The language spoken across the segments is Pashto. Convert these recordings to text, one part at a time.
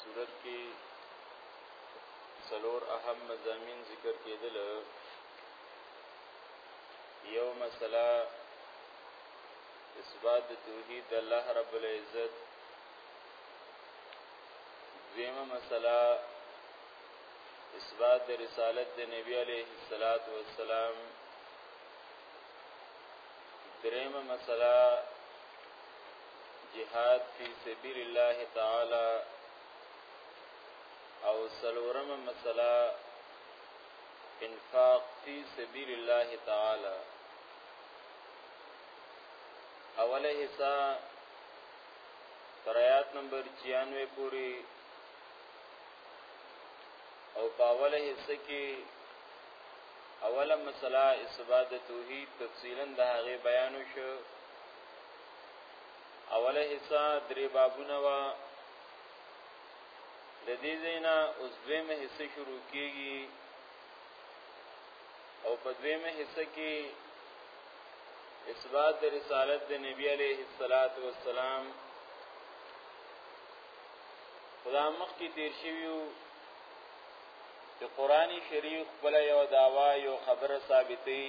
صورت کې څلور اهم مزامین ذکر کېدل یو مسله اثبات د توحید د الله رب العزت دیمه مسله اثبات د رسالت د نبی علیه الصلاۃ والسلام درېمه مسله جهاد فی سبیل الله تعالی او سلورمه مسله انفاق فی سبیل الله تعالی اوله حصہ تر آیات نمبر 96 پوری او پاوله حصہ کې اوله مسله اثبات د توحید تفصیلا د هغه بیان شو اوله حصہ درې بابونه وا د دې زینا اوس دویمه حصہ شروع کیږي او په دویمه حصہ کې اثبات د رسالت د نبی علیه الصلاۃ والسلام خدامخ کی تیر شویو چې قران شریف بل یو داوا یو خبره ثابتې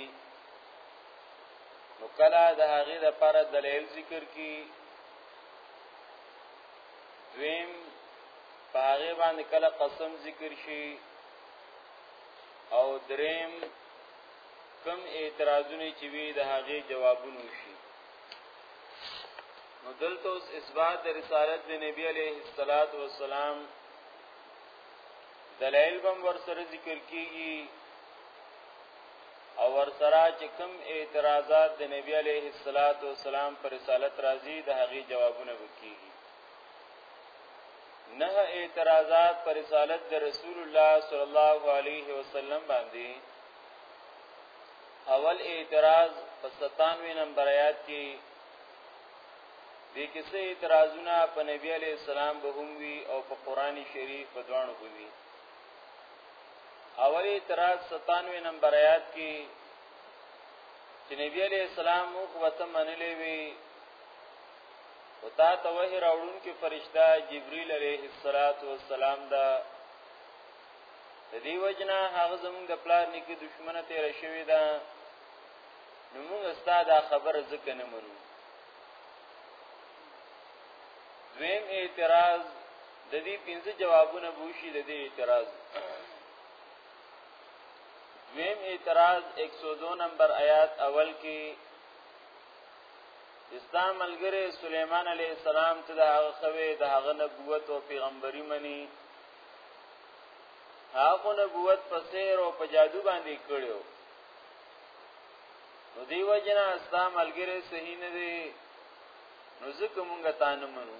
نو کلا د هغه د پر دلیل ذکر کی دویم پاغه باندې کله قسم ذکر شي او دریم کم اعتراضونه چې وی د هغه جوابونه شي نو دلته اوس اثبات د رسالت د نبی علیه الصلاۃ والسلام دلائل بم ورسره ذکر کیږي او ورسره چې کوم اعتراضات د نبی علیه الصلاۃ والسلام پر رسالت راځي د هغې جوابونه وکیږي نه اعتراضات پر رسالت د رسول الله صلی الله علیه وسلم باندې اول اعتراض په 97 نمبر آیات کې دې کې څه اعتراضونه په نبی علی السلام به هم وي او په قران شریف په دوانو به وي اولی اعتراض 97 نمبر آیات کې چې نبی علی السلام مو وته منلې وي او تا ته وه راوړون کې فرشتہ جبرئیل علیه السلام دا د دې وجنه هغه زموږ د پلان کې دشمنه تیر شوی ده نو موږ استاد خبره ځکه نه منو دویم اعتراض د دې پنځه جوابونه بوشي د دې اعتراض دویم اعتراض 102 نمبر آیات اول کې اسلام ملګری سليمان عليه السلام ته د هغه خوي د هغه نبوت او پیغمبري مني هغه نبوت په سیر او په جادو باندې کړو نو دیو جنا استا ملګری صحیح نه دی نو ځکه مونږ تا نه منو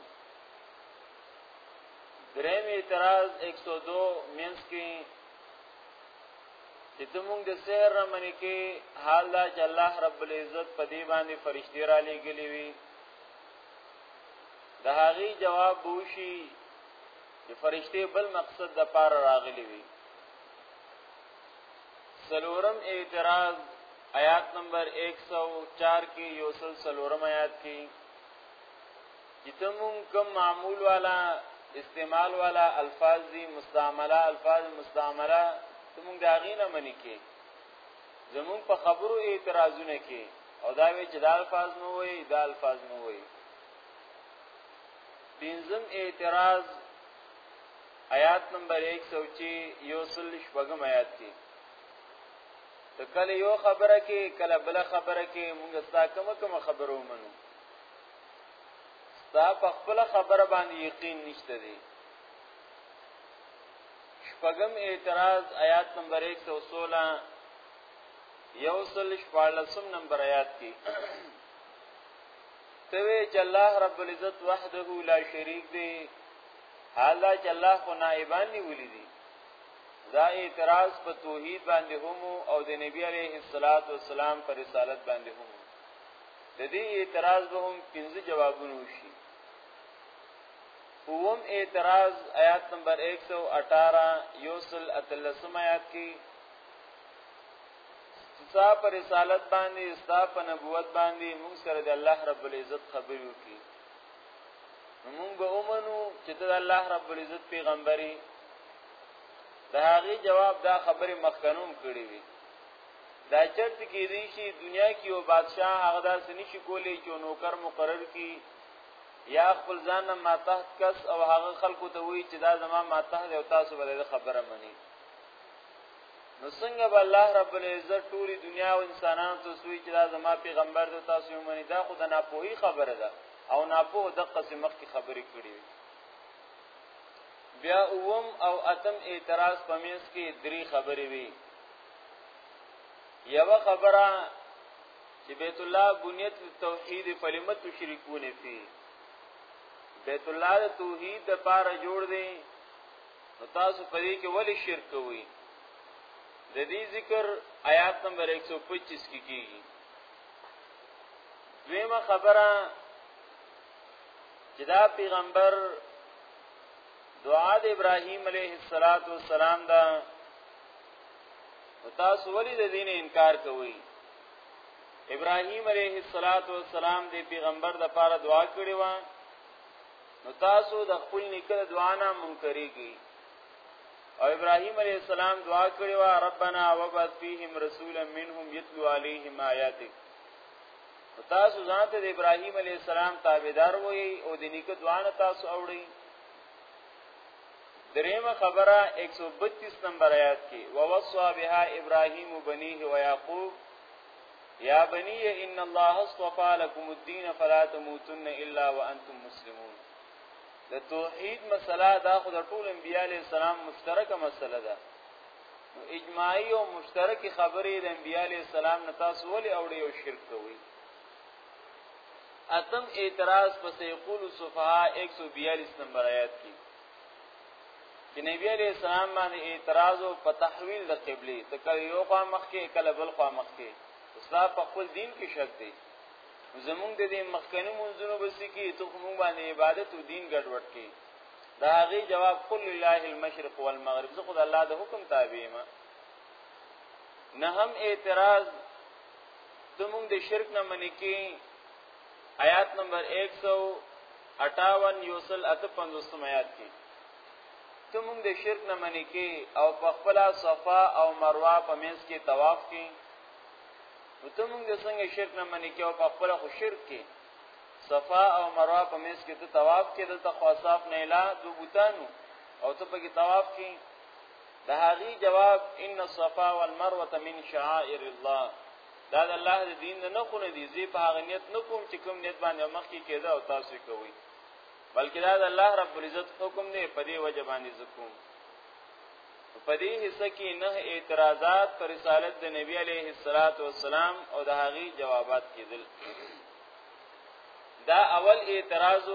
دریم اعتراض 102 مینس کې چې تمونږ د سحر نه منې کې حال دا چې الله رب العزت په دې باندې فرشتي را لېږلې وي د هغې جواب بوشي چې فرشتي بل مقصد د پاره راغلي وي سلورم اعتراض آیات نمبر 104 کې یو سل سلورم آیات کې چې تمون کم معمول والا استعمال والا الفاظ دي مستعمله الفاظ مستعمله تمون دا غینه منی کې زمون په خبرو اعتراضونه کې او دا وی چې دا الفاظ مو وي دا الفاظ مو وي پنځم اعتراض آیات نمبر 100 چې یو سل شپږم آیات کې ته کله یو خبره کې کله بل خبره کې موږ ستا کوم کوم خبرو منو ستا په خپل خبره باندې یقین نشته دی شپږم اعتراض آیات نمبر 116 یو سل شپږلسم نمبر آیات کې ته وی چې الله رب العزت وحده لا شریک دی حال دا چې الله خو نائبان نیولې دي دا اعتراض په توحید باندې هم او د نبی علیه الصلاۃ والسلام پر رسالت باندې هم د دې اعتراض به هم پنځه جوابونه وشي اوم اعتراض آیات نمبر 118 یوسل اتلسم آیات کې ستا پر رسالت باندې ستا په نبوت باندې موږ سره د الله رب العزت خبرې وکړي نو موږ به ومنو چې ته الله رب العزت پیغمبري د هغه جواب دا خبره مخکنوم کړی وی دا چرته کې دی چې دنیا کې یو بادشاه هغه داس نشي کولی چې نوکر مقرر کی یا خپل ځان ما تحت کس او هغه خلکو ته وی چې دا زما ما تحت او تاسو به خبره منی نو څنګه به الله رب العزت ټولي دنیا او انسانانو ته سوی چې دا زما پیغمبر ته تاسو یې منی دا خو د ناپوهي خبره ده او ناپوه دقه سي مخ کی خبرې کړي بیا اوم او اتم اعتراض پمینس کې درې خبرې وي یو خبره چې بیت الله بنیت توحید فلمت تشریکون فی بیت الله توحید د پاره جوړ دی نو تاسو په دې کې ولی شرک کوئ د دې ذکر آیات نمبر 125 کې کیږي دویمه خبره چې دا پیغمبر دعا د ابراهیم علیه الصلاۃ والسلام دا تاسو ولې د دین انکار کوئ ابراهیم علیه الصلاۃ والسلام د پیغمبر د پاره دعا کړې و نو تاسو د خپل نیکه دعا نه منکرېږئ او ابراهيم عليه السلام دعا کړې و ربنا وبعث فيهم رسولا منهم يتلو عليهم آياتك تاسو ځان ته د ابراهيم عليه السلام تابعدار وئ او د نیکه دعا نه تاسو اوړئ دریمه خبره 132 نمبر آیات کې ووصى بها ابراهيم بنيه ويعقوب يا بني ان الله اصطفى لكم الدين فلا تموتن الا وانتم مسلمون د توحید مسله دا خو د ټول انبیاء علی السلام مشترکه مسله ده نو اجماعی او مشترکه خبرې د انبیاء علی السلام نه تاسو ولې اوړي او شرک کوي اتم اعتراض پس یقول صفحه 142 نمبر آیات کې چې نبی علی السلام باندې اعتراض او په تحویل د قبله تکلیو خوا مخ کې کله بل خوا مخ کې اسلام په خپل دین کې شک دی زمونږ د دې مخکنو منځونو بس کې ته موږ باندې عبادت او دین ګډوډ کې دا هغه جواب قل لله المشرق والمغرب زه خدای الله د حکم تابع ما نه هم اعتراض ته موږ د شرک نه منې کې آیات نمبر 158 یوسل 55 آیات کې ته موږ د شرک نه منې کې او په خپل صفا او مروه په منځ کې طواف کې نو ته مونږ څنګه شرک نه منې کې او په خپل خو شرک کې صفا او مروه په میس کې ته طواف کې دلته خواصاف نه اله دو بوتانو او ته په کې طواف کې د هغه جواب ان الصفا والمروه من شعائر الله دا د الله د دین نه خو نه دي زی په هغه نیت نه کوم چې کوم نیت باندې مخ کې کېده او تاسو کوي بلکې دا د الله رب العزت حکم دی په دې وجه باندې زکوم په دې حصہ کې نه اعتراضات پر رسالت د نبی علیه الصلاۃ والسلام او د هغې جوابات کېدل دا اول اعتراض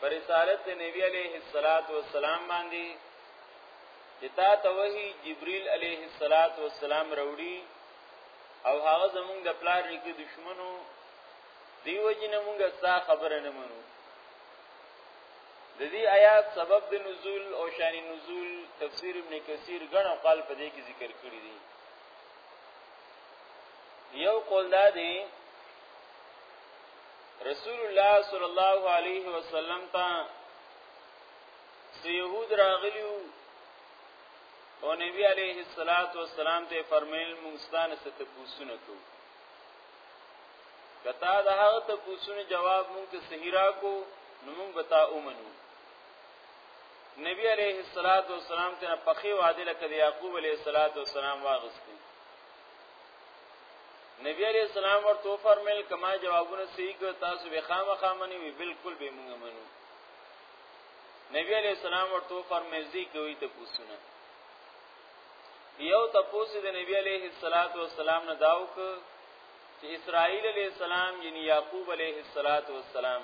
پر رسالت د نبی علیه الصلاۃ والسلام باندې چې تا ته وਹੀ جبرئیل علیه الصلاۃ والسلام راوړي او هغه زمونږ د پلار نیکه دشمنو دیو جن مونږه ستا خبره نه منو د دې آیات سبب د نزول او شان نزول تفسیر ابن کثیر غن او قال په دې کې ذکر کړی دی یو قول دا دی رسول الله صلی الله علیه وسلم ته سيهود راغلیو او نبی علیه الصلاۃ والسلام ته فرمایل مونږ ستانه ست پوښتنه کوو کتا د هغه ته پوښتنې جواب مونږ ته صحیح راکو نو مونږ به تا اومنو نبی علیه الصلاۃ والسلام ته په خي وعده لکه د یعقوب علیه الصلاۃ والسلام واغستی نبی علیہ السلام ورته فرمایل کما جوابونه صحیح کو تاسو به خامخا منی وی بالکل به مونږ منو نبی علیہ السلام ورته فرمایزي کوي ته پوښتنه یو تپوس د نبی علیه الصلاۃ والسلام نه داوک چې اسرائیل علیه السلام یعنی یعقوب علیه الصلاۃ والسلام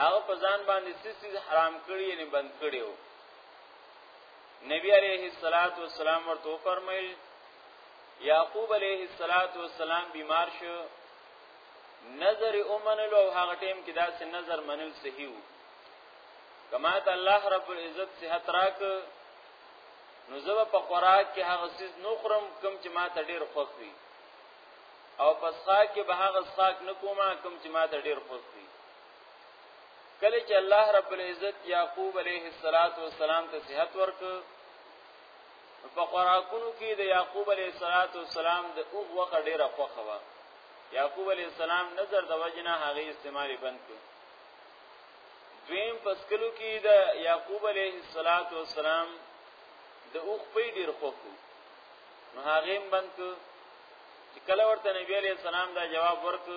هغه په ځان باندې سسي حرام کړی یعنی بند کړیو نبی علیه الصلاۃ والسلام ورته فرمایل یعقوب علیه الصلاۃ والسلام بیمار شو نظر اومنلو او هغه ټیم کې داسې نظر منل صحیح وو کما ته الله رب العزت صحت راک نو زه په خوراک کې هغه سیز نو خورم کم چې ما ته ډیر خوښ وي او پس خا کې به هغه ساک نه کومه کم چې ما ته ډیر خوښ وي کله چې الله رب العزت یعقوب علیه السلام ته صحت ورک په خوراکونو کې د یعقوب علیه السلام د اوغ وخه ډیره خوښه و یعقوب علیه السلام نظر د وجنه هغه استعمال بند کړ دویم پسکلو کې د یعقوب علیه السلام د اوخ په ډیر خوکو نو هغه بند کو چې کله ورته نبی علیه السلام دا جواب ورک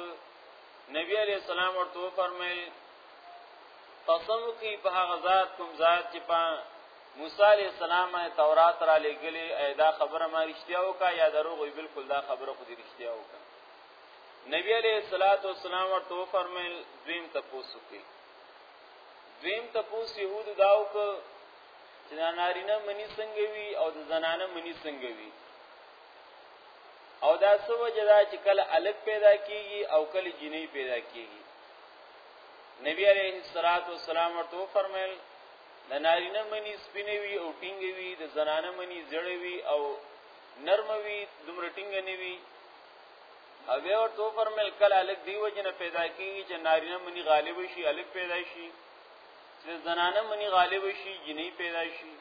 نبی علیه السلام ورته فرمایل قسم کی په هغه ذات کوم ذات چې په موسی علی السلام تورات را لګلی ایدا خبره ما رښتیا وکا یا دروغ وی بالکل دا خبره خو دې رښتیا وکا نبی علیہ الصلوۃ والسلام ورته فرمایل دویم تاسو کوي دویم تاسو يهود داو ک چې نارینه منی څنګه وي او د زنانه منی څنګه وي او دا سو جدا چې کله الګ پیدا کیږي او کله جنې پیدا کیږي نبی علیہ الصلوۃ والسلام ورته فرمایل د نارینه منی سپینه وي او ټینګه وي د زنانه منی زړه وي او نرمه وي دومره ټینګه نه وي او بیا ورته وفرمیل کله الک دی وجنه پیدا کیږي چې نارینه منی غالب شي الک پیدا شي چې زنانه منی غالب شي جنې پیدا شي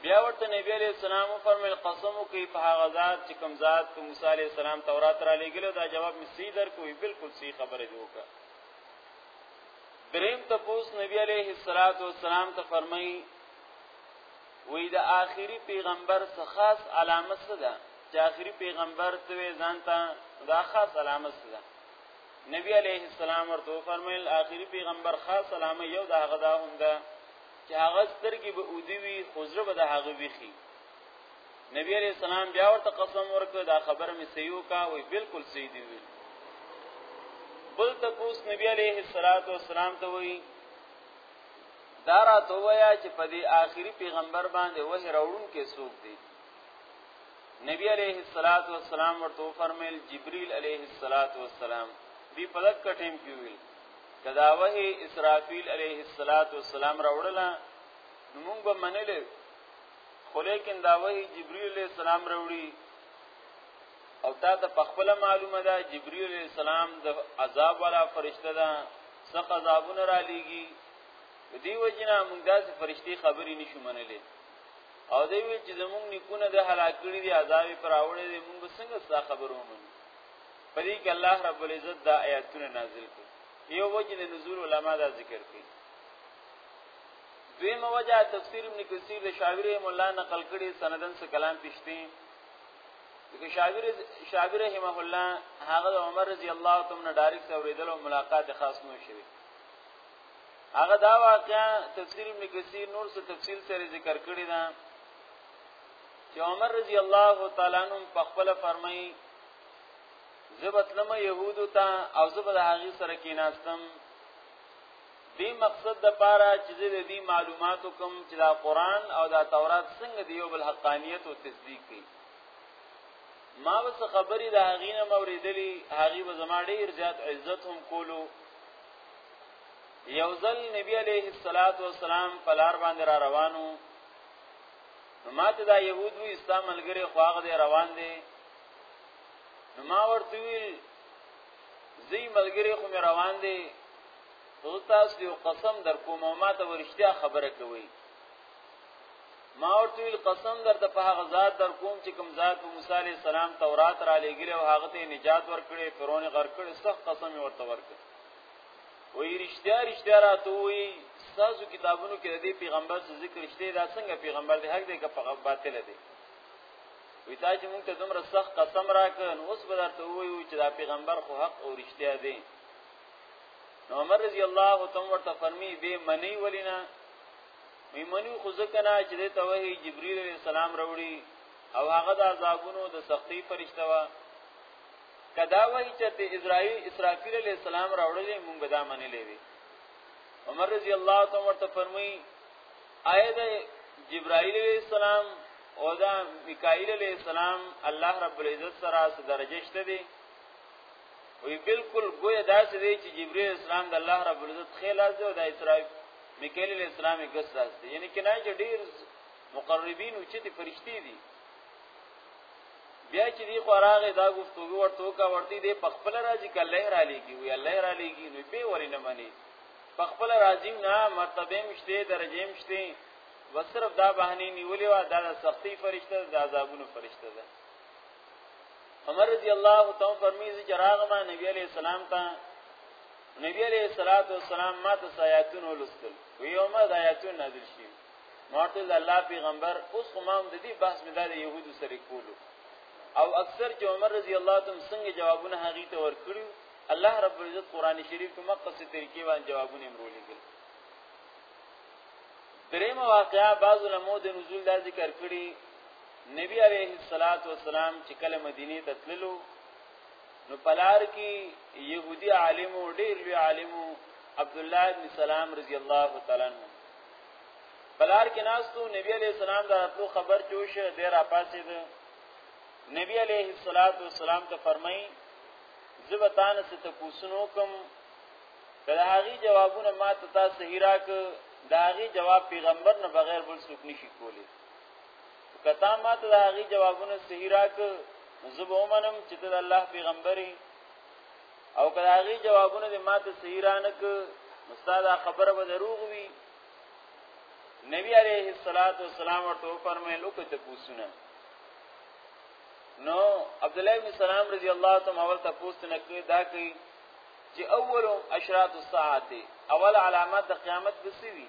بیا ورته نبی علیہ السلام فرمایل قسم کوي په هغه ذات چې کوم ذات کو موسی علیہ السلام تورات را لګلو دا جواب می سی در کوی بالکل سی خبره جوړه دریم تپوس نبی علیہ الصلات والسلام ته فرمایي وی د آخري پیغمبر څخه خاص علامه څه ده چې آخري پیغمبر ته ځان ته دا خاص علامه څه ده نبی علیه السلام ورته فرمایل آخري پیغمبر خاص علامه یو دا غدا هم ده چې هغه سترګې به اودوي خوځره به د هغه ویخي نبی علیہ السلام بیا ورته قسم ورکړ دا خبره می سیو کا وای بالکل صحیح دی وی بل تکوس نبی علیہ الصلوۃ والسلام ته وی دا راته ووایه چې په دې آخري پیغمبر باندې وحی راوړونکی څوک دی نبی علیه الصلاۃ والسلام ورته فرمایل جبرئیل علیه الصلاۃ والسلام دی په دغه ټیم کې ویل کدا وحی اسرافیل علیه الصلاۃ والسلام راوړله نو موږ به منلې خو لیکن دا وحی جبرئیل علیه السلام راوړي او تا ته پخپل معلومه ده جبريل عليه السلام د عذاب والا فرشته ده څخه عذابونه را لېږي دی وجنا موږ داسې فرشتي خبرې نشو منلې او دی وی چې زموږ نیکونه د هلاک کړي دي عذاب پر اوړې دي موږ څنګه ستا خبرو منو پدې کې الله رب العزت دا آیاتونه نازل کړي یو وجه د نزول علما دا ذکر کړي دوی موجه تفسیر ابن کثیر د شاعر مولا نقل کړي سندن څخه کلام پښتين دغه شاعر شاعر رحمه الله هغه عمر رضی الله تعالی عنہ ډایرک اوریدل او ملاقات خاص نو شوی هغه دا واقعا تفسیر ابن کثیر نور څه تفصیل سره ذکر کړی دا چې عمر رضی الله تعالی عنہ په خپل فرمایي زبت لمه يهودو ته او زبد هغه سره کې ناستم دې مقصد د پاره چې د دې معلوماتو کوم چې دا قران او دا تورات څنګه دی یو بل حقانیت او تصدیق کوي ما وس خبرې د هغینه موریدلې هغه به زما ډیر زیات عزت هم کولو یو ځل نبی علیه الصلاۃ والسلام پلار باندې را روانو نو ماته دا يهود وی اسلام ملګری خواغ دی روان دی نو ما ورته ویل زی ملګری خو مې روان دی خو تاسو یو قسم در کوم ما ته ورشتیا خبره کوي ما ورته ویل قسم در ته په هغه ذات در کوم چې کوم ذات موسی علی السلام تورات را لېګل او هغه ته نجات ورکړي فرعون غر کړي سخت قسم ورته ورکړي وی رشتیا رشتیا راتو وی سازو کتابونو کې د دې پیغمبر څخه ذکر شته دا څنګه پیغمبر دی حق دی که په باطل دی وی تا چې موږ ته دومره سخت قسم راکړ نو اوس به درته وی چې دا پیغمبر خو حق او رشتیا دی نو عمر رضی الله تعالی ورته فرمی به منی ولینا وی منی خو ځکه نه چې ته وحی جبرئیل علیہ السلام راوړي او هغه د عذابونو د سختی فرشته وا کدا وحی چې ته اسرائیل اسرافیل علیہ السلام راوړلې مونږ به دا منی لیوي عمر رضی الله تعالی ورته فرمی آیت جبرائیل علیہ السلام او دا میکائیل علیہ السلام الله رب العزت سره درجه شته دي وی بالکل گویا داسې دی چې جبرئیل اسلام د الله رب العزت خلاص دی او د اسرائیل میکائیل اسلام یې ګس لاس دی یعنی کنای چې ډیر مقربین او چې فرشتي دي بیا چې دی خوراغه دا گفتگو ورته کا ورته دی په خپل راځي کله را لېږي وی الله را لېږي نو به ورې نه مني په خپل راځي نه مرتبه مشته درجه مشته و صرف دا بهانه نیولې و دا سختي فرشته د عذابونو فرشته ده عمر رضی الله تعالی فرمیزه چې راغما نبی علیہ السلام ته نبی علیہ الصلوۃ والسلام ما ته آیاتون ولستل و یوم د آیاتون نازل شي ماته د الله پیغمبر اوس هم د دې بحث مې د يهودو سره کولو او اکثر چې عمر رضی الله تعالی څنګه جوابونه هغه ته ورکړي الله رب العزت قران شریف کومه قصې طریقې باندې جوابونه امرولې کړي دریم واقعا بعض علماء د نزول دا ذکر کړي نبی علیه الصلاۃ والسلام چې کله مدینه ته تللو نو پلار کې يهودي عالم او ډېر لوی عالم عبد الله بن سلام رضی الله تعالی عنہ پلار کې ناستو نبی علیه السلام دراتلو خبر جوش ډېر اپاسې ده نبی علیه الصلاۃ والسلام ته فرمایي زبتان ست پوسنو کوم کله هغه جوابونه ما ته تاسو هیراک دا هغه جواب پیغمبر نه بغیر بل څوک نشي کولی کتا ما ته دا غي جوابونه صحیح راک زب اومنم چې ته الله پیغمبري او کدا غي جوابونه دې ما ته صحیح رانک مستاد خبره به دروغ وي نبی عليه الصلاه والسلام ورته فرمایلو کې ته پوښتنه نو عبد الله بن سلام رضی الله تعالی عنہ ته پوښتنه کوي دا کوي چې اول اشراط الساعه اول علامات د قیامت بسوي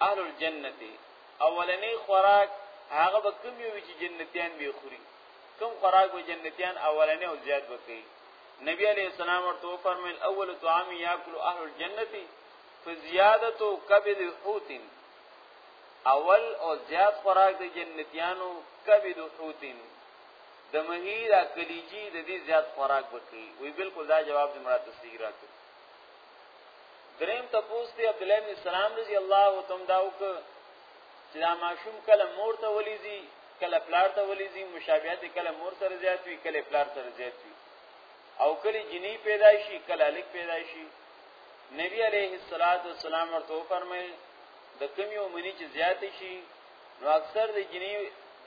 اهل الجنه اولنې خوراک هغه به کوم وی چې جنتیان به خوري کوم خوراک به جنتیان اولنې او زیات وکړي نبی علیہ السلام ورته فرمایل اول طعام یاکل اهل الجنه فزیادت کبد حوت اول او زیات خوراک د جنتیانو کبد حوت د مهیرا کلیجی د دې زیات خوراک وکړي وی بالکل دا جواب د مراد تصدیق راکړي دریم تپوس دی عبد الله بن سلام رضی الله تعالی دا وک چې دا ماشوم کله مور ته ولیزي کله پلار ته ولیزي مشابهت کله مور سره زیات وي کله پلار سره زیات وي او کله جنی پیدا شي کله الک پیدا شي نبی علیه الصلاۃ والسلام ورته فرمایل د کم یو منی چې زیات شي نو اکثر د جنی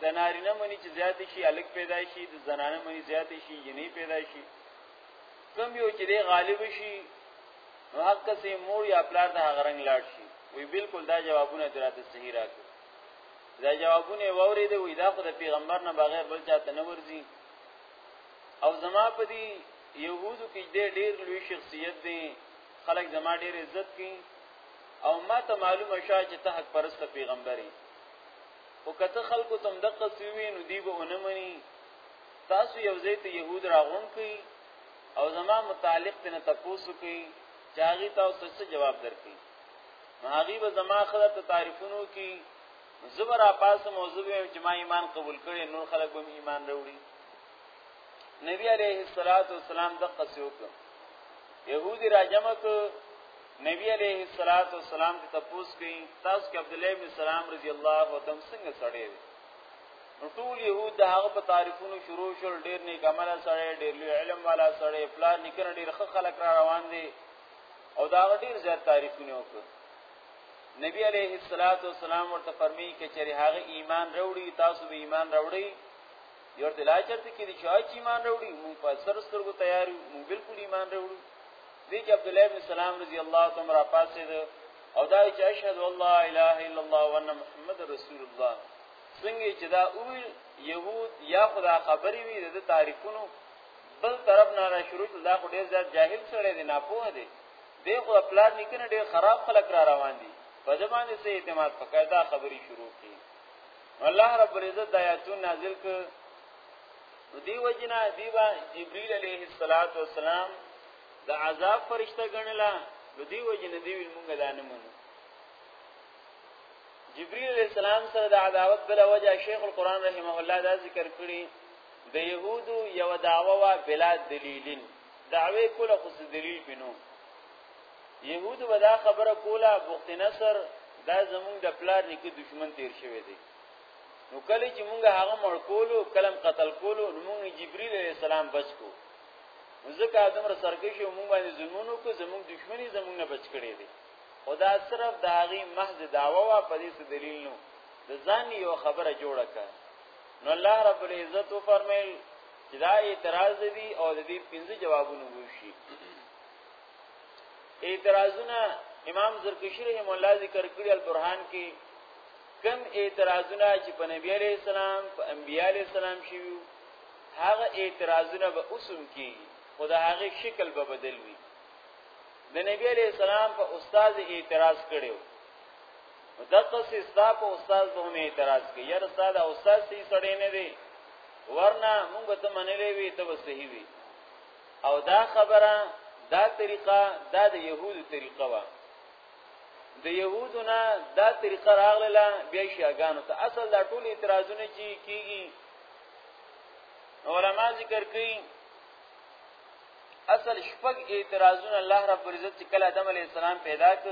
د نارینه منی چې زیات شي الک پیدا شي د زنانه منی زیات شي جنی پیدا شي کم یو چې دی غالب شي نو حق کسې مور یا پلار د هغه رنگ لاړ شي وی بالکل دا جوابونه دراته صحیح راکړي دا جوابونه ووري دی وی دا خو د پیغمبر نه بغیر بل چاته نه ورزي او زما په دې يهودو کې ډېر ډېر لوی شخصیت دي خلک زما ډېر عزت کوي او ما ته معلومه شوه چې ته حق پرست پیغمبري او کته خلکو تم دقه سوي نو دی به اونمني تاسو یو ځای ته يهود راغون کړئ او زما متعلق تنه تاسو کوي چې هغه تاسو څه جواب درکړي نو هغه به زما خلک ته تعریفونو کې زبر اپاس موضوع هم چې ما ایمان قبول کړي نور خلک به ایمان راوړي نبی عليه الصلاه والسلام د قصو کو يهودي راجمت نبی عليه الصلاه والسلام ته تاسو کوي تاسو کې عبد الله بن سلام رضی الله عنه څنګه سړی نو ټول يهود د هغه په تعریفونو شروع شول ډیر نیک عمل سره ډیر لوی علم والا سره پلان نکنه ډیر ښه خلک را روان دي او دا ډیر زیات تعریفونه وکړ نبی علیه الصلاۃ والسلام ورته فرمی کې چې هغه ایمان وروړي تاسو به ایمان وروړي یو ته لا چرته کې چې ایمان وروړي مو په سر سترګو تیار مو بالکل ایمان وروړي دې کې عبد الله ابن سلام رضی الله تعالی را پاسې ده او دا چې اشهد الله اله الا الله وان محمد رسول الله څنګه چې دا او يهود یا خدا خبرې وي د تاریخونو بل طرف نه را شروع دا خو ډیر زیات جاهل سره دي ناپوه دي دی خو خپل نکنه ډیر خراب خلک را روان دي په ځبان دې سه اعتماد پکړه دا خبرې شروع کړي الله رب العزت د آیاتونو نازل کړ نو دی وجنا دی با جبريل عليه الصلاه والسلام د عذاب فرشته ګڼلا نو دی وجنا دی مونږ دا نه مونږ جبريل عليه السلام سره د عداوت بل وجه شیخ القران رحمه الله دا ذکر کړی د يهودو یو دعوا وا بلا دلیلین دعوی کوله خو دلیل بنو يهودو ودا خبره کوله بوخت نصر دا زمونږ د پلار نیکه دشمن تیر شوی دی نو کله چې مونږ هغه مړ کولو کلم قتل کولو نو مونږ جبريل عليه السلام بچ کو ځکه ادم را سرکشي مونږ باندې ظلمونو کو زمونږ دښمني زمونږ نه بچ کړي دي او دا صرف د هغه محض داوا وا په دې دلیل نو د ځان یو خبره جوړه کړه نو الله رب العزت فرمایل چې دا اعتراض دي او د دې پنځه جوابونه وشي اعتراضونه امام زرکشی رحم الله ذکر کړی البرهان کې کم اعتراضونه چې په نبی علی السلام په انبیای علی السلام شوی هغه اعتراضونه به اوسم کی خدا هغه شکل به بدل وي د نبی علی السلام په استاد اعتراض کړو دغه سستا په استاد به هم اعتراض کوي یار استاد استاد سي سړی نه دی ورنه موږ ته منلې وي ته صحیح وي او دا خبره دا طریقه دا د يهودو طریقه وه د يهودو نه دا طریقه راغله بیا شیعاګانو ته اصل دا ټول اعتراضونه چې کیږي علما ذکر کوي اصل شپږ اعتراضونه الله رب العزت چې کله آدم علی السلام پیدا ک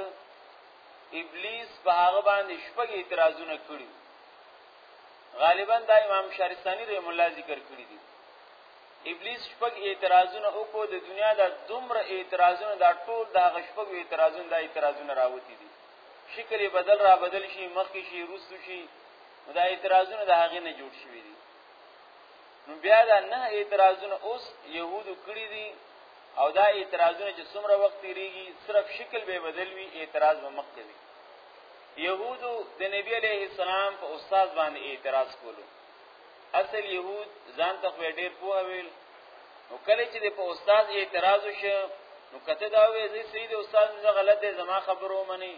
ابلیس په هغه باندې شپږ اعتراضونه کړی غالبا دا امام شارستانی رحم الله ذکر کړی دي ابلیس شپږ اعتراضونه وکړو د دنیا د دومره اعتراضونه دا ټول د هغه شپږ اعتراضونه د اعتراضونه راوتی دي شکل بدل را بدل شي مخکې شي روستو شي دا اعتراضونه د هغه نه جوړ شوي دي نو بیا دا نه اعتراضونه اوس يهودو کړی دي او دا اعتراضونه چې څومره وخت تیریږي صرف شکل به بدل وي اعتراض به مخ کوي يهودو د نبی عليه السلام په استاد باندې اعتراض کولو اصل يهود ځان ته خو ډیر پوه ویل نو کله چې په استاد اعتراض وشه نو کته دا وې زه سید استاد مې غلط دی زما خبرو مني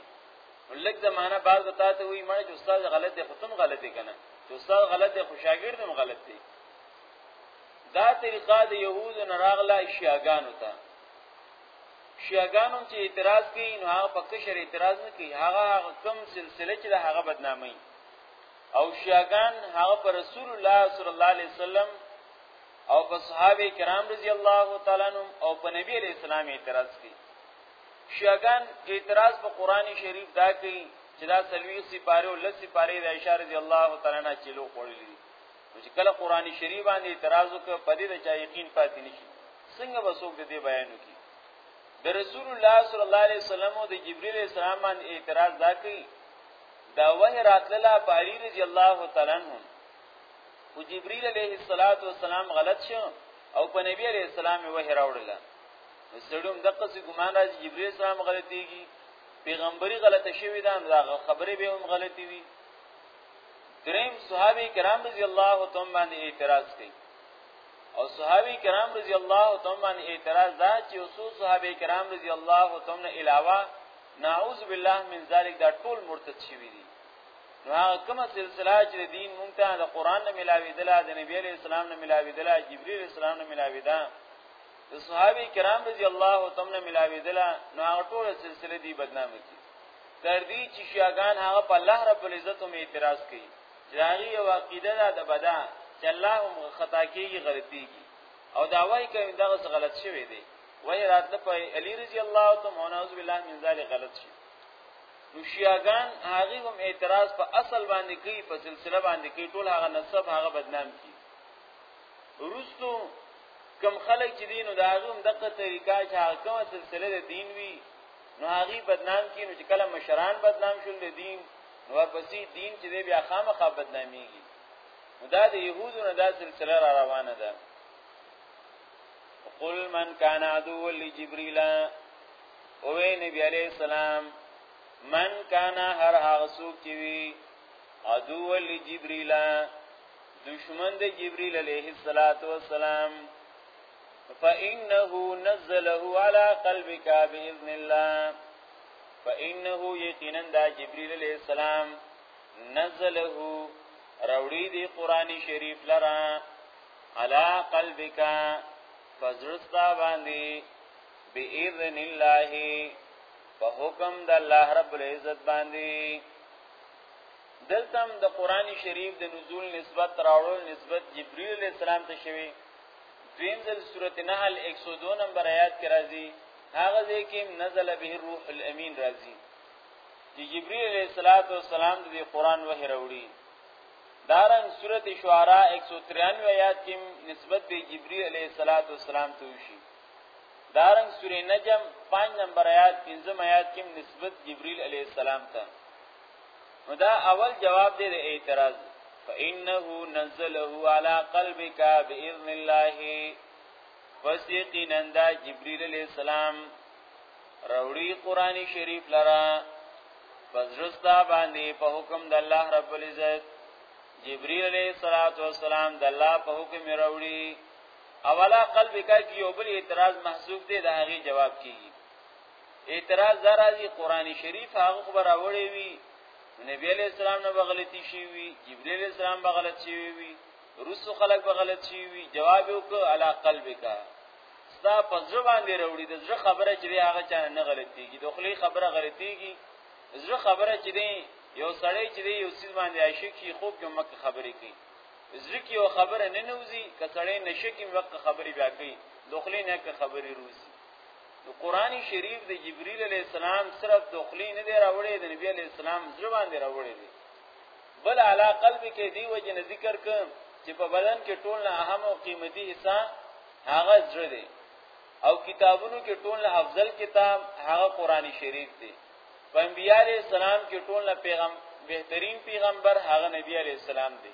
لږ زمانہ بعد وتا ته وی مړ چې استاد غلط دی ختم غلط دی کنه چې استاد غلط دی خو شاګرد هم غلط دی دا طریقه د يهود نه راغله شیاګانو ته شیاګانو چې اعتراض کوي نو هغه په کشر اعتراض نه کوي هغه کم سلسله چې هغه بدنامي او شیاغان هغه پر رسول الله صلی الله علیه وسلم او په صحابه کرام رضی الله تعالی عنهم او په نبی علیہ السلام اعتراض کوي شیاغان اعتراض په قران شریف دا کوي چې دا سلوی سپاره او لسی پاره د عائشہ رضی الله تعالی عنها چلو خورلې چې کله قران شریف باندې اعتراض وکړ په دې د چا یقین پاتې نشي څنګه وسوک دې بیان وکړي د رسول الله صلی الله علیه وسلم او د جبرئیل اسلام باندې اعتراض دا کوي دا وه راتلله په علی رضی الله تعالی عنہ او جبرئیل علیه الصلاۃ والسلام غلط شو او په نبی علیه السلام وه راوړله سړوم دغه څه ګمان راځي جبرئیل السلام غلطیږي پیغمبري غلطه شوی دا نو خبره به هم غلطي وي دریم صحابه کرام رضی الله تعالی باندې اعتراض کوي او صحابه کرام رضی الله تعالی باندې اعتراض دا چې اوسو صحابه کرام رضی الله تعالی علاوه نعوذ بالله من ذلک دا ټول مرتد شوی دي نو هغه کومه سلسله چې دین مونږ ته د قران نه ملاوي دله د نبی علی اسلام نه ملاوي دله جبرئیل اسلام نه ملاوي ده د صحابه کرام رضی الله تعالی نه ملاوي دله نو هغه ټول سلسله دی بدنام کی تر دې چې شیاغان هغه په الله رب العزت هم اعتراض کوي چې هغه یو عقیده ده د بدا چې الله هم خطا کوي غلطي کوي او دا وایي کوي دا غلط شوی دی وای راتله په علی رضی الله ته موناز بالله من ذلک غلط شي نو شیعاګان هغه هم اعتراض په اصل باندې کوي په سلسله باندې کوي ټول هغه نسب هغه بدنام کی روستو کم خلک چې دین او دا هم دغه طریقه چې هغه کومه سلسله د دین وی نو هغه بدنام کی نو چې کله مشران بدنام شول د دین نو ورپسې دین چې بیا خامخا بدناميږي نو دا د يهودو نه دا سلسله را روانه ده قل من کان عدو لجبريل او نبی علیہ السلام من کان هر هغه څوک چې وی عدو لجبريل دشمن د جبريل علیہ الصلات والسلام فانه نزله على قلبك باذن الله فانه یقینا دا جبريل علیہ السلام نزله روړی دی قران شریف لرا علا قلبک فزرستا باندې باذن الله په حکم د الله رب العزت باندې دلته د قران شریف د نزول نسبت راوړل نسبت جبرئیل علیہ السلام ته شوی دویم ځل سورته نحل 102 نمبر آیات کې راځي هغه ځکه نزل به الروح الامین راځي چې جبرئیل علیہ السلام د قران وحی راوړي دارنګ سورت شعراء 193 آیات کې نسبت به جبرئیل علیه الصلاۃ والسلام ته وشي دارنګ سورې نجم 5 نمبر آیات 15 آیات کې نسبت جبرئیل علیه السلام ته نو دا اول جواب دی د اعتراض فانه نزله على قلبك باذن الله فسيقنا جبريل عليه السلام راوړي قران شریف لرا پزړستا باندې په حکم د الله رب العزت جبريل عليه الصلاه والسلام د الله په حکم راوړي اولا قلب کا کی یو بل اعتراض محذوف دی د هغه جواب کیږي اعتراض درازي قران شریف هغه خبر راوړي وي نبی علیہ السلام نه بغلطی شي وي جبرئیل علیہ السلام بغلط شي وي رسو خلق بغلط شي وي جواب وک علا قلبک ستا په زړه باندې راوړي د زړه خبره چې دی هغه چا نه غلطيږي د خلی خبره غلطيږي زړه خبره چې دی یو سړی چې دی یو سیز باندې عاشق شي خوب کې مکه خبرې کوي زړه کې یو خبره نه نوځي که سړی نشه کې مکه خبرې بیا کوي د خلی نه که خبرې روزي د قران شریف د جبرئیل علی السلام صرف د خلی نه دی راوړي د نبی علی السلام زړه باندې راوړي دی بل علا قلب کې دی وجه ذکر ک چې په بدن کې ټول نه اهم او قیمتي حصہ هغه زړه دی او کتابونو کې ټول نه افضل کتاب هغه قرآني شریف دی په انبیاء علیه السلام کې ټول نه پیغام بهترین پیغمبر هغه نبی علیه السلام دی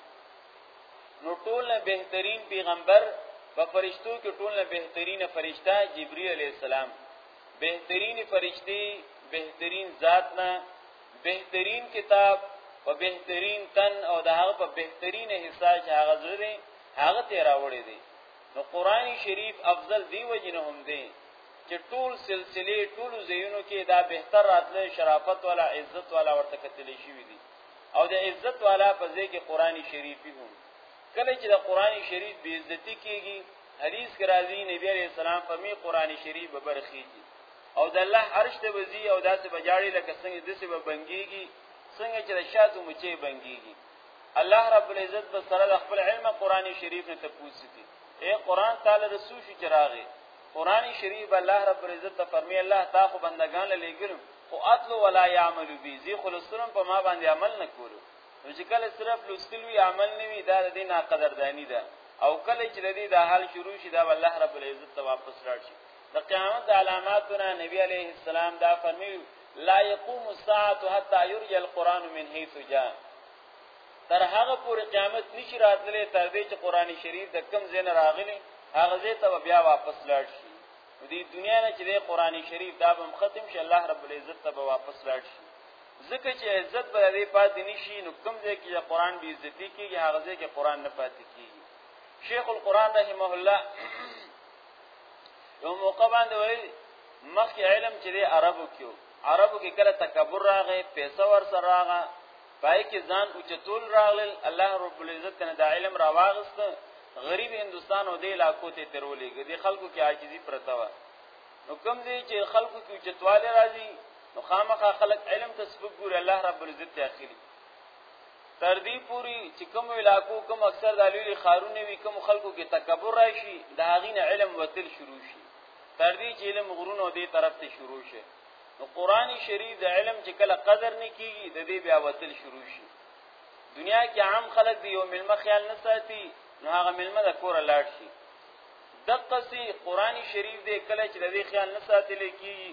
نو ټول نه بهترین پیغمبر په فرشتو کې ټول نه بهترینه فرشته جبرئیل علیه السلام بهترین فرشتي بهترین ذات نه بهترین کتاب په بهترین تن او د هغه په بهترین حصہ چې هغه زری هغه ته راوړی دی نو قران شریف افضل دی وجنه هم دی چې ټول سلسله ټول زینو کې دا بهتر راتله شرافت والا عزت والا ورته کتلی شي دي او د عزت والا په ځای کې قران شریف هم کله چې د قران شریف بی عزتی کیږي حدیث کې راځي نبی عليه السلام په می قران شریف به برخیږي او د الله عرش ته وزي او داسې بجاړي لکه څنګه دسه به بنګيږي څنګه چې د شاتو مچې بنګيږي الله رب العزت به سره د خپل علم قران شریف نه تپوسی کی اے قران تعالی رسو شو چراغه قران شریف الله رب العزت ته فرمی الله تا خو بندگان لګل خو اتلو ولا یعمل بی زی خلصرم په ما باندې عمل نکولو نو چې کله صرف لوستل وی عمل نوی دا د دینه قدردانی ده او کله چې د دې د حال شروع شي دا الله رب العزت ته واپس راشي د قیامت علاماتونه نبی علیه السلام دا فرمی لا يقوم الساعة حتى يرجى القرآن من حيث جاء تر هغه پورې قیامت نشي راتللی تر دې چې قران شریف د کم زین راغلی هغه زه ته بیا واپس لاړ شي دې دنیا نه چې د قران شریف دا به ختم شي الله رب العزت ته به واپس لاړ شي ځکه چې عزت به دې پاتې نشي نو کم ځای کې قران به عزت کیږي هغه ځای کې قران نه پاتې کیږي شیخ القران رحمه الله یو موقع باندې ویل مخکې علم چې دی عربو کې عربو کې کله تکبر راغی پیسې ور سره راغی پای کې ځان او چتول راغل الله رب العزت کنه دا علم راواغست غریب هندستان او دې علاقو ته ترولې دي خلکو کې عاجزي پرتا و نو کوم دي چې خلکو کې چتواله راځي نو خامخا خلک علم ته سبق ګور الله رب العزت ته اخلي تر دې پوری چې کوم علاقو کوم اکثر د لوی خارونه وي کوم خلکو کې تکبر راشي د هغین علم وتل شروع شي تر دې چې علم غرونو دې طرف ته شروع شي نو قران شریف د علم چې کله قدر نه کیږي د دې بیا وتل شروع شي دنیا کې عام خلک دی یو ملمه خیال نه ساتي نو هغه ملمه د کور لاړ شي دقه سي قران شریف دې کله چې د دې خیال نه ساتل کیږي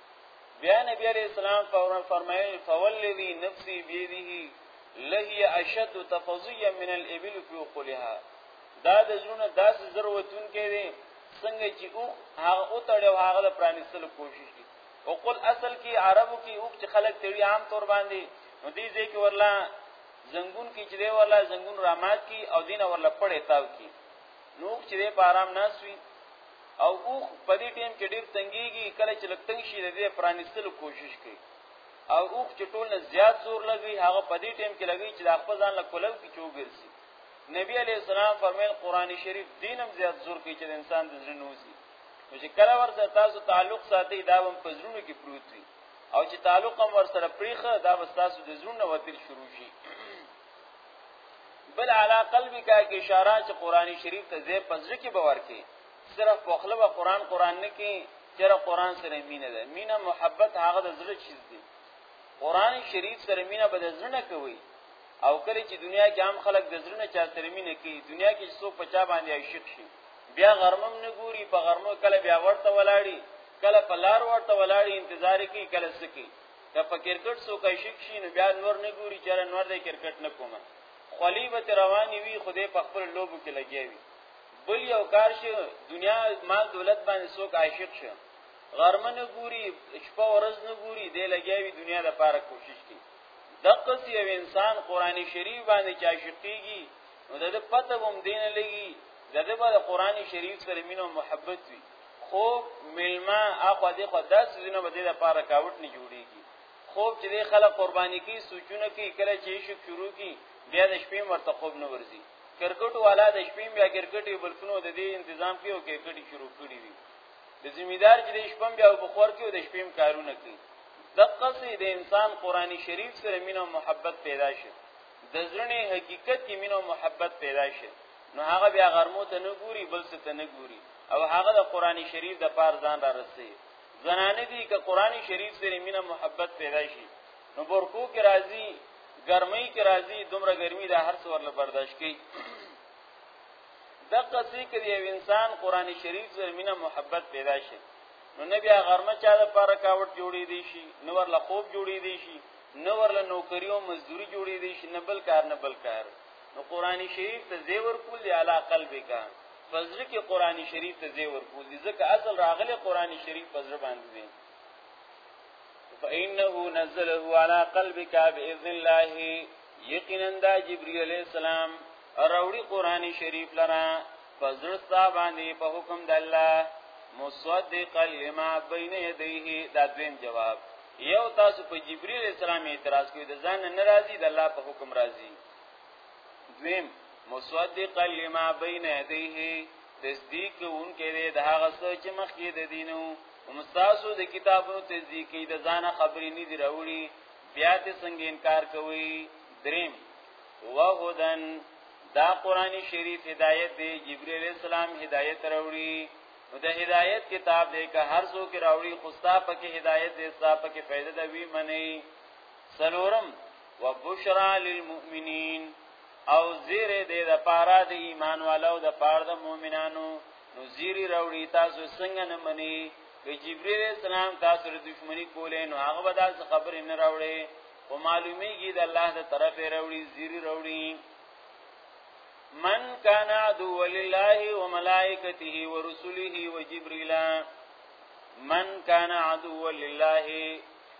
بیا نبی علیہ السلام فورا فرمایل فوالذی نفسی بیده لهی اشد تفضیا من الابل فی قلها دا د زړه داس ضرورتون کې دي څنګه چې او هغه او تړو هغه د پرانیستلو کوشش کی او قل اصل کې عربو کې او چې خلک تړي عام طور باندې نو دې ځکه ورلا زنګون کې چې دی ورلا زنګون رامات کی او دینه ورلا پړې تاو کی نو چې په آرام ناسوي او اوخ په دې ټیم کې ډیر تنګيږي کله چې لږ تنګ شي د دې پرانیستلو کوشش کوي او اوخ چې ټول نه زیات زور لګي هغه په دې ټیم کې لګي چې د خپل ځان له کولو کې چوغرسي نبی علی السلام فرمایل قران شریف دینم زیات زور کوي چې انسان د ژوند نوځي نو چې کله ورته تاسو تعلق ساتي دا هم په زړونو کې پروت وي او چې تعلق هم ورسره پریخه دا وستاسو د زړونو وتل شروع شي بل علا قلبی کا کې اشاره چې قران شریف ته زې پزړه کې باور کې صرف په خپل و قران قران نه کې چېرې قران سره مینه ده مینه محبت هغه د زړه چیز دی قران شریف سره مینه به د زړه نه کوي او کله چې دنیا کې عام خلک د زړه نه چا سره مینه کوي دنیا کې څوک په چا باندې عاشق شي بیا غرمم نه ګوري په غرمو کله بیا ورته ولاړی کله په لار ورته ولاړی انتظار کوي کله سکی که په کرکټ سو کې شک شي نو بیا نور نه ګوري چې نور د کرکټ نه کومه خلی به رواني وي خوده په خپل لوبو کې لګي وي بل یو کار شي دنیا مال دولت باندې سو کې عاشق شي غرمه نه ګوري شپه ورځ نه ګوري دی لګي وي دنیا د پاره کوشش کوي دقص یو انسان قران شریف باندې چا شقیږي نو د پته هم دین لګي د دې په قران شریف سره مینه او محبت وي خوب ملما اخو دې خو داس زینه به دې لپاره کاوت نه جوړیږي خوب چې دې خلک قرباني کی سوچونه کی کله چې شو شروع کی بیا د شپې مرته خوب نه ورزي کرکټ والا د شپې بیا کرکټ یو بلکونو د دې تنظیم کیو کرکټ شروع کړی وي د ذمہدار چې د شپې بیا بخور کیو د شپې کارونه کوي دقه سي د انسان قرآني شریف سره مینه او محبت پیدا شي د زړه حقیقت کې مینه او محبت پیدا شي نو هغه بیا غرمو ته نه ګوري بل څه ته نه ګوري او هغه د قران شریف د پار ځان را رسي زنانه دي که قران شریف سره مینه محبت پیدا شي نو برکو کې راځي ګرمۍ کې راځي دومره ګرمي د هر څور له برداشت کوي د قصې کې یو انسان قران شریف سره مینه محبت پیدا شي نو نه بیا غرمه چا د پاره کاوت جوړې دي شي نو ورله خوب جوړې دي شي نو ورله نوکریو مزدوري جوړې دي شي نه بل کار نه بل کار نو قران شریف ته زیور کول دی علا قلبی کا فزر کې قران شریف ته زیور کول دی ځکه اصل راغله قران شریف فزر باندې دی فإنه نزله على قلبك بإذن الله یقینا دا جبرئیل علیہ السلام راوړي قران شریف لرا فزر ستا باندې په حکم د الله مصدق لما بین یدیه دا دویم جواب یو تاسو په جبرئیل السلام اعتراض کوي د ځان نه راضي د الله په حکم راضي دویم مصدقا لما بین یدیه تصدیق کوونکې دی د هغه څه چې مخکې د دینو مستاسو د کتابونو تصدیق کوي د ځان خبرې نه دی راوړي بیا ته څنګه انکار کوي دریم وهدن دا قران شریف هدایت دی جبرئیل السلام هدایت راوړي نو د هدایت کتاب دی که هر څوک راوړي خوستا پکې هدایت دی ستا پکې فائدہ دی وی منی سلورم وبشرا للمؤمنین او زیر دې د پاره د ایمان والو د پاره د مؤمنانو نو زیری راوړي تاسو څنګه نه مني که جبرئیل اسلام تاسو له دښمنی کولې نو هغه به تاسو خبرې نه راوړي او معلومیږي د الله د طرفه راوړي زیری راوړي من کان عدو لله وملائکته ورسله وجبرئیل من کان عدو لله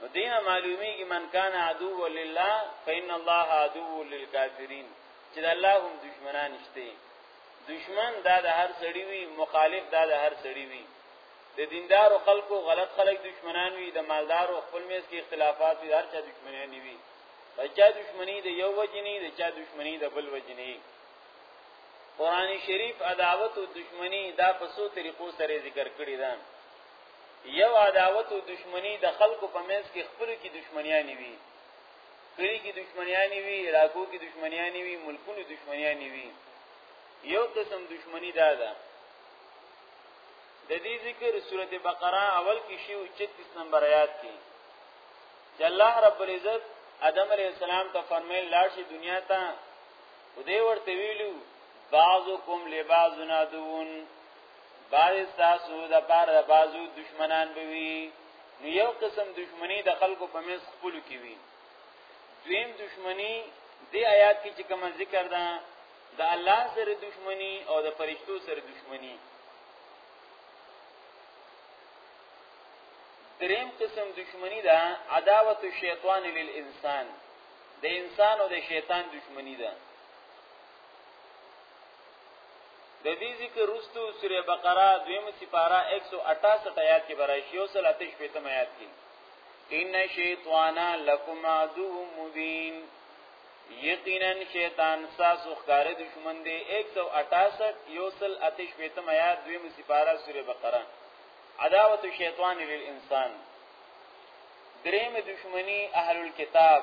نو دینه معلومیږي من کان عدو لله فإن الله عدو للكافرین چې د الله هم دشمنان شته دشمن دا د هر سړی وي مخالف دا د هر سړی وي د دیندارو خلکو غلط خلک دشمنان وي د مالدارو خپل میز کې اختلافات وي هر چا دشمنان وي د چا دشمنی د یو وجنی د چا دشمنی د بل وجنی قران شریف عداوت او دشمنی دا په څو طریقو سره ذکر کړی ده یو عداوت او دشمنی د خلکو په منځ کې خپل کې دشمنیانی وي کلی کې دشمنیانی وي علاقو کې دشمنیانی وي ملکونو دشمنیانی وي یو قسم دشمنی دا ده د دې ذکر سورته بقره اول کې شی او 36 نمبر آیات کې چې الله رب العزت آدم علیہ السلام ته فرمایل لاړ شي دنیا ته ودې ورته ویلو بعضکم لبعض نادون بعض تاسو د پار د بازو دشمنان به وي نو یو قسم دشمنی د خلکو په منځ خپل کې وي دویم دشمنی د آیات کې چې کوم ذکر ده د الله سره دشمنی او د فرشتو سره دشمنی دریم قسم دشمنی ده عداوت الشیطان للانسان د انسان او د شیطان دشمنی ده د دې ذکر رستو سوره بقره دویم سپاره 168 آیات کې برای شیو سل آتش پیتم آیات کې ان شیطانا لکم عدو مبین یقینا شیطان ساسو خکار دشمن دی 168 یو سل آتش پیتم آیات دویم سپاره سوره بقره عداوت شیطان للانسان دریم دشمنی اهل الكتاب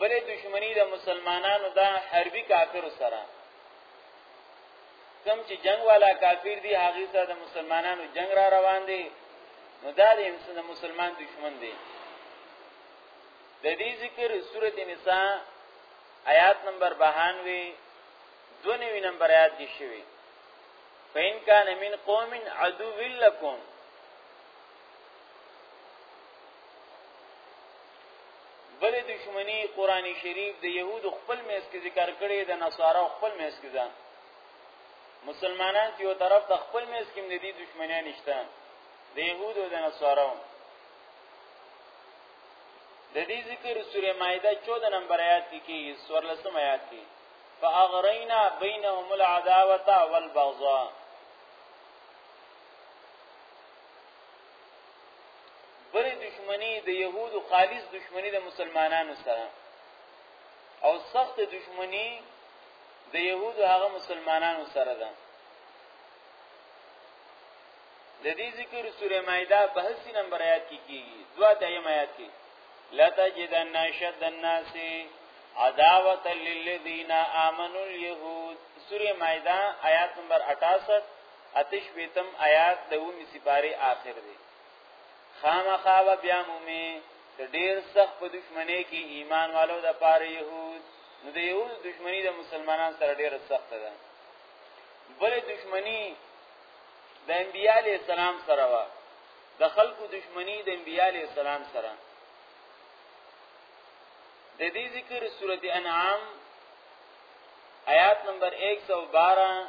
بلې دشمنی د مسلمانانو دا حربي کافر سره کم چې جنگ والا کافر دي هغه سره د مسلمانانو جنگ را روان دي نو دا د انسان د مسلمان دشمن دي د دې ذکر سورته نساء آیات نمبر 92 دونوی نمبر آیات کې شوی فین کان من قوم عدو لکم بل دشمنی قران شریف د يهودو خپل میس کې ذکر کړي د نصارا خپل میس کې ځان مسلمانان چې یو طرف ته خپل میس کې ندي دشمنی نشته د يهودو د نصارا د دې ذکر سوره مائده 14 نمبر آیات کې کې سورلسم آیات کې فاغرینا بینهم العداوه والبغضاء بل دشمنی د يهودو خالص دشمنی د مسلمانانو سره او سخت دشمنی د يهودو هغه مسلمانانو سره ده د دې ذکر سوره مائده 82 نمبر آیات کې کیږي دوا دایم آیات کې لا تجدن اشد الناس عداوه للذین آمنوا اليهود سوره مائده آیات نمبر 68 اته شپېتم آیات د اومې سپارې آخر دی خامخا به بیا مومې د ډېر سخت په دشمنۍ کې ایمان والو د پاره یهود نو د یهود دشمنی د مسلمانان سره ډېره سخت ده بل دشمنی د انبیاله سلام سره وا د خلکو دشمنی د انبیاله سلام سره د دې ذکر سورته انعام آیات نمبر 112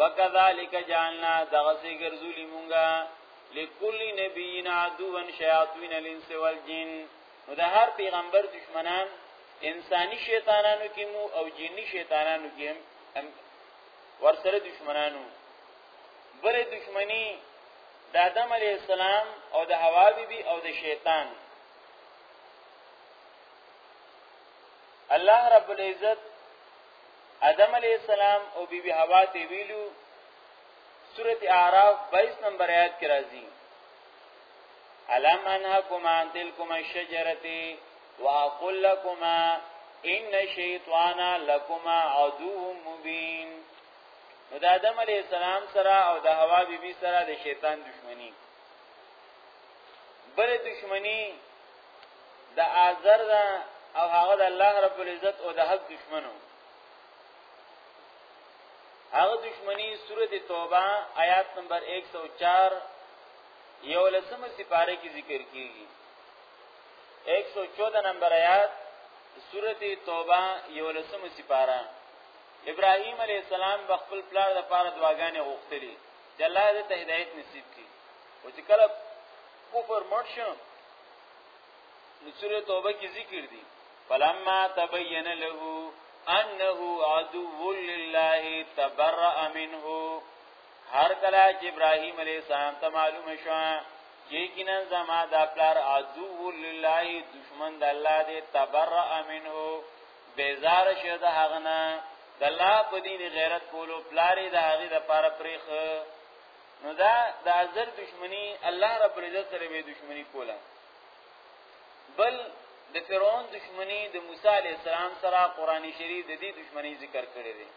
وکذالک جعلنا دغسی ګرځولی مونږه لکل نبیین عدوان شیاطین الانس والجن نو د هر پیغمبر دشمنان انسانی شیطانانو کې مو او جنی شیطانانو کې هم ورسره دشمنانو بل دشمنی د آدم علی السلام او د حوا بیبي او د شیطان الله رب العزت آدم علی السلام او بی بی حوا ته ویلو سورته اعراف 22 نمبر آیات کې راځي الم انهکما عن تلکما الشجره واقول لكما ان الشیطان لكما عدو مبین نو د آدم علی السلام سره او د حوا بی بی سره د شیطان دښمنی بل دښمنی د آزر دا او هغه د الله رب العزت او د حق دشمنو هغه دشمنی سورته توبه آیات نمبر 104 یو لسمه سپاره کې ذکر کیږي 114 نمبر آیات سورته توبه یو لسمه سپاره ابراهیم علی السلام د خپل پلار لپاره دعاګانې غوښتلې چې الله دې ته هدایت نصیب کړي او چې کله کفر مرشم نو سوره توبه کې ذکر دي فلما تبين له انه عدو لله تبرأ منه هر کله چې ابراهيم عليه السلام ته معلومه شو یقینا زما دا پلار عدو لله دشمن د الله دی تبرأ منه بیزار شه د هغه نه د الله په دین غیرت کولو پلاری د هغه د پاره پرېخه نو دا د ازل دشمنی الله رب العزت سره به دشمنی کوله بل د فرعون دشمنی د موسی علی السلام سره قران شریف د دې دشمنی ذکر کړی دی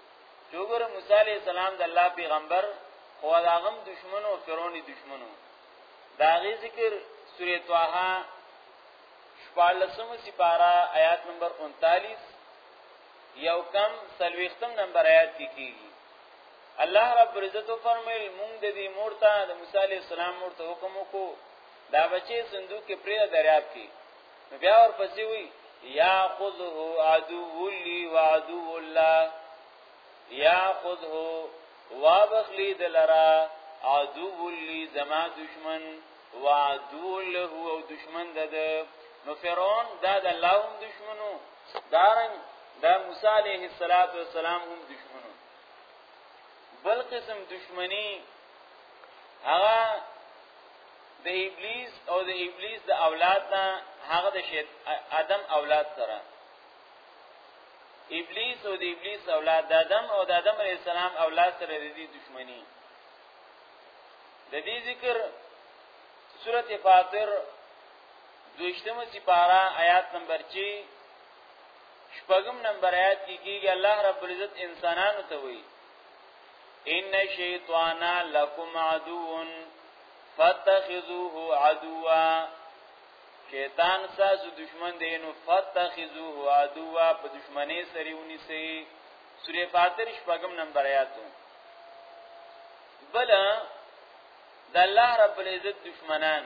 چې وګوره موسی علی السلام د الله پیغمبر خو دا غم دشمن او فرعون دشمنو دا غي ذکر سوره طه شپږلسمه سپاره آیات نمبر 39 یو کم سلوختم نمبر آیات کې کیږي الله رب عزت فرمایل مونږ د دې مور ته د موسی علی السلام مور ته حکم وکړو دا بچي صندوق کې پرې دریاب کې نو بیا ورپسې وی یا خذه عدو لی و عدو الله یا خذه وابخلی دلرا عدو لی زما دشمن و عدو له او دشمن دد نو فرعون دا د الله هم دشمنو دارن دا موسی علیه السلام هم دشمن بل قسم دشمنی هغه د ابلیس او د ابلیس د اولاد نه هغه د شیط ادم اولاد سره ابلیس او د ابلیس اولاد د ادم او د ادم علی السلام اولاد سره د دې دشمنی د دې ذکر سورته فاطر دوشتمه سپاره آیات نمبر 6 شپږم نمبر آیات کې کیږي الله رب العزت انسانانو ته وایي ان شیطان لکم عدو فتخذوه عدوا شیطان ساز دشمن دی نو فتخذوه عدوا په دشمنی سره ونی سي سوره فاطر شپږم نمبر آیاتو بل د الله رب العزت دشمنان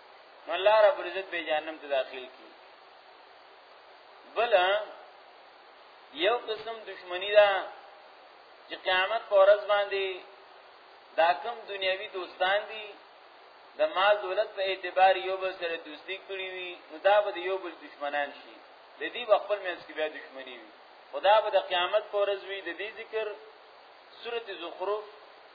نو الله رب العزت به جهنم ته داخل کی بل یو قسم دشمنی ده چې قیامت پر ورځ باندې دا کم دنیوي دوستان دي د مال دولت په اعتبار یو بل سره دوستی کړی وي نو دا به یو بل دشمنان شي د دې خپل منځ کې بیا دشمنی وي خدا به د قیامت پر ورځ وي د دې ذکر سورته زخرف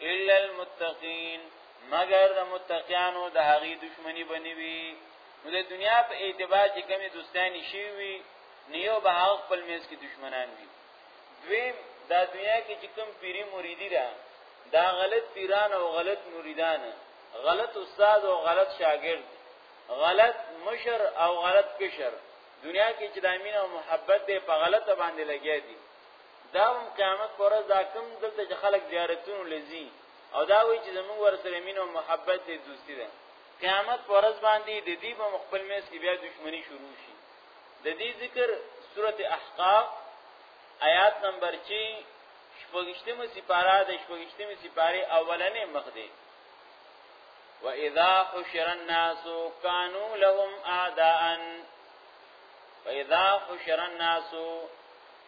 الا المتقین مگر د متقیانو د هغې دشمنی بنوي نو د دنیا په اعتبار چې کمی دوستانی شي وي نیو به هغه خپل میز کې دشمنان وي دوی دا دنیا کې چې کوم پیری مریدی را دا غلط پیران او غلط مریدان غلط استاد او غلط شاګرد غلط مشر او غلط کشر دنیا کې چې د امین او محبت دی په غلطه باندې لګیا دي دا هم قیامت پر ورځ دا کم دلته چې خلک زیارتونو لذي او دا وی چې زموږ ورسره مين او محبت دې دوستي ده قیامت پر ورځ باندې د دې په خپل میز کې بیا دښمنی شروع شي د دې ذکر سورته احقاف آیات نمبر 6 شپږشتمه سپاره د شپږشتمه سپاره اولنې مخ دی واذا حشر الناس كانوا لهم اعداء پیدا حشر الناس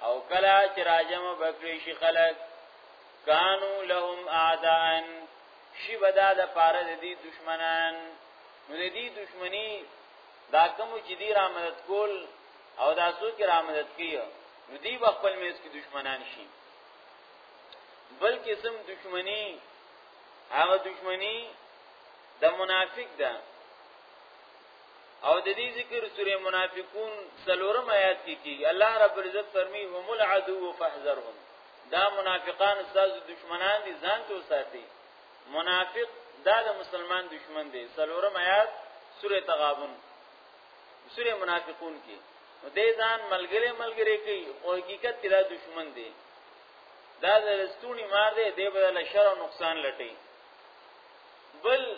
او کلا چې راجم بکری شي خلق کانو لهم اعداء شی بدا د پاره د دې دشمنان نو د دې دشمنی دا کوم چې دی را مدد کول او دا سو کې را مدد کیو نو دی خپل میز کې دشمنان شي بلکې سم دشمنی هغه دشمنی د منافق ده او د دې ذکر سوره منافقون سلورم آیات کې کیږي الله رب العزت فرمی هم العدو فاحذرهم دا منافقان استاد دشمنان دي ځان ته ساتي منافق دا د مسلمان دشمن دی سلورم آیات سوره تغابن سوره منافقون کې نو دې ځان ملګری ملګری کوي او حقیقت کې دا دشمن دی دا د رستونی مار دی دې بدل شر او نقصان لټي بل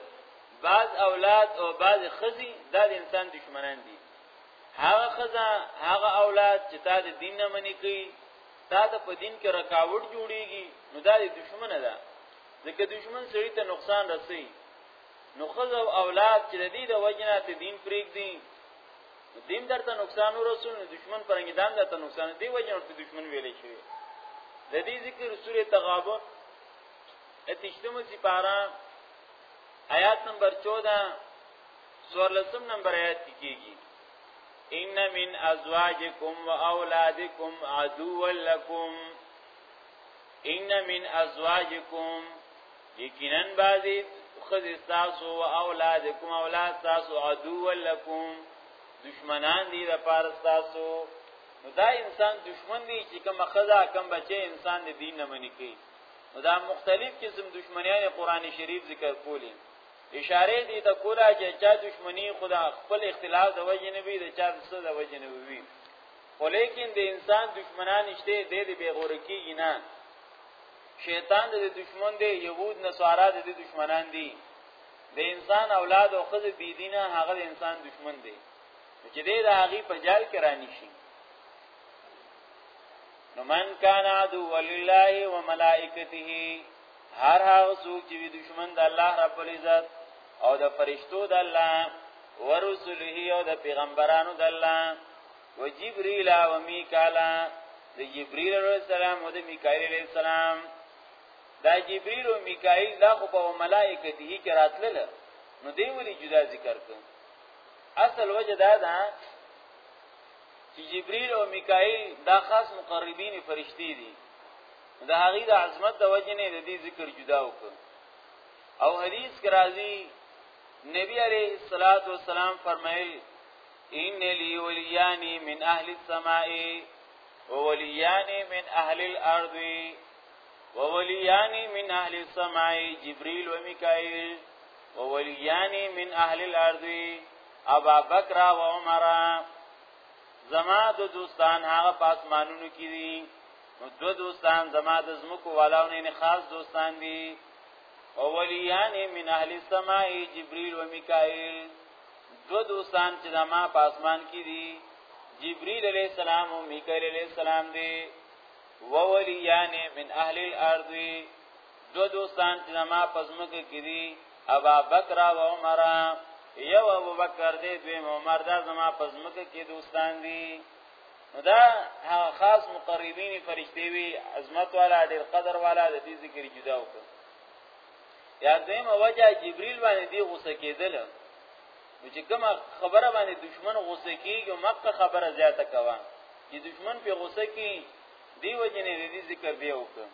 بعض اولاد او بعض خزي دا د انسان دشمنان دي هغه خزا هغه اولاد چې تا د دین نه منې کوي تا ته په دین کې رکاوټ جوړیږي نو دا د دشمنه ده ځکه دشمن سړی ته نقصان رسي نو خزه او اولاد چې د دې د وجنه ته دین پریک دي دین درته نقصان ورسول نو دشمن پرنګدان درته نقصان دی وجنه ته دشمن ویلې شي د دې ذکر سورې تغابن اتشتمه سپارا آیات نمبر 14 سورلسم نمبر آیات کی کیږي ان من ازواجکم واولادکم عدو لکم ان من ازواجکم یقینا بعضی خذ استاسو و اولادکم اولاد استاسو عدو لکم دشمنان دی د پار استاسو نو دا انسان دشمن دی چې کوم خدا کوم بچي انسان د دین نه منی کوي دا مختلف قسم دشمنیان قران شریف ذکر کولی اشاره دي ته کوله چې چا دشمنی خدا خپل اختلاف د وجې نه وي د چا څه د وجې نه وي ولیکن د انسان دشمنان نشته د دې بیغور کیږي نه شیطان د دشمن دی یهود نصارا د دشمنان دي د انسان اولاد او خزه بی دینه هغه د انسان دشمن دی چې دې د هغه په جال کې رانی شي نو من کان عدو ولله وملائکته هر هغه څوک چې دشمن د الله رب العزت او د فرشتو د الله ورسله او د پیغمبرانو د الله وجبريل او میکالا د جبريل عليه السلام او د میکائیل عليه السلام دا جبريل او میکائیل دا خو په ملائکه دي کې راتلل نو دی ولي جدا ذکر کړ اصل وجه دا ده چې جبريل او میکائیل دا خاص مقربین فرشتي دي د هغې د عظمت د وجې نه د دې ذکر جدا وکړ او حدیث کې راځي نبی عليه الصلاة والسلام فرمایل ان لي وليان من اهل السماء ووليان من اهل الارض ووليان من اهل السماء جبريل وميكائيل ووليان من اهل الارض ابا بکر او عمر زما د دوستان هغه پاسمانونو کې دي نو دو دوستان زما د زمکو والاو نه خاص دوستان دي اولیان من اهل السماء جبريل و میکائیل دو دوستان چې زما پاسمان کې دي جبريل علیہ السلام او میکائیل علیہ السلام دي وولیان من اهل الارض دو دوستان چې ما پزمکه کړي ابا بکر او عمر یو ابو بکر دی دوی عمر دا زما پزمکه کې دوستان دي دا خاص مقربین فرشتي وي عظمت والا ډیر قدر والا د دې ذکر جدا وکړ یا دویمه وجه جبريل باندې دی غوسه کېدل نو چې کومه خبره باندې دشمن غوسه کیږي مکه خبره زیاته کوه چې دشمن په غوسه کې دی وجنه دې ذکر دی وکړه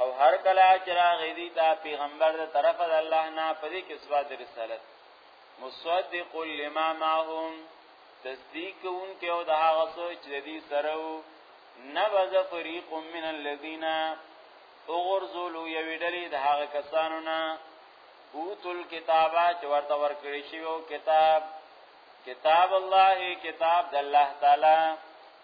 او هر کله چې راغی دی ته پیغمبر د طرف د الله نه پدې کې سواد رسالت مصدق لما معهم تصدیق کوونکې او د هغه څه چې د دې سره نبذ فريق من الذين اغرزلوا يوډلې د هغه کسانو نه اوتل کتابه چې ورته ورکړی شوی کتاب کتاب الله کتاب د الله تعالی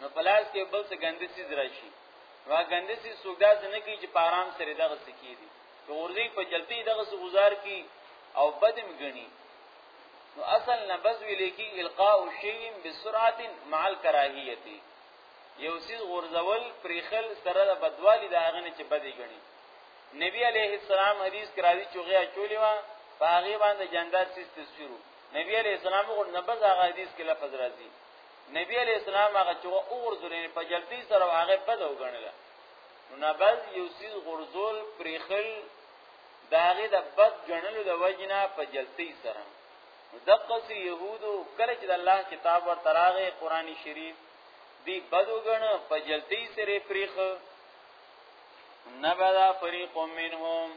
نو پلاس کې بل څه ګندې سیز راشي نو ګندې سیز سوګدا څنګه کی چې پارام سره دغه سکی دي نو ورځي په جلتی دغه سو گزار کی او بدم غني نو اصل نه بس ویل کی القاء شیء بسرعه مع الکراهیه یو سیز غرزول پریخل سره د بدوالی دا غنه چې بدی غني نبی علیه السلام حدیث کراوی چوغیا چولی وا باغی باندې جندات سیس تصویرو نبی علیہ السلام غو نبذ هغه حدیث کې لفظ راځي نبی علیہ السلام هغه چې وغورځول یعنی په جلدی سره هغه بد وګڼل نو نبذ یو سیز غورځول پریخل داغه د بد ګڼلو د وجنا په جلدی سره دقه سی يهودو کله چې الله کتاب ور تراغه قرآنی شریف دی بد وګڼ په جلدی سره پریخ نبذ فریق منهم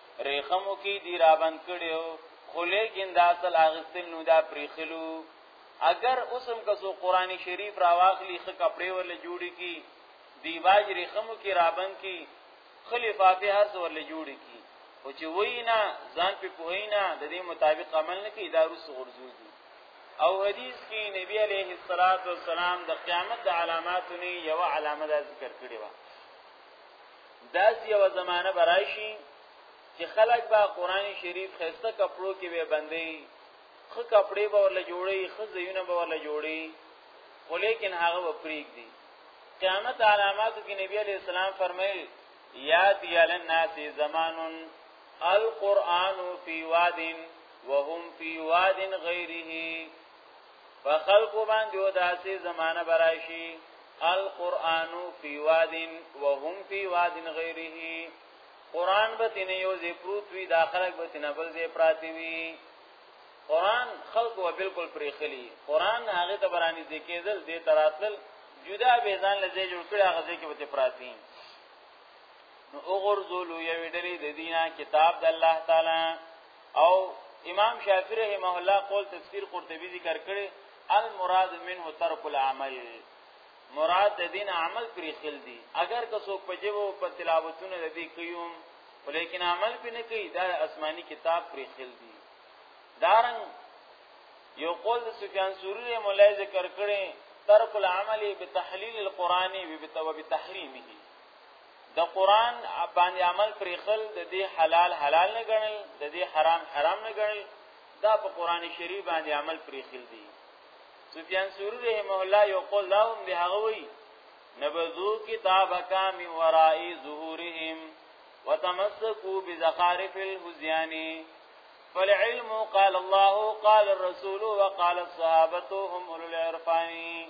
ریخمو کې دی را بند کړیو خو لیکن دا اصل اغستل نو دا پریخلو اگر اوسم کسو قران شریف را واخلی خ کپڑے ول جوړی کی دی باج ریخمو کې را بند کی خلیفافه هر څور له جوړی کی او چې وینا ځان په پوینا د دې مطابق عمل نه کی دا رس غرزول دي او حدیث کې نبی علیه الصلاۃ والسلام د قیامت د علاماتونو یو علامه ذکر کړی و داس یو زمانہ برایشي چې خلک با قران شریف خسته کپړو کې به بندي خو کپړې به ورله جوړي خو زینونه به ورله جوړي خو لیکن هغه وپریک دي قیامت علاماتو کې نبی علی السلام فرمایي یاد یل الناس زمان القرآن فی واد وهم فی واد غیره په خلقو باندې او داسې زمانہ براشي القرآن فی وادن وهم فی وادن غیره قرآن به تینه یو ځای پروت وي دا خلک به تینه بل ځای پراتی وي قرآن خلق و بالکل پریخلی قرآن هغه ته برانی ذکیدل دې تراتل جدا به ځان لځه جوړ کړی هغه ځای کې به پراتی نو وګورځول یو ډلې د دینه کتاب د الله تعالی او امام شافعی رحمه الله قول تفسیر قرطبی ذکر کړي المراد منه ترک العمل مراد د دین عمل پرې خل دي اگر که څوک په جبو په تلاوتونه د دې کوم ولیکن عمل پې نه کوي دا آسماني کتاب پرې خل دي دارنګ یو قول د سفیان سوری مولای ذکر کړي ترک العمل بتحلیل القرآن وبتحریمه د قران باندې عمل پرې خل د دې حلال حلال نه ګڼل د دې حرام حرام نه ګڼل دا په قران شریف باندې عمل پرې خل دي سفیان سوری رحمه الله یو قول دا هم دی هغه وی نبذو کتابک من وراء ظهورهم وتمسكوا بزخارف الهزيان فالعلم قال الله قال الرسول وقال الصحابه هم اولو العرفان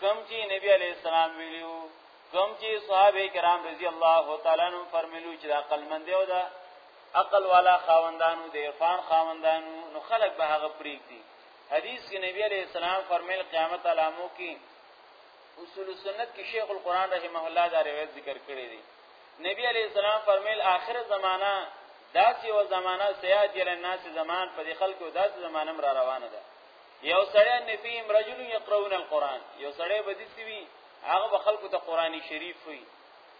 کم چې نبی علی السلام ویلو کم چې صحابه کرام رضی الله تعالی عنهم فرمایلو چې دا عقل مند او دا عقل والا خاوندانو د عرفان خاوندانو نو خلق به هغه پریک دي حدیث کې نبی علی السلام فرمایل قیامت علامو کې اصول سنت کې شیخ القران رحمه الله دا روایت ذکر کړی دی نبی علی السلام فرمایل آخر زمانہ داسې و زمانہ سیاد یل الناس زمان په خلکو داسې زمانم را روانه ده یو سړی نه فیم رجل یقرؤون القرآن یو سړی به دې سوي هغه به خلکو ته قرآني شریف وي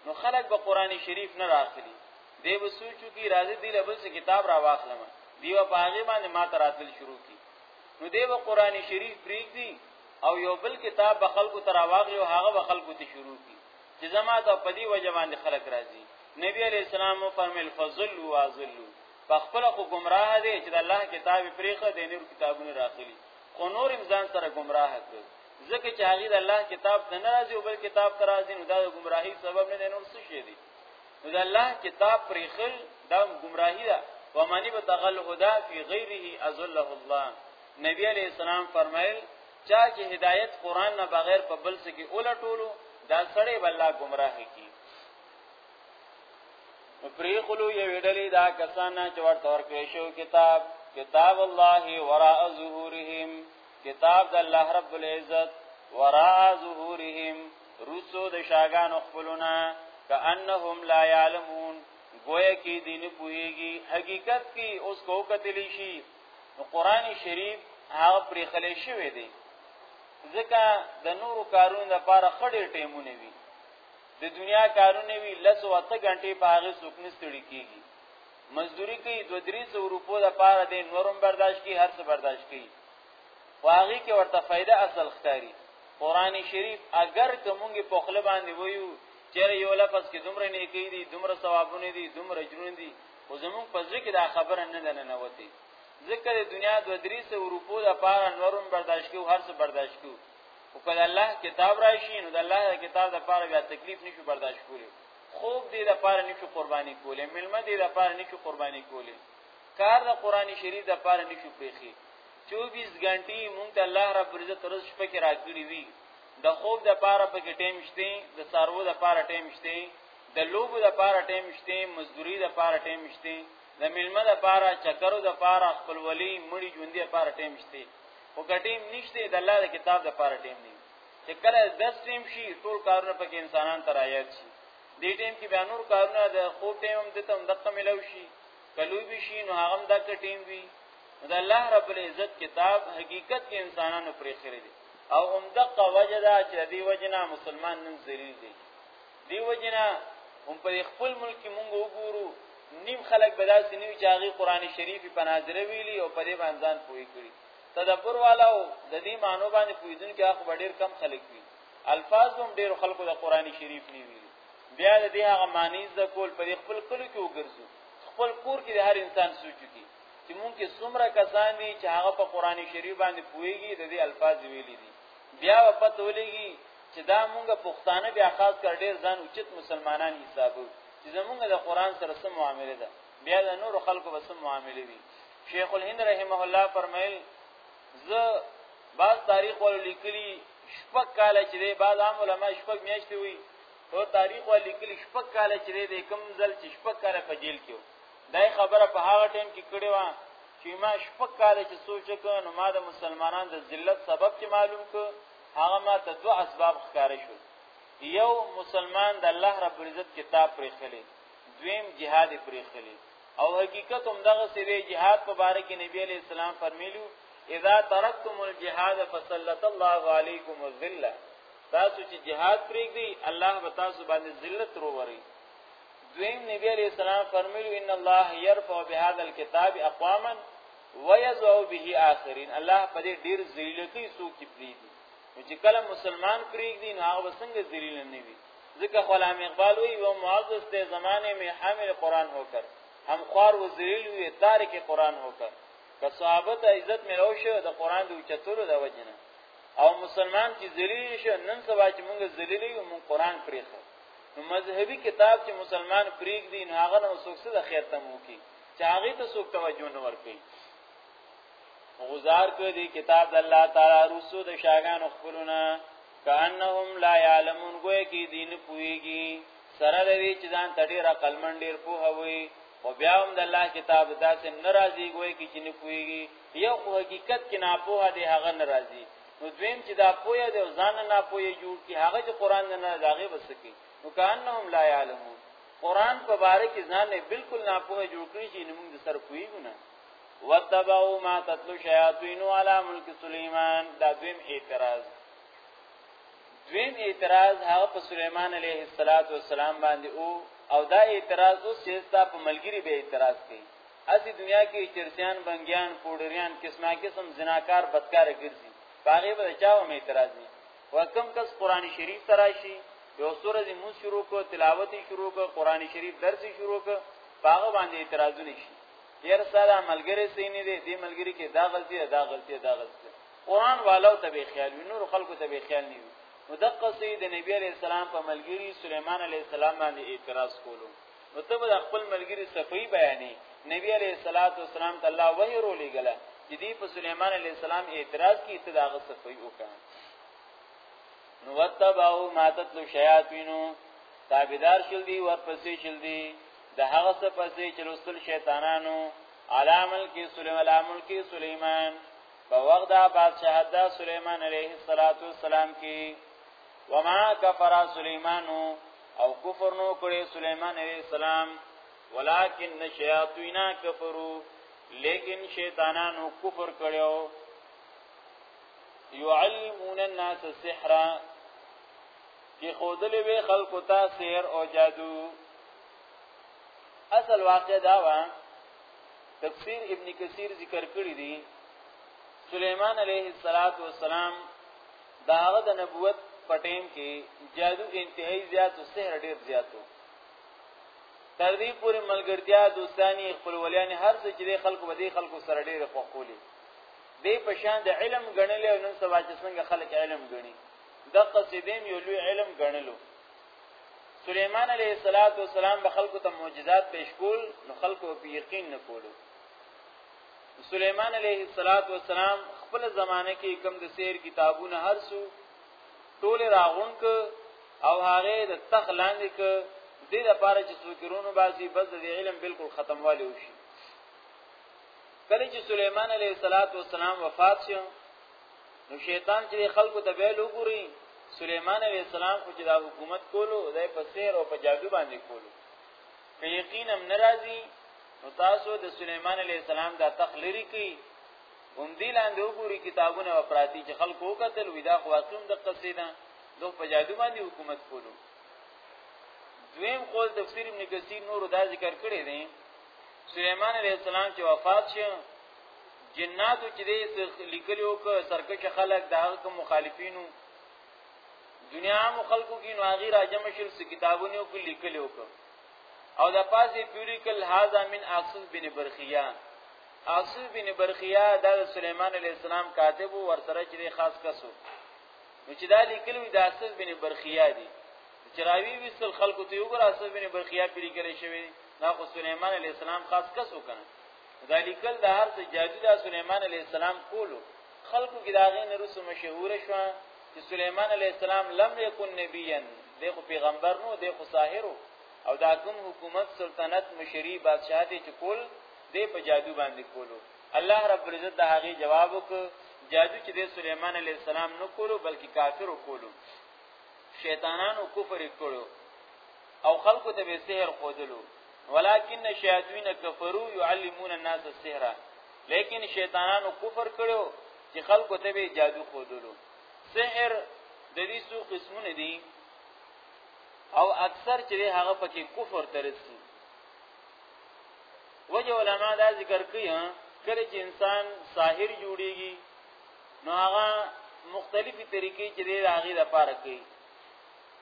نو خلک به قرآني شریف نه راخلي دی به سوچو کی راځي دی لبل څه کتاب را واخلم دیو په هغه باندې ما تراتل شروع کی نو دی به قرآني شریف پریږدي او یو بل کتاب به خلکو ته راواغلی او هغه به خلکو ته شروع کی چې زما ته په دې وجه باندې خلک راځي نبی علی السلام فرمایل فضلوا وازلوا په خپل خو گمراه دی چې د الله کتاب پریخه د نور کتابونه راخلی خو نور امزان سره گمراه کړ ځکه چې هغه د الله کتاب ته ناراضي او بل کتاب ته راضي نو دا د گمراهي سبب نه دی نور څه شي دی نو د الله کتاب پریخل دا گمراهي ده ومنی بتغل هدا فی غیره ازله الله نبی علیہ السلام فرمایل چا چې هدایت قران نه بغیر په بل څه کې اولټولو دا سړی بل گمراهي کی پری خلو یې ویډلې دا کسان چې ورته ورکړې شو کتاب کتاب الله وراء ظهورهم کتاب د الله رب العزت وراء ظهورهم رسو د شاګان خپلونه کانهم لا يعلمون گویا کې دین پوهیږي حقیقت کې اوس کو کتل شي نو قران شریف هغه پرې خلې شوی دی ځکه د نورو کارونو لپاره خړې ټیمونه وي د دنیا کارونه وی لس او اته غنټې په هغه څوک نه ستړي کیږي مزدوري کوي 2-300 روپو د پاره د نورم برداشت کی هر څه برداشت کوي واغی کې ورته فائدہ اصل ښکاری قران شریف اگر کومګي په خپل باندې ویو چې یو لفظ کې دومره نیکی دي دومره ثوابونه دي دومره اجرونه دي او زموږ په ځکه دا خبره نه ده نه وتی ځکه د دنیا 2-300 روپو د پاره نورم برداشت کوي هر څه برداشت کوي او کله الله کتاب راشي نو د الله کتاب د پاره بیا تکلیف نشو برداشت کولی خوب دې د پاره نشو قرباني کولی ملمه دې د پاره نشو قرباني کولی کار د قران شریف د پاره نشو پریخي 24 غنټي مونږ ته الله رب عزت رز شپه کې راکړي وي د خوب د پاره په کې ټیم شته د سارو د پاره ټیم شته د لوبو د پاره ټیم شته مزدوري د پاره ټیم شته د ملمه د پاره چکرو د پاره خپلولي مړي ژوندې د پاره ټیم شته خو ګټیم نشته د الله د کتاب د پاره ټیم دی چې کله د ټیم شي ټول کارونه پکې انسانان تر آیات شي دې ټیم کې بیا نور کارونه د خو ټیم هم د تم دقه ملو شي کلو به شي نو هغه د ټیم وي د الله رب العزت کتاب حقیقت کې انسانانو پرې خري دي او هم دقه وجدا چې دې وجنا مسلمان نن ذلیل دي دې وجه نه هم په خپل ملک کې مونږ وګورو نیم خلک به داسې نه وي چې هغه قران شریف په ناظره ویلي او په دې باندې ځان پوي کړي تدبر والا او د دې معنی باندې پویدون کې هغه ډېر کم خلک وي الفاظ هم ډېر خلکو د قران شریف نه ویلي بیا د دې هغه معنی ز کول په خپل کلو کې وګرځو خپل کور کې د هر انسان سوچو کې چې مونږ کې څومره کسان دي چې هغه په قران شریف باندې پويږي د دې الفاظ ویلي دي بیا په پتولېږي چې دا مونږ پښتانه بیا خاص کر ډیر ځان اوچت مسلمانان حسابو چې زمونږ د قران سره سم معاملې ده بیا د نور خلکو به سم معاملې وي شیخ الهند رحمه الله فرمایل ز باز تاریخ ول لیکلی شپږ کال چې دی باز عام علما شپږ میاشتې وي او تاریخ ول لیکلی شپږ کال چې دی د کم ځل چې شپږ کال په جیل کې دا خبره په هغه ټیم کې کړې و چې ما شپږ کال چې سوچ وکړ نو ما د مسلمانانو د ذلت سبب چې معلوم کړ هغه ما ته دوه اسباب ښکار شو یو مسلمان د الله رب العزت کتاب پرې خلی دویم جهاد پرې خلی او حقیقت هم دغه سوی جهاد په باره کې نبی علی اسلام فرمیلو اذا ترکتم الجهاد فسلط الله علیکم الذله تاسو چې جهاد پرېږدي الله به تاسو باندې ذلت وروړي دویم نبی علیہ السلام فرمیلو ان الله يرفع بهذا الكتاب اقواما ويزعو به آخرين الله په دې ډیر ذلیل کوي سو کې پریدي چې کله مسلمان پریږدي نو هغه څنګه ذلیل نه وي ځکه غلام اقبال وی و معزز ته زمانه می حامل قران هوکر هم خوار و ذلیل وی تارک قران هوکر که صحابه ته عزت ملو شو د قران د اوچتولو د وجنه او مسلمان چې ذلیل شو نن سبا چې موږ ذلیل یو موږ قران پریخو نو مذهبي کتاب چې مسلمان پریږدي نو هغه نو څوک څه د خیر تمو کی چې هغه ته څوک توجه نه ورکړي غزار کړ دي کتاب د الله تعالی رسو د شاګانو خپلونه کانهم لا يعلمون ګوې کې دین پويږي سره د وی چې ځان تډیر عقل من ډیر پوه وي او بیا هم د الله کتاب داسې ناراضي ګوې کې چې نه پويږي یو خو حقیقت کې نه پوه دی هغه ناراضي نو دویم چې دا پوهه دی ځان نه پوهه جوړ کی هغه چې قران نه نه داغه وسکی نو کانهم لا يعلمون قران په باره کې ځان نه بالکل ناپوه جوړ کړی چې موږ د سر پویګو نه وتبعوا ما تتلو شیاطین علی ملک سلیمان دا دویم اعتراض دویم اعتراض هغه په سلیمان علیه السلام باندې او او دا اعتراض اوس چې ستا په ملګری به اعتراض کوي اسی دنیا کې چرسیان بنګیان پوډریان قسمه قسم زناکار بدکار ګرځي باغې به چا هم اعتراض نه وکم کس قران شریف تراشی یو سورې دې مون شروع کو تلاوت شروع کو قران شریف درس شروع کو پاغه باندې اعتراضونه شي ير سره ملګری سینې دې دې ملګری کې دا غلطي دا غلطي دا غلطي قران والو ته به خیال وي نور خلکو ته به خیال نه وي مدقسی د نبی علی السلام په ملګری سليمان علی السلام باندې اعتراض کولو نو ته به خپل ملګری صفوی بیانې نبی علیہ الصلوۃ والسلام ته الله وحی رو لګل چې دی په سليمان علیہ السلام اعتراض کی ته داغه صفوی وکړه نو وتبعو ما تتلو شیاطینو تابعدار شل دی ورپسې شل دی د هغه څه پسې چې رسول شیطانانو علامل کې سليمان علامل کې سليمان په وخت دا بادشاہ دا سليمان عليه السلام کې وما کفر سليمان او کفر نو کړي سليمان عليه السلام ولكن الشياطين كفروا لیکن شیطانانو کفر کړو يعلمون الناس السحر کی خودلې وی خلق ته سحر او جادو اصل واقع دا و تفسیر ابن کثیر ذکر کړی دی سلیمان علیه الصلاۃ والسلام دا هغه د نبوت په ټیم کې جادو انتهایی زیات او سحر ډیر زیاتو تر دې پورې ملګرتیا دوستانی خپل ولیان هر څه چې خلکو به دې خلکو سره ډیر خوښولي دې په شان د علم غنلې او نن سبا چې څنګه خلک علم غني د قصیدیم یو لوی علم غنلو سلیمان علیه السلام به خلکو ته معجزات پیش کول نو خلکو په یقین نه کولو سليمان عليه الصلاه والسلام خپل زمانه کې کم د سیر کتابونه هر څو ټول راغون ک او هغه د تخ لاندې ک د دې لپاره چې ذکرونو باسي بس د علم بالکل ختموالی وشي کله چې سليمان عليه الصلاه والسلام وفات شو نو شیطان چې خلکو ته ویل وګوري سليمان عليه السلام خو چې دا حکومت کولو د پسیر او په جادو باندې کولو که یقینا ناراضي نو تاسو د سليمان عليه السلام دا تخلیری کی هم دی لاندې وګوري کتابونه او پراتی چې خلکو قتل ودا خو واقعم د قصیده دوه په جادو باندې حکومت کولو دویم قول تفسیر ابن کثیر نور دا ذکر کړی دی سليمان عليه السلام چې وفات شو جناتو چې دې لیکلو ک سرکش خلق دا کوم مخالفینو دنیا مو خلقو کې نو هغه راجم شل س کتابونه او کلی کلی وکړه او د پازې پیوري کل هاذا من اقصد بن برخیا اقصد بن برخیا د سليمان عليه السلام کاتب ورسره چې خاص کسو نو چې دا لیکل وي د اقصد بن برخیا دي چراوی وسل خلکو ته وګور اقصد بن برخیا پیری کړی شوی دا خو سليمان عليه السلام خاص کسو کنه دا لیکل د هر څه جادو د سليمان عليه السلام کولو خلکو کې دا غي نرس مشهور شو چې سليمان عليه السلام لم يكن نبيا دغه پیغمبر نو دغه ساحر او دا کوم حکومت سلطنت مشری بادشاہت چې کول دی په جادو باندې کولو الله رب العزت دا هغه جواب وک جادو چې د سليمان عليه السلام نو کولو بلکې کافر کولو شیطانانو کفر کولو او خلکو ته به سحر خودلو ولکن الشیاطین کفروا يعلمون الناس السحر لیکن شیطانانو کفر کړو چې خلکو ته به جادو خودلو سحر د دې څو قسمونه دي او اکثر چې هغه پکې کفر ترسي وجه علما دا ذکر کوي کله چې انسان ساحر جوړيږي نو هغه مختلفي طریقې چې دی هغه د پاره کوي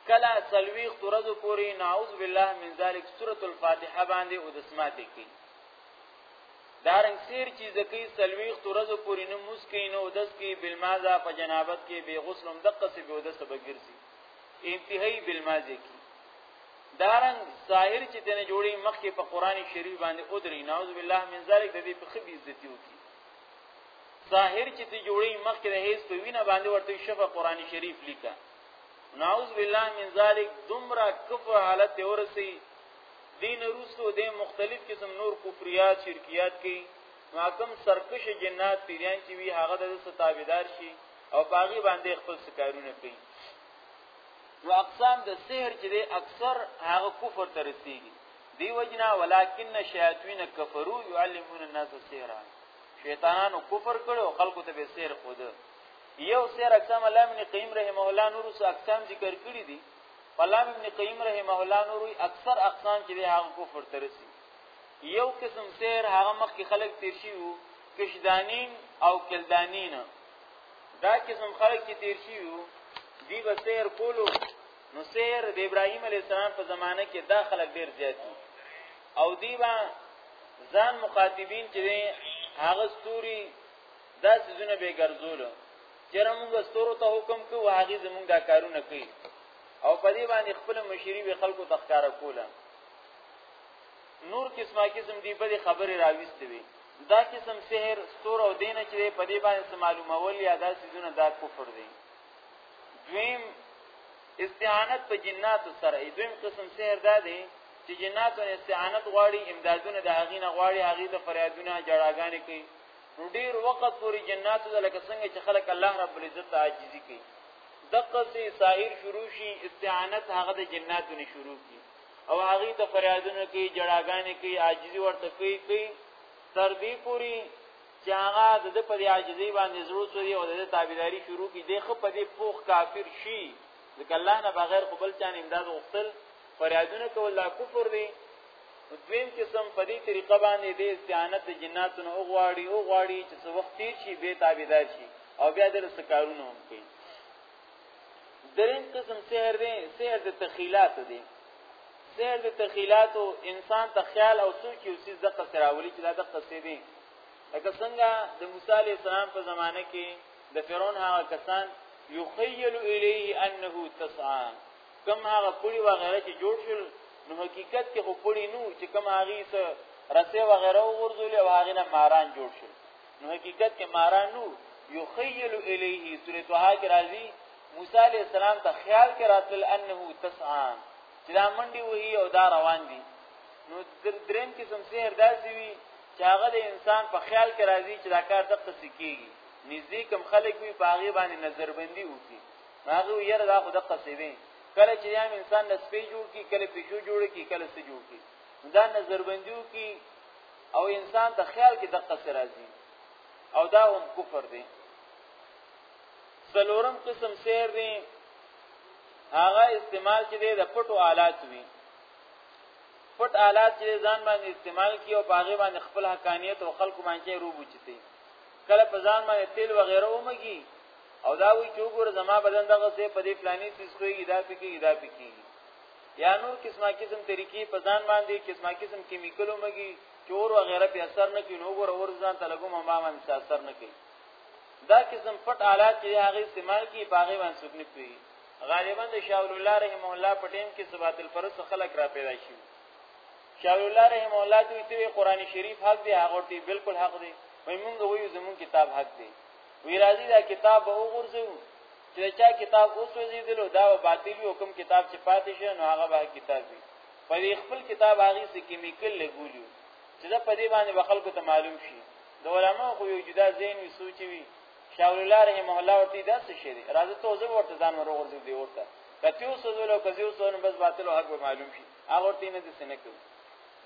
کلا سلویخ ترزو پوری نعوذ بالله من ذلک سوره الفاتحه باندې او د سمات کی دارنګ سیر چې زکی سلویخ ترزو پوری نو مسکین او دس کی بالمازه په جنابت کې به غسل هم دقه سی به دس بغیرسی انتهایی بالمازه کی دارنګ ظاهر چې دنه جوړي مخ کې په قران شریف باندې او درې نعوذ بالله من ذلک د دې په خبي عزت یو کی ظاهر چې ته جوړي مخکې د هیڅ په وینه باندې ورته شفه قرآني شریف لیکه نعوذ بالله من ذلک دمرا کفر حالت ورسی دین روسو د مختلف قسم نور کفریات شرکیات کی محکم سرکش جنات پیریان چې وی هغه د ستابیدار شي او باغی باندې خپل سکارونه کوي نو اقسام د سحر چې د اکثر هغه کفر ته رسیږي دی وجنا ولکن شیاطین کفرو يعلمون الناس السحر شیطانانو کفر کړو خلکو ته به سحر خود یو سیر اقسام علام ابن قیم رحمه الله نور سو اقسام ذکر کړی دي علام ابن قیم رحمه الله نور اکثر اقسام چې به هغه کفر ترسي یو قسم سیر هغه مخ کې خلک تیر شي وو کشدانین او کلدانین دا قسم خلک چې تیر شي وو دی به سیر کولو نو سیر د ابراهیم علی السلام په زمانه کې دا خلک ډیر زیات دي او دی به ځان مخاطبین چې هغه ستوري دا سيزونه به ګرځول چیرې موږ ستورو ته حکم کوو هغه زموږ دا کارونه کوي او په دې باندې خپل مشری به خلکو تخکار کوله نور قسمه قسم دی په خبره راويست وي دا قسم سحر ستور او دین چې په دې باندې معلومول یا دا سيزونه دا کفر دي دویم استعانت په جنات سره دویم قسم سحر دا دی چې جنات او استعانت غواړي امدادونه د هغې نه غواړي هغې د فریادونه جړاګانې کوي نو ډیر وخت پورې جنات ته لکه څنګه چې خلک الله رب العزت عاجزي کوي دغه سي سایر شروع شي استعانت هغه د جناتو نه شروع کی او هغه ته فریادونه کوي جړاګانې کوي عاجزي ورته کوي کوي تر دې پوري چې هغه د په دې عاجزي باندې زړه سوري او د تابعداري شروع کی دی خو په دې پوخ کافر شي ځکه الله نه بغیر خپل چان امداد غوښتل فریادونه کول لا کفر دی دویم قسم په دې طریقه باندې د استعانت د جناتو نه وغواړي او غواړي چې څو وخت تیر شي به تابعدار شي او بیا د سکارونه هم کوي دریم قسم سحر دی سحر د تخیلات دی سحر د تخیلات او انسان ته خیال او سوچ یو څه دقه سراولي چې دا دقه سي دی لکه څنګه د موسی علی السلام په زمانه کې د فرعون هغه کسان یخیل الیه انه تسعا کم هغه پړی وغیرہ چې جوړ شول نو حقیقت کې خو پړی نو چې کم هغه سه رسې وغیرہ ورزول او هغه نه ماران جوړ شول نو حقیقت کې ماران نو یخیل الیه سورۃ طه کې راځي موسی علیہ السلام ته خیال کې راتل انه تسعا چې دا منډي وهي او دا روان دي نو دریم قسم سحر داسي وي چې هغه د انسان په خیال کې راځي چې دا کار دقه سکیږي نږدې کم خلک وي باغې باندې نظر بندي وکړي هغه یره دا خو د قصیبه کله چې یام انسان د سپی جوړ کی کله پیشو جوړ کی کله سې جوړ کی دا نظر بندیو کی او انسان ته خیال کې د قصې راځي او دا هم کفر دی سلورم قسم سیر دی هغه استعمال چې دی د پټو آلات وي پټ آلات چې ځان باندې استعمال کی او باغې باندې خپل حقانیت او خلکو باندې روبو چتي کله په ځان باندې تیل وغیره ومږي او دا وی چې وګوره زما بدن دغه څه په دې فلاني سیس کوي دا پکې دا پکې یا نور قسمه قسم طریقې په ځان باندې قسمه قسم کیمیکلو مګي چور و غیره په اثر نه کوي نو وګوره ور ځان ته لګوم ما باندې اثر نه کوي دا قسم پټ آلات چې هغه استعمال کی باغې باندې څوک نه کوي غالبا د شاول الله رحم الله په ټیم کې سبات الفرس خلق را پیدا شي شاول الله رحم الله دوی ته قرآن شریف حق دی هغه ټی بالکل حق دی وای مونږ وایو زمون کتاب حق دی وی راځي دا کتاب به وګورځو چې چا کتاب اوس وزیدلو دا به باطل یو کوم کتاب چې پاتې شي نو هغه به کتاب وي په خپل کتاب هغه سې کیمیکل لګولیو چې دا په دې باندې خلکو ته معلوم شي د علماء خو یو جدا ذهن وي سوچي وي شاول الله رحم الله ورته دا څه شي راځي ته زه ورته ځان ورغور دې دی ورته کته اوس ولو کزي اوس نو بس باطل او حق به معلوم شي هغه ورته نه دي سنکو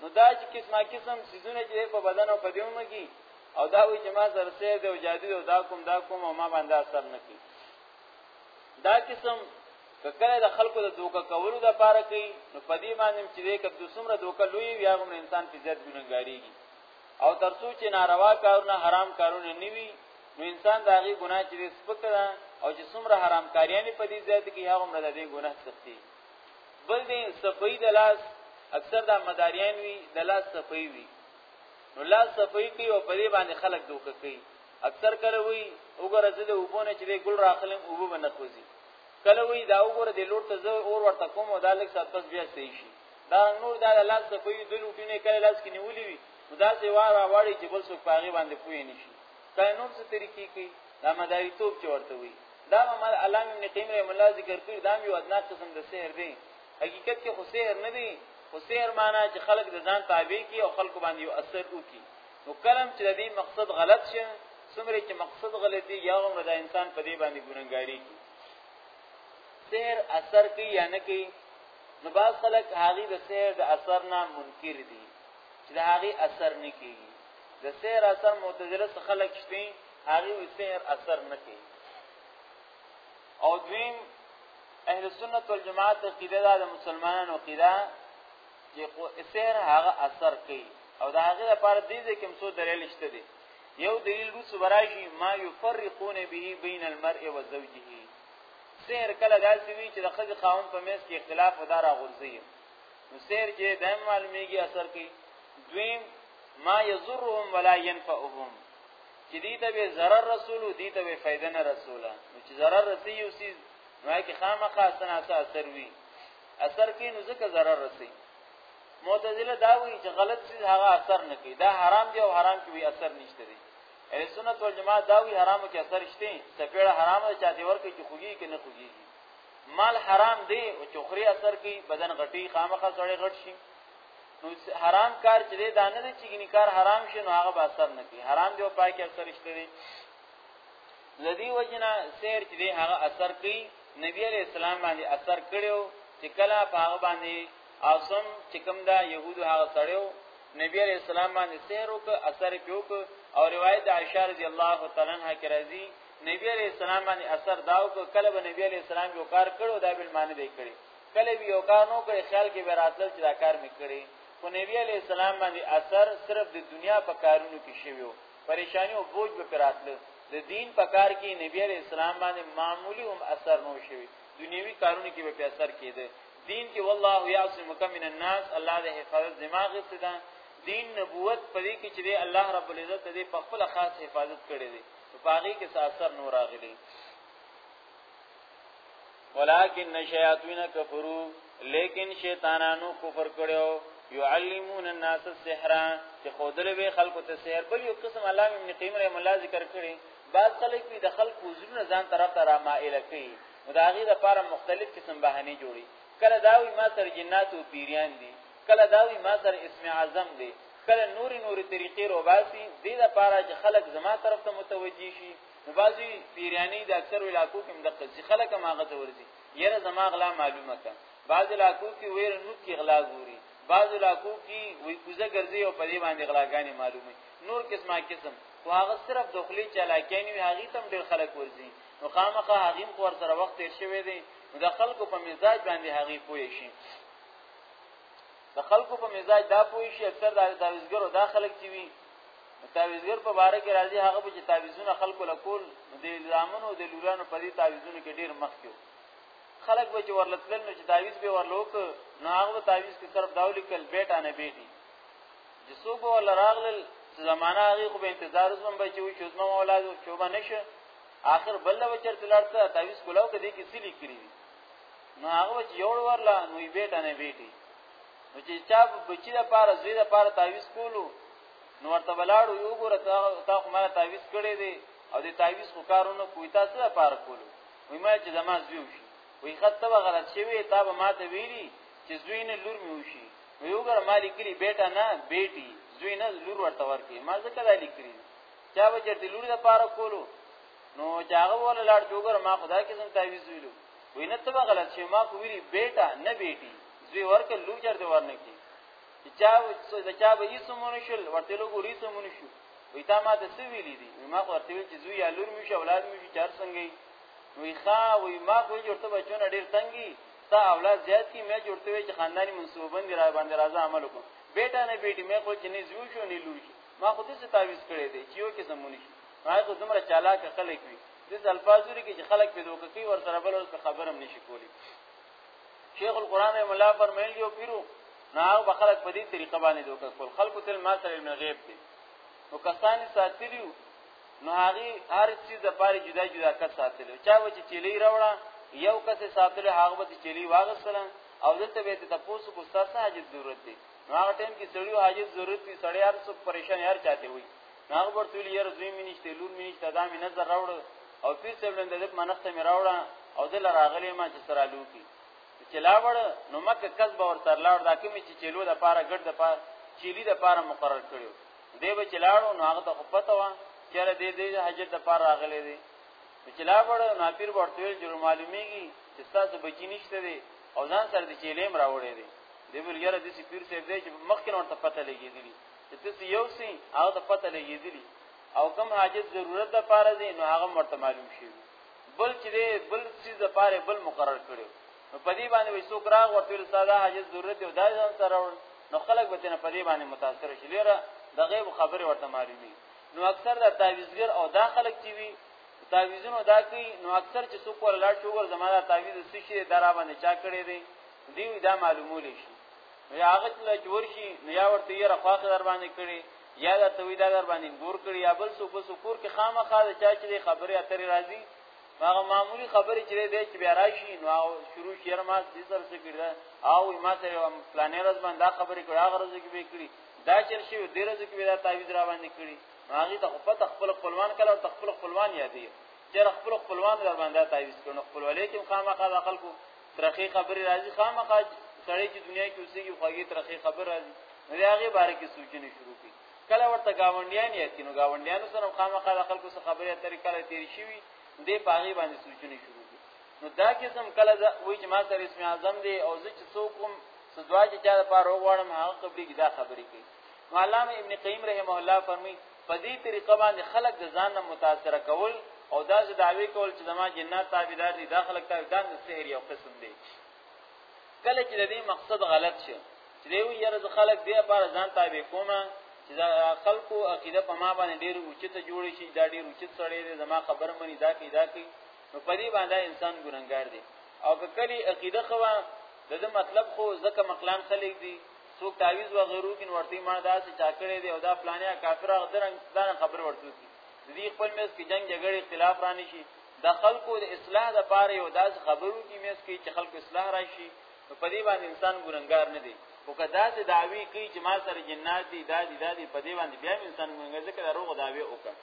نو دا چې قسمه قسم سيزونه چې په بدن او په دیومه کې او دا وی چې ما سره سیر دی او جادو دی او دا کوم دا کوم او ما باندې اثر نه کوي دا قسم کله د خلکو د دوکه کولو د پاره کوي نو په دې باندې چې دې کب د سمره دوکه لوی یا هم انسان په زیات ګناګاریږي او ترڅو چې ناروا کارونه حرام کارونه نیوي نو انسان د هغه ګناه چې سپکره او چې سمره حرام کاریانی په دې زیات کې هغه مر د دې ګناه سختي بل دې صفید لاس اکثر دا مداریان وی د لاس صفی وی نو لا صفای کوي او په دې باندې خلک دوک کوي اکثر کله وی وګوره زه د وبونه چې د ګل راخلم او وبو نه خوځي کله وی دا وګوره د لوټ ته زه اور ورته کوم او دا لک سات پس بیا سي شي دا نور دا لا صفای د لوټینه کله لاس کې نیولې وي دا سي واره واړي چې بل څوک پاغي باندې پوي نشي کله نور څه طریقې کوي دا مداري توپ چې ورته وي دا مال علامه ابن قیم رحم الله ذکر کړی دا یو ادنا قسم د سحر دی حقیقت کې خو سحر نه دی خو سحر معنا چې خلک د ځان تابع کی او خلکو باندې یو اثر وکي نو کلم چې د دې مقصد غلط شه څومره چې مقصد غلطي یا هم د انسان په دې باندې ګننګاری کی سحر اثر کوي یا نه کوي نو باز خلک هغه د سحر د اثر نه منکر دي چې د هغه اثر نه کوي د سحر اثر معتزله خلک شته هغه سحر اثر نه کوي او دویم اهل سنت والجماعت عقیده ده د مسلمانانو عقیده چې سحر هغه اثر کوي او دا هغه لپاره دې دې کوم څو دلیل شته دي یو دلیل روس برایشي ما یفرقون به بین المرء و زوجه سحر کله داسې وی چې د خځې خاون په میس کې اختلاف ودار غورځي نو سحر چې دایم معلومیږي اثر کوي دویم ما یضرهم ولا ينفعهم چې دې ته به zarar رسول او دې ته به فائدہ نه رسوله نو چې zarar رسي یو سیز نو کې خامخا سن اثر وی اثر کې نو ځکه zarar رسي معتزله دا وی چې غلط سیز هغه اثر نه کوي دا حرام دی او حرام کې وی اثر نشته دی اهل سنت والجماعت دا وی حرامو کې اثر شته سپېړه حرام ده چاته ورکه چې خوږي کې نه خوږي مال حرام دی او چوخري اثر کوي بدن غټي خامخا سړی غټ شي نو حرام کار چې دا نه دی چې ګنی کار حرام شي نو هغه به اثر نه کوي حرام دی او پای کې اثر شته دی لدی وجنا سیر چې هغه اثر کوي نبی علی اسلام باندې اثر کړو چې کله په هغه باندې اوسم چې کوم دا يهودو هغه سړیو نبی علی اسلام باندې سیر وک اثر پیوک او روایت عائشہ رضی الله تعالی عنها کې راځي نبی علی اسلام باندې اثر داو کله به نبی علی اسلام یو کار کړو دا بل معنی دی کړی کله به یو کار نو کوي خیال کې به راتلل چې دا کار مې کړی خو نبی علی السلام باندې اثر صرف د دنیا په کارونو کې شویو پریشانی او بوج به پراتله د دین په کار کې نبی علی اسلام باندې معمولی هم اثر نو شوی دنیوي کارونه کې به اثر کېده دین کې والله یعصمک من الناس الله دې حفاظت دماغ ستدا دین نبوت پرې کې چې الله رب العزت دې په خپل خاص حفاظت کړی دی په هغه کې اثر نور راغلی ولكن الشياطين كفروا لیکن شیطانانو کفر کړو يعلمون الناس السحر چې خودلې به خلکو ته سحر بل یو قسم علامه ابن قیم رحم الله ذکر کړي بعض خلک به د خلکو وزرونه ځان طرف ته را مائل کوي مداغي د لپاره مختلف قسم بهانه جوړي کله دا وي ما سره جنات او پیریان دي کله دا وي ما سره اسم اعظم دي کله نوري نوري طریقې روباسي دې لپاره چې خلک زما طرف ته متوجي شي خو بعضی پیرانی د اکثر علاقو کې مدقه ځي خلک هم هغه ته ورځي یره زما غلا معلومه کړه بعضی علاقو کې ویر نو کې غلا ګوري بعضی علاقو کې وی کوزه ګرځي او په دې باندې غلاګانی معلومه نور قسمه قسم خو هغه صرف دخلي چالاکیانی وی هغه تم ډیر خلک ورځي نو خامخه هغه خور سره وخت تیر شوی دی د خلکو په مزاج باندې هغه پوي شي د خلکو په مزاج دا پوي شي اکثر د تعویزګرو دا خلک چې وي تعویزګر په باره کې راځي هغه به چې تعویزونه خلکو لکول د الزامونو د لورانو په دې تعویزونو کې ډیر مخ کیو خلک به چې ورلتل نو چې تعویز به ورلوک نو هغه تعویز کې صرف داولی کل بیٹا نه بیټي چې څوک ول راغلل زمانہ هغه خو به انتظار زمم به چې وي چې زمم اولاد شوبه نشه آخر بل وچر تلارته تعویز کولاو کې دې کې سلی کړی نو هغه چې یو ورلا نو یې بیٹه نه بیٹي نو چې چا بچی د پاره زوی د پاره تعویز کولو نو ورته بلاړو یو ګره تا خو ما تعویز کړی دی او د تعویز خو کارونه کوی تاسو د پاره کولو وای ما چې زما زوی شي وای خطه به غلط شوی تا به ما ته ویلی چې زوی نه لور مې وشي نو یو ګره مالی کلی بیٹه نه بیٹي زوی نه لور ورته ورکی ما ځکه دا لیکلی چا به چرته لور د پاره کولو نو چاغه ولا لاړ جوګر ما خدای کې سم تعویز ویلو وینه ته به غلط شي ما کو ویلي بیٹا نه بیټي زوی ورکه لور چرته ورنه کی چې چا د چا به یې سمونه شول ورته لوګو ری سمونه شو وی تا ما ته څه ویلي دي ما خو ورته ویل چې زوی یا لور مې شو اولاد مې شو چار څنګه وی ښا وی ما خو جوړته بچونه ډیر تنګي ستا اولاد زیات کی مې جوړته وی چې خاندانی منسوبن دی را باندې راځه عمل وکړه بیٹا نه بیټي مې خو چې نه زوی شو نه لور شو ما خو دې څه تعویز کړی دی چې یو کې سمونه شي ما خو دومره چالاک خلک وي دې الفاظونه کې چې خلک په دوکه کې ور سره بل اوس خبرم نشي کولی شیخ القران رحم الله فرمایل یو پیرو نه هغه خلک په دې طریقه باندې دوکه کول خلکو تل ما سره علم غیب دي نو کسان ساتلیو نو هغه هر چیز د پاره جدا جدا کس ساتلیو چا و چې چلی راوړه یو کس ساتل هغه به چلی واغسله او دته به ته پوسو کو ستاسو حاجت ضرورت دي نو هغه ټیم کې سړیو حاجت ضرورت دي سړی هر څو پریشان هر چاته وي هغه ورته ویل یار زوی مې نشته لور مې نشته دا مې نظر راوړ او پیر صاحب لنده د منښت مې راوړ او د لراغلی ما چې سره لوکی چې لاوړ نو مکه کس به ورته لاړ دا کوم چې چلو د پاره ګډ د پاره چيلي د پاره مقرر کړو دی به چلاړو نو هغه ته پته و چې را دې دې حاجت د پاره راغلي دي چې لاوړ نو پیر ورته ویل جوړ معلومیږي چې تاسو بچی نشته دي او ځان سره د چیلیم راوړې دي دی ویل یاره د سپیر سیف دی چې مخکې ورته پته لګېدلی چې تاسو یو سي هغه ته پته لګیدلی او کم حاجت ضرورت د پاره دی نو هغه مرته معلوم شي بل چې بل چیز د پاره بل مقرر کړو نو په دې باندې وې څوک راغ ورته ویل ساده حاجت ضرورت دی دا ځان سره نو خلک به تنه په دې باندې متاثر شي لره د غیب خبره ورته معلومي نو اکثر د تعویزګر او دا خلک چې وي تعویزونو دا کوي نو اکثر چې څوک ورلاړ شو ور زمانہ تعویز څه شي درا باندې چا کړی دی دی دا معلومول شي نو یا هغه چې لچ ورشي نو یا ورته یې رخواخه در باندې کړي یا د توی دا در باندې ګور کړي یا بل څوک بل څوک کې خامخا د چا چې خبره اترې راځي هغه معمولی خبرې چې دی چې بیا راشي نو شروع شیر ما د سر څخه کړه او ما ته پلانې راز باندې دا خبرې کړه هغه ورځ کې به کړی دا چې شی د ورځ کې دا تعویذ را باندې کړی هغه ته خپل خپل خپلوان کله او خپل خپلوان یادې چې خپل خپلوان در باندې تعویذ کړي خپلوالې کې خامخا د خلکو ترخې خبرې راځي خامخا سړی چې دنیا کې اوسېږي خوږې ترخې خبرې راځي نو هغه باره کې سوچنه شروع کړي کله ورته گاونډیان یې کینو گاونډیانو سره خامخا د خلکو سره خبرې اترې کله تیر شي وي دې پاغي باندې سوچنه شروع کړي نو دا قسم کله دا وایي چې ما سره اسم اعظم دی او زه چې څوک کوم سدوا چې چا لپاره وغواړم هغه قبلي کې دا خبرې کوي علامه ابن قیم رحمه الله فرمایي په دې طریقه باندې خلک د ځان نه متاثر کول او دا چې داوی کول چې زما جنات تابعدار دي دا خلک ته دا د سحر یو قسم دی کله چې د دې مقصد غلط شي چې یو یره خلک دې لپاره ځان تابع کومه چې دا خلکو عقیده په ما باندې ډیر اوچته جوړ شي دا ډیر اوچت سړی دی زما خبر مني دا کی دا کی نو په دې باندې انسان ګناګار دی او کله عقیده خوا د دې مطلب خو ځکه مقلان خلک دي څوک تعویز و غیره وکړي نو ورته یې مړه داسې چا کړی دی او دا فلانیا کافر هغه د رنګ دا رنګ خبرې ورته وکړي د دې خپل منځ کې جنګ جګړې اختلاف را نه شي د خلکو د اصلاح لپاره یو داسې خبرې وکړي منځ کې چې خلکو اصلاح را شي نو په دې باندې انسان ګورنګار نه دی او که داسې دعوی کوي چې ما سره جنات دي دا دي دا دي په دې باندې بیا انسان ګورنګار ځکه دا روغ دعوی وکړي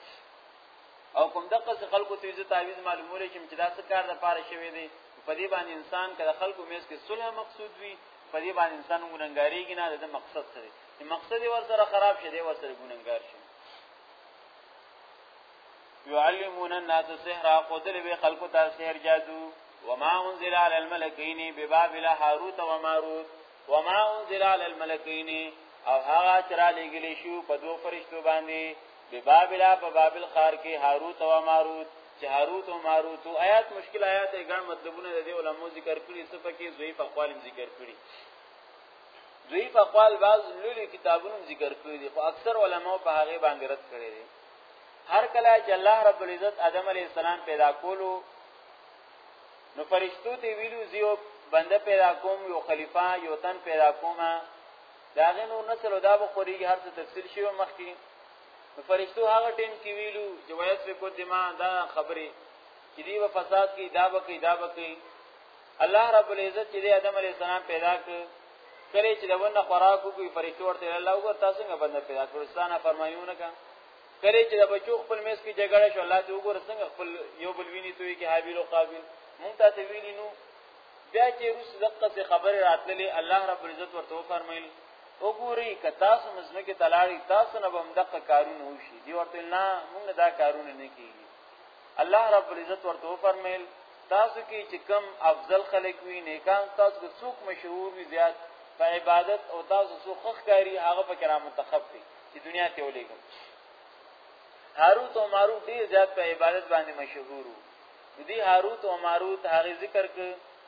او کوم دغه څه خلکو ته عزت تعویز معلومول چې دا څه کار د پاره شوی دی په دې باندې انسان کله خلکو میس کې صلح مقصود وي په دې باندې انسان ګننګاریږي نه د مقصد سره چې مقصد ور سره خراب شي دی ور سره ګننګار شي يعلمون الناس السحر قدل به خلق ته سحر جادو وما انزل على الملكين ببابل هاروت وماروت وما انزل على الملكين او هغه چر لګلی شو په دوه فرشتو باندې ببابل په بابل خار کې هاروت او ماروت چې هاروت او ماروت آیات مشکل آیات ګڼ مطلبونه د دې علماء ذکر کړي څه پکې ضعیف اقوال ذکر کړي ضعیف اقوال بعض لولي کتابونو ذکر کړي دي خو اکثر علماء په هغه باندې رد کړي دي هر کله چې الله رب العزت آدم علی السلام پیدا کولو نو فرشتو ته ویلو زیو بنده پیدا کوم یو خلیفہ یو تن پیدا کوم دا غنو نسل دا به خوري هر څه تفصیل شوی مخکې نو فرشتو هغه ټیم کې ویلو چې وایس کو دما دا خبرې چې دی په فساد کې دا بکی دا بکی الله رب العزت چې آدم علی السلام پیدا کړ کله چې دونه خوراکو کوي فرشتو ورته الله او تاسو څنګه بنده پیدا کړو ستانه فرمایونه کا کله چې د بچو خپل میس کې جګړه شو الله ته وګوره څنګه خپل یو بل ویني توي کې حابیل او قابیل مونږ ته ویلی نو بیا چې روس دقه څه خبره راتللې الله رب العزت ورته فرمایل وګوري که تاسو مزمه کې تلاړی تاسو نه بم دقه کارونه وشي دی ورته نه موږ دا کارونه نه کیږي الله رب العزت ورته فرمایل تاسو کې چې کم افضل خلک وي نیکان تاسو کو څوک مشهور وي زیات په عبادت او تاسو څوک خخکاری هغه په کرام منتخب دي چې دنیا ته ولېږم هاروت او ماروت ډیر زیات په عبادت باندې مشهور وو نو دی هاروت او ماروت هغه ذکر ک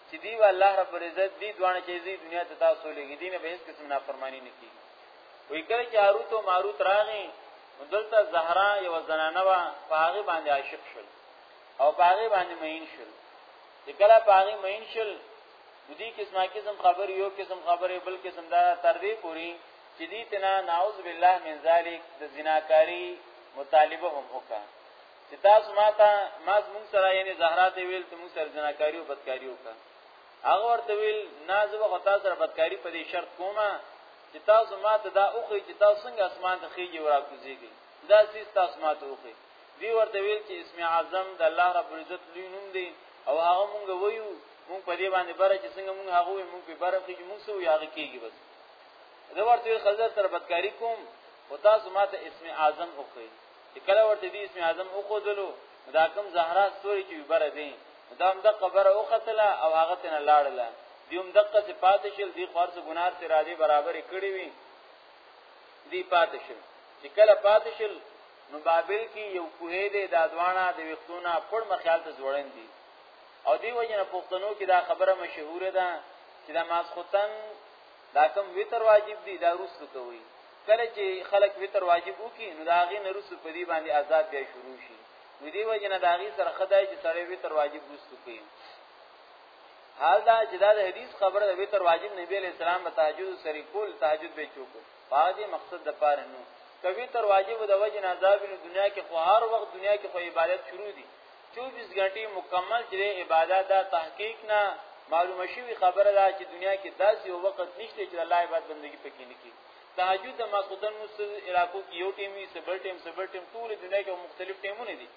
چې دی الله رب العزت دی دوانه چې دی دنیا ته تاسو لګی دین به هیڅ قسم نافرمانی نه کی وی کله چې هاروت او ماروت راغی دلته زهرا یو زنانه وا پاغه باندې عاشق شول او پاغه باندې مین شول چې کله پاغه مین شول دوی قسمه قسم خبر یو قسم خبره بل قسم دا تر دې پوری چې دې تنا نعوذ بالله من ذلک د زناکاری مطالبه هم وکړه چې تاسو ماته ما زموږ سره یعنی زهرا ته ویل ته موږ سره جناکاری او بدکاری وکړه هغه ورته ویل نه زه به تاسو سره بدکاری په دې شرط کومه چې تاسو ماته دا اوخی چې تاسو څنګه اسمان ته خېږي ورا کوزيږي دا سیس تاسو ماته اوخی دی ورته ویل چې اسم اعظم د الله رب العزت لوی نوم دی او هغه مونږ ویو مونږ په دې باندې بره چې څنګه مونږ هغه مونږ په بره کې مونږ سو یاغه کیږي بس دا ورته خزر سره بدکاری کوم او تاسو ماته اسم اعظم اوخی چې کله ورته دې اسم اعظم او خودلو دا کوم زهرا ستوري چې بر دي دا هم د قبر او قتل او هغه تن لاړله دیوم دقه چې پاتې شل دی خورس ګنار سره راځي برابر کړی وي دی پاتې شل چې کله پاتې شل نو بابل کې یو کوه دې د ادوانه د وختونه پړ مخیال ته جوړن دي او دی وجنه پښتنو کې دا خبره مشهوره ده چې د ماسختن دا کوم وتر واجب دی دا رسو کوي کله چې خلک وتر واجب وکي نو دا غي نه رسو په دې باندې آزاد بیا شروع شي نو دی وجه نه دا غي سره خدای چې سړی وتر واجب رسو کوي حال دا چې دا د حدیث خبره د وتر واجب نبی علی السلام په تهجد سری کول تهجد به چوکو پاجي مقصد د پاره نو کوي تر واجب د وجه نه عذاب دنیا کې خو هر وخت دنیا کې خو عبادت شروع دي 24 غنټې مکمل چې عبادت دا تحقیق نه معلومه شوی خبره ده چې دنیا کې داسې یو وخت نشته چې الله عبادت بندگی پکې نه کوي تهجد د ماسوتن مستز علاقو کې یو ټیم وي سبل ټیم سبل ټیم ټول دنیا کې مختلف ټیمونه دي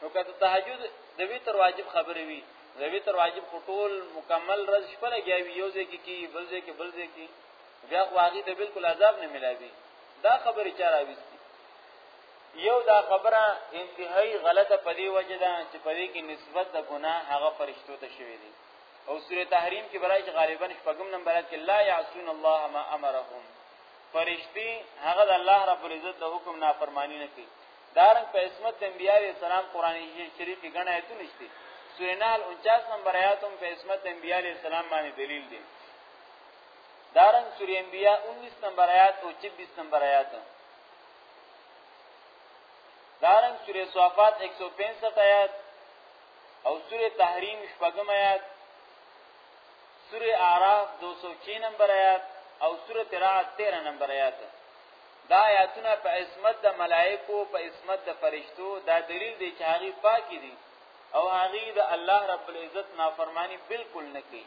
نو کته تهجد د وی تر واجب خبره وي د وی تر واجب ټول مکمل رز شپه لګیاوي یو ځای کې کی بل ځای کې بل ځای کې بیا خو هغه ته بالکل عذاب نه ملاوي دا خبره چاره وي یو دا خبره انتهایی غلطه په دی وجه ده چې په دې کې نسبت د ګناه هغه فرشتو ته شوی دی او سوره تحریم کې برای چې غالبا شپږم نمبر کې لا یعصون الله ما امرهم فرشتي هغه د الله رب العزت د حکم نافرمانی نه کوي دارنګ په اسمت انبیاء علیہ السلام قران شریف کې غنه ایتو نشته سوره نحل 49 نمبر آیات هم په اسمت انبیاء علیہ السلام باندې دلیل دی دارنګ سوره انبیاء 19 نمبر آیات او 26 نمبر آیات دارنګ سوره صافات 165 آیات او سوره تحریم شپږم آیات سوره اعراف 206 نمبر آیات او سوره رعد 13 نمبر آیات دا آیاتونه په عصمت د ملائکو په عصمت د فرشتو دا دلیل دی چې هغه پاکي دي او هغه د الله رب العزت نافرمانی بالکل نه کوي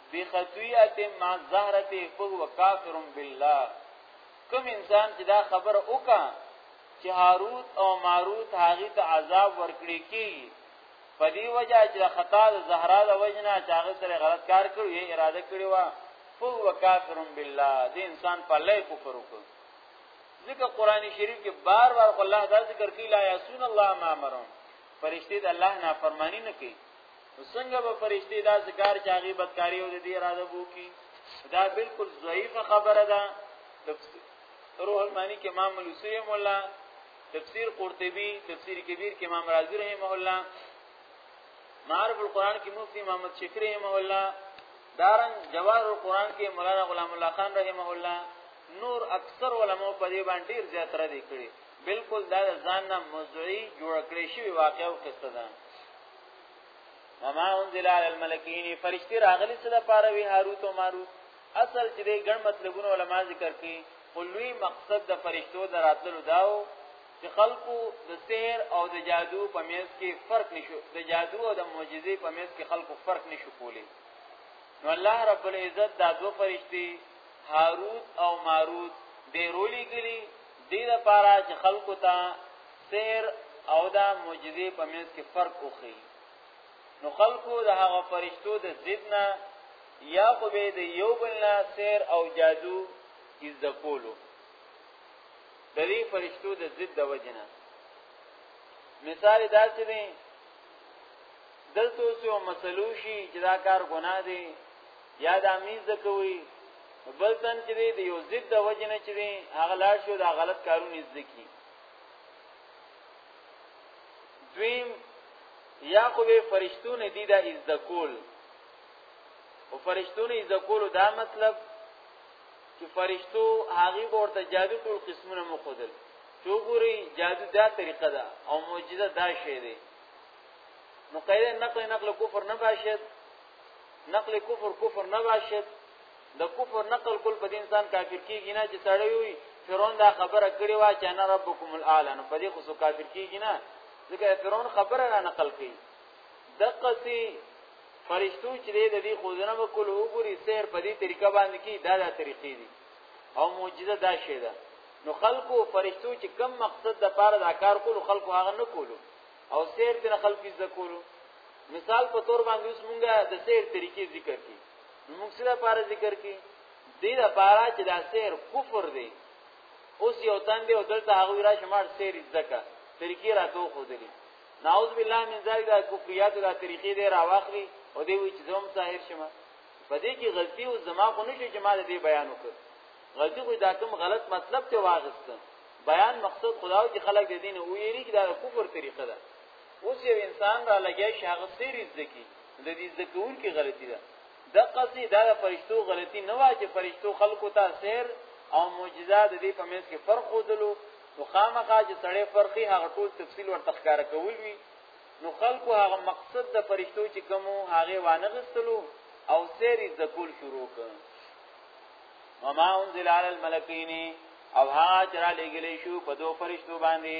بخطیئه مع الزهرته فهو کافر بالله کوم انسان چې دا خبر وکا چې هاروت او ماروت هغه ته عذاب ورکړي کی په دی وجه چې خطا د زهرا د وجنا چې هغه سره غلط کار کړی اراده کړی و فهو کافر بالله دې انسان په لای کفر وکړ ځکه قران شریف کې بار بار الله دا ذکر کوي لا یسون الله ما امرهم فرشتي د الله نافرمانی نه کوي نو څنګه به فرشتي دا ذکر چې هغه بدکاری او د دې اراده وو کی دا بالکل ضعیفه خبره ده تفسیر روح المانی کې امام لوسی مولا تفسیر قرطبی تفسیر کبیر کې امام رازی رحمه الله معارف القرآن کې مفتی محمد شیخ رحمه الله دارن جواهر القرآن کې مولانا غلام الله خان رحمه الله نور اکثر علماء په دې باندې ډیر زیات را دي کړی بالکل دا ځان نه موضوعي جوړ کړی شوی واقعو قصه ده وما انزل على الملكين فرشتي راغلي څه د پاره وی هاروت او ماروت اصل چې د ګڼ مطلبونو علما ذکر کړي خلوی مقصد د فرشتو دراتلو داو چې خلقو د سحر او د جادو په میز کې فرق نشو د جادو او د معجزې په میز کې خلقو فرق نشو کولی نو الله رب العزت دا دو فرشتي هاروت او ماروت د رولی ګلی دې لپاره چې خلکو ته سحر او دا معجزې په منځ کې فرق وخی نو خلکو د هغه فرشتو د ضد نه یا خو به د یو بل نه سحر او جادو از د کولو د دې فرشتو د ضد د وجنه مثال دا چې دی دلته اوس یو مسلو شي چې دا کار ګناه دی یا دا میز د کوي بل تن چې دی یو ضد د وجه نه چې دی هغه لاړ شو دا غلط کارونه یې ځکې دویم یا خو به فرشتو نه دی دا از د کول او فرشتو نه از د کول دا مطلب چې فرشتو هغه ورته جادو ټول قسمونه مخدل چوغوري جادو دا طریقه ده او معجزه دا شی دی نو قیده نقل نقل کفر نه باشد نقل کفر کفر نه باشد د کفر نقل کول په دین ځان کافر کیږي نه چې سړی وي فرعون دا خبره کړې و چې انا ربکم الاعلى نو په دې خو کافر کیږي نه ځکه فرعون خبره را نقل کړي دقه سي فرشتو چې د دې خوځنه وکول وګوري سیر په دې طریقه باندې کی دا دا طریقې دي او معجزه دا شی ده نو خلکو فرشتو چې کم مقصد د پاره دا کار کول خلکو هغه نه کولو او سیر تر خلق زده کولو مثال په تور باندې اوس مونږه د سیر طریقې ذکر کی نو موږ سره لپاره ذکر کی دې لپاره چې دا سیر کفر دی اوس یو تن دی او دلته هغه را شمار سیر زده کا طریقې را دوه خو دي نعوذ بالله من ذلک دا کفریات دا طریقې دی را واخلي او دی وی چې زوم ساحر شمه په دې کې غلطي او زما خو نشي چې ما دې بیان وکړ غلطي خو دا کوم غلط مطلب ته واغسته بیان مقصد خدای چې خلک د دین او یری کې دا کفر طریقه ده اوس یو انسان را لګیا شي هغه سیریز دکی د دې ذکرون کې غلطی ده د قصې دا فرشتو غلطی نه وا چې فرشتو خلکو ته سیر او معجزه د دې په منځ کې فرق ودلو نو خامخا چې سړی فرقي هغه ټول تفصیل ورته ښکار کول وی نو خلکو هغه مقصد د فرشتو چې کومو هغه وانه غستلو او سیریز د کول شروع کړ وما انزل على الملكين او ها چرا لګلې شو په دوه فرشتو باندې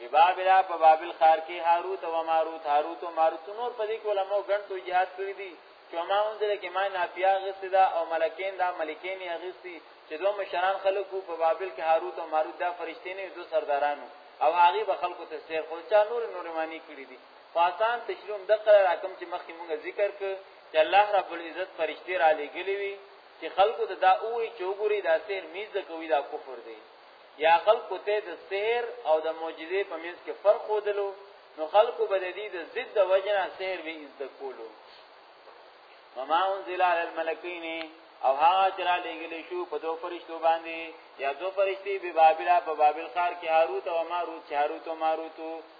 ببابل په بابل خار کې هاروت او ماروت هاروت او ماروت نور په دې کې علماء ګڼ تو یاد کړی دي چې ما انزل کې ما نافیا غستی دا او ملکین دا ملکین یې غستی چې دوه مشران خلکو په بابل کې هاروت او ماروت دا فرشتي نه دوه سردارانو او هغه به خلکو ته سیر خو چا نور نور معنی کړی دي فاسان تشلوم د قرار حکم چې مخکې موږ ذکر ک چې الله رب العزت فرشتي را لګلې وي چې خلکو ته دا وایي چې وګوري دا سحر میز د کوي دا کفر دی یا خلکو ته د سحر او د معجزې په منځ کې فرق ودلو نو خلکو به د دې د ضد د وجنه سحر به عزت کولو وما انزل على الملكين او هغه چې را لېږل شو په دوه فرشتو باندې یا دوه فرشتي به بابل په بابل ښار کې هاروت او ماروت چې هاروت او ماروت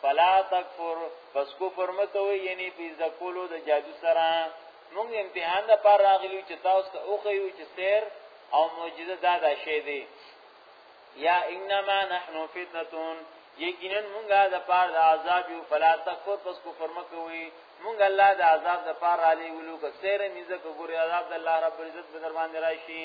فلا تکفر پس کفر مکوي یعنی په ذکولو د جادو سره موږ امتحان د پار راغلی چې تاسو ته اوخه یو چې سیر او معجزه دا دا شی دی یا انما نحنو فتنتون یقینا مونږه د پار د عذاب یو فلا تکفر پس کفر مکوي مونږ الله د عذاب د پار علی ولو که سیر میزه کو ګوري عذاب د الله رب عزت به در باندې راشي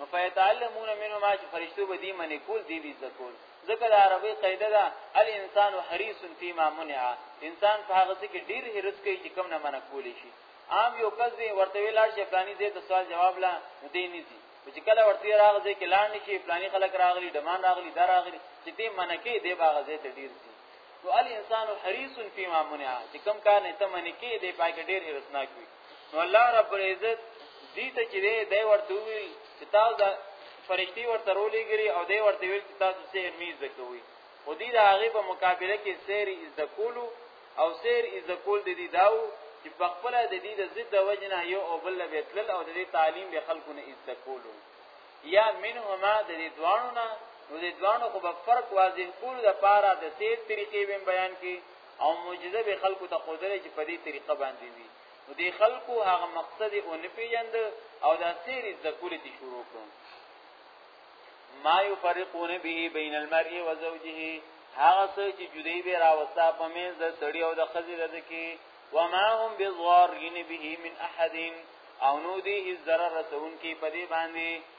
نو فیتعلمون منه ما چې فرشتو به دې منې کول دې به ذکول ځکه د عربی قاعده ده الانسان حریص فيما منع انسان په هغه څه کې ډیر حرس کوي چې کم نه منع کولی شي عام یو کس دی ورته ویلار شي فلانی دې د سوال جواب لا دې نه دي چې کله ورته راغځي کې لاندې شي فلانی خلک راغلي دمان راغلي دا راغلي چې دې منع کې دې باغ ځای ته ډیر دي نو الانسان حریص فيما منع چې کم کار نه ته منع کې دې پای کې ډیر حرسناک وي نو الله رب العزت دې ته چې دی دی ورته ویل چې تاسو د فرشتي ورته رولې ګری او دی ورته ویل چې تاسو سحر میز کوي او دې د هغه په مقابله کې سحر از د کولو او سحر از د کول د دې داو چې په خپل د دې د ضد وجنه یو او بل به تل او د دې تعلیم به خلکو نه از د کولو یا منهما د دې دوانو نه نو د دوانو خو به فرق واضح کول د پاره د سیر طریقې بیان کی او معجزه به خلکو ته خودره چې په دې طریقه باندې وي نو دې خلکو هغه مقصد او نه پیژند او دا سیریز د کولې دي شروع کړو ما یفرقون به بین المرء و زوجه هغه څه چې جدی به راوستا په مینځ د سړی او د خزې د کې وما هم بضارین به من احد او نو دې هیڅ ضرر رسون کې په دې باندې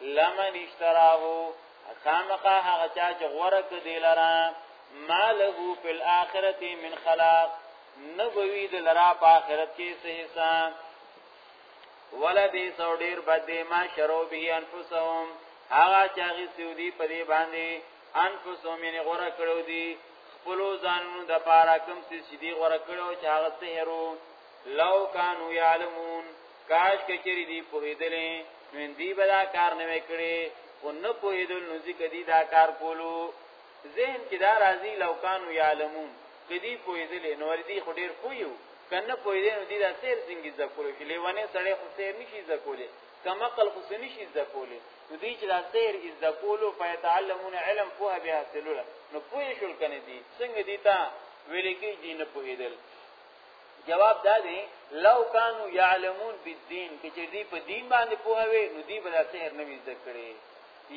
لمن اشتراه خامقا هغه چا چې غوړه کدی لرا ما له فی الاخرته من خلاق نبوی د لرا په آخرت کې څه حصہ ولا بي سو ډیر بد ما شرو به انفسهم هغه چا غي سودی په دې باندې انفسهم یې يعني غوړه کړو دي خپل ځانونو د پاره کوم څه چې دی غوړه کړو چې هغه سهرو لو کانوا یعلمون کاش که چری دی پوهیدلې نو دی به دا کار نه وکړي او نه پوهیدل نو ځکه دی دا کار کولو ذهن کې دا راځي لو کانو یعلمون کدی پوهیدلې نو ور دی خو ډیر پویو کنه پوهیدل نو دی دا سیر څنګه ذکر شي لیوانه سړی خو سیر نشي ذکولې کما قل خو نشي ذکولې نو دی چې دا سیر از ذکولو فیتعلمون علم پوها به حاصلوله نو پوه شول کنه دی څنګه دی تا ویل کې دی نه پوهیدل جواب دا دی لو کانو یعلمون بالدین کې چې دی په دین باندې پوه وي نو دی به سحر نه وي ذکر کړي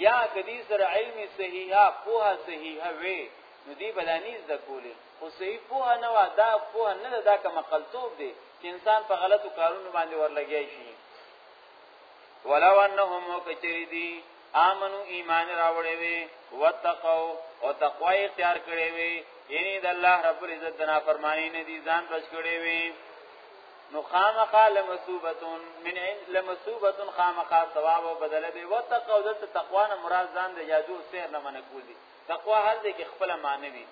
یا کدی سره علم صحیحه پوه صحیحه وي نو دی به نه ذکر کولی خو صحیح پوه نه وا دا پوه نه دا کوم قلتوب دی چې انسان په غلطو کارونو باندې ورلګی شي ولو انهم کچری دی آمنو ایمان راوړې وي وتقو او تقوا اختیار کړې وي یعنی د الله رب العزت د نافرمانی نه دي ځان بچ کړې وي نو خامخا لمسوبتون من عند لمسوبتون خامخا ثواب او بدل به وتقو د تقوا نه مراد ځان د جادو سحر نه منکول دي تقوا هر دې کې خپل معنی وي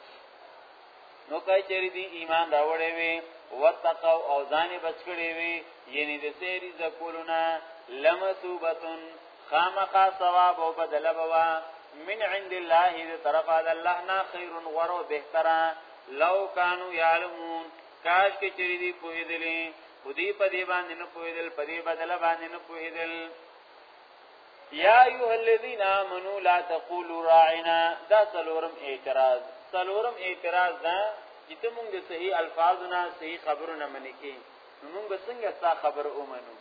نو کای چری دی ایمان راوړې وي وتقو او ځان بچ کړې وي یعنی د سری زکولنا لمثوبتن خامقا ثواب او بدل بوا من عند الله دې طرف د الله نه خیر غورو بهتره لو کانوا یعلمون کاش کې چری دی پوهېدلې خودی په دې باندې نه پوهېدل په دې بدل باندې نه پوهېدل یا ایها الذین آمنو لا تقولوا راعنا دا سلورم اعتراض سلورم اعتراض دا چې ته مونږ د صحیح الفاظونه صحیح خبرونه منې کې مونږ څنګه ستا خبر اومنو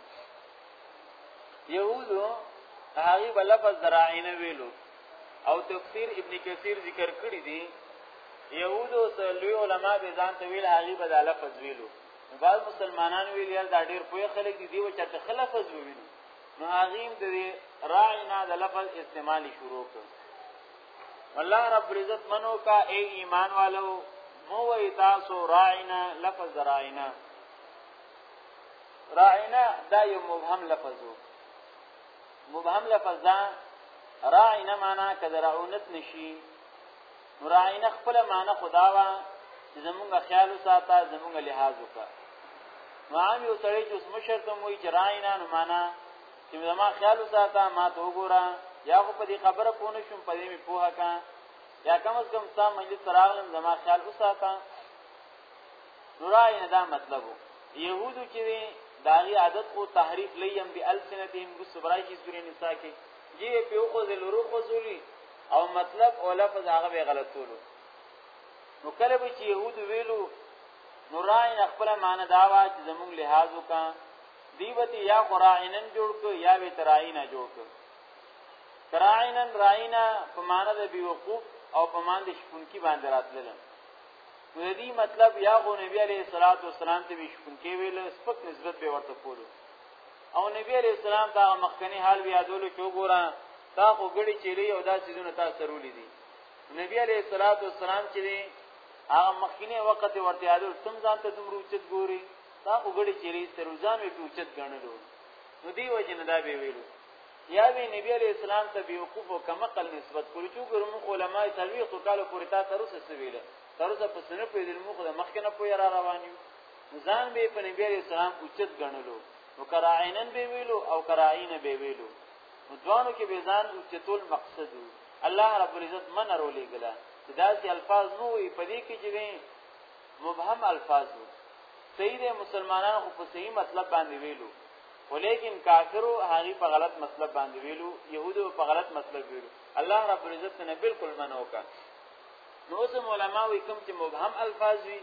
یهودو هغه بل لفظ راعنا ویلو او تفسیر ابن کثیر ذکر کړی دی یهودو سلوی علما به ځان ته ویل هغه به دا لفظ ویلو بعض مسلمانان ویل دا ډیر پوهه خلک دي دی و چې ته خلفظ وویني نو هغیم د دې راینا د لفظ استعمال شروع کړ الله رب عزت منو کا اے ایمان والو مو وی تاسو راینا لفظ راینا راینا دا یو مبهم لفظ وو مبهم لفظ دا راینا معنا کده رعونت نشي مراعینه خپل معنی خدا وا چې زمونږ خیال وساته زمونږ لحاظ وکړه نو عام یو سړی چې اسمه شرط مو یې راینه نو معنا چې زما خیال وساته ما ته وګوره یا خو په دې خبره پوه نه شم په دې می پوهه کا یا کم از کم ستا مجلس راغلم زما خیال وساته نو راینه دا مطلب وو يهودو چې داغي عادت خو تحریف لیم بی السنتهم بسبرای کی سورې نساء کې جی په خو زلورو خو زوري او مطلب او لفظ هغه به غلطولو نو کله به چې يهود ویلو نو راین خپل معنی دا وا چې زموږ لحاظ وکا دیوتی یا قرائنن جوړ ک یا وی تراینا جوړ ک تراینا راینا په معنی د بیوقوف او په معنی د شپونکی باندې راتلل نو دې مطلب یا غو نبی علیہ الصلوۃ والسلام ته شپونکی ویل سپک نسبت به ورته کولو او نبی علیہ السلام دا مخکنی حال بیا دولو چې وګوره تا خو ګړي چیرې او دا سيزونه تا سرولې دي نبی علیہ الصلوۃ والسلام چې دی هغه مخکنی وخت ورته یادو تم ځان ته دومره اوچت ګوري تا خو ګړي چیرې سروزان وي اوچت غنلو نو دی وجه نه دا به ویلو یا وی نبی علیہ السلام ته بیوقوف او کمقل نسبت کړو چې ګورم علماء سلوي خو کالو پورې تا تر اوسه سویله تر اوسه په سنه په دې مخ د مخکنه پوی را روان یو ځان به په نبی عليه السلام اوچت غنلو نو کراعینن به ویلو او کراعین به ویلو نو دوانو کې به ځان اوچتول مقصد وو الله رب العزت من رولې ګلا چې داسې الفاظ نو وي په دې کې چې مبهم الفاظ وو صحیح دی مسلمانانو خو په صحیح مطلب باندې ویلو ولیکن کافرو هغه په غلط مطلب باندې ویلو يهودو په غلط مطلب ویلو الله رب العزت نه بالکل منو کا نو زم علماء وی کوم چې مبهم الفاظ وی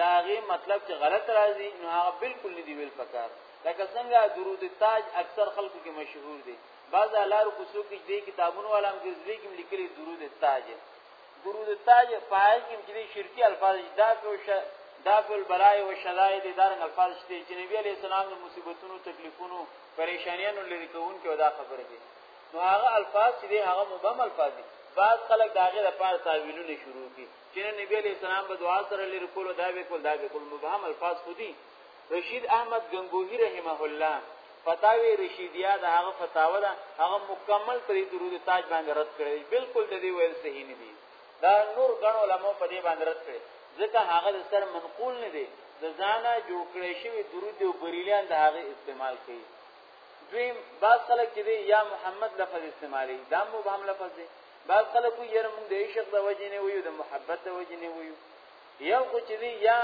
دا غي مطلب چې غلط راځي نو هغه بالکل نه دی ویل پکار لکه څنګه درود تاج اکثر خلکو کې مشهور دی بعض لارو کوڅو کې دې کتابونو علام کې ځلې کې لیکلي درود تاج درود تاج فاعل کې چې شرکی الفاظ دا کو دا کول برای او شدای دي دارنګ الفاظ شته چې نبی علی السلام د مصیبتونو تکلیفونو پریشانیانو لری کوون کې ودا خبره دي نو هغه الفاظ چې دی هغه مبهم الفاظ دي بعض خلک دا غیر لپاره تعویلونه شروع کی چې نبی علیہ السلام به دعا سره لري کول دا به کول دا به کول مبهم الفاظ خو دي رشید احمد گنگوهی رحمه الله فتاوی رشیدیه دا هغه فتاوا ده هغه مکمل پرې درود تاج باندې رد کړی بالکل د دې ویل صحیح نه دي دا نور غن علماء په دې باندې رد کړي ځکه هغه د سر منقول نه دي د ځانه جوړ کړی شوی درود او بریلیان د هغه استعمال کوي دویم بعض خلک چې دی یا محمد لفظ استعمالي دا مبهم لفظ دی بعض خلک یې موږ د عشق د وجې نه ویو د محبت د وجې نه ویو یو خو چې دی یا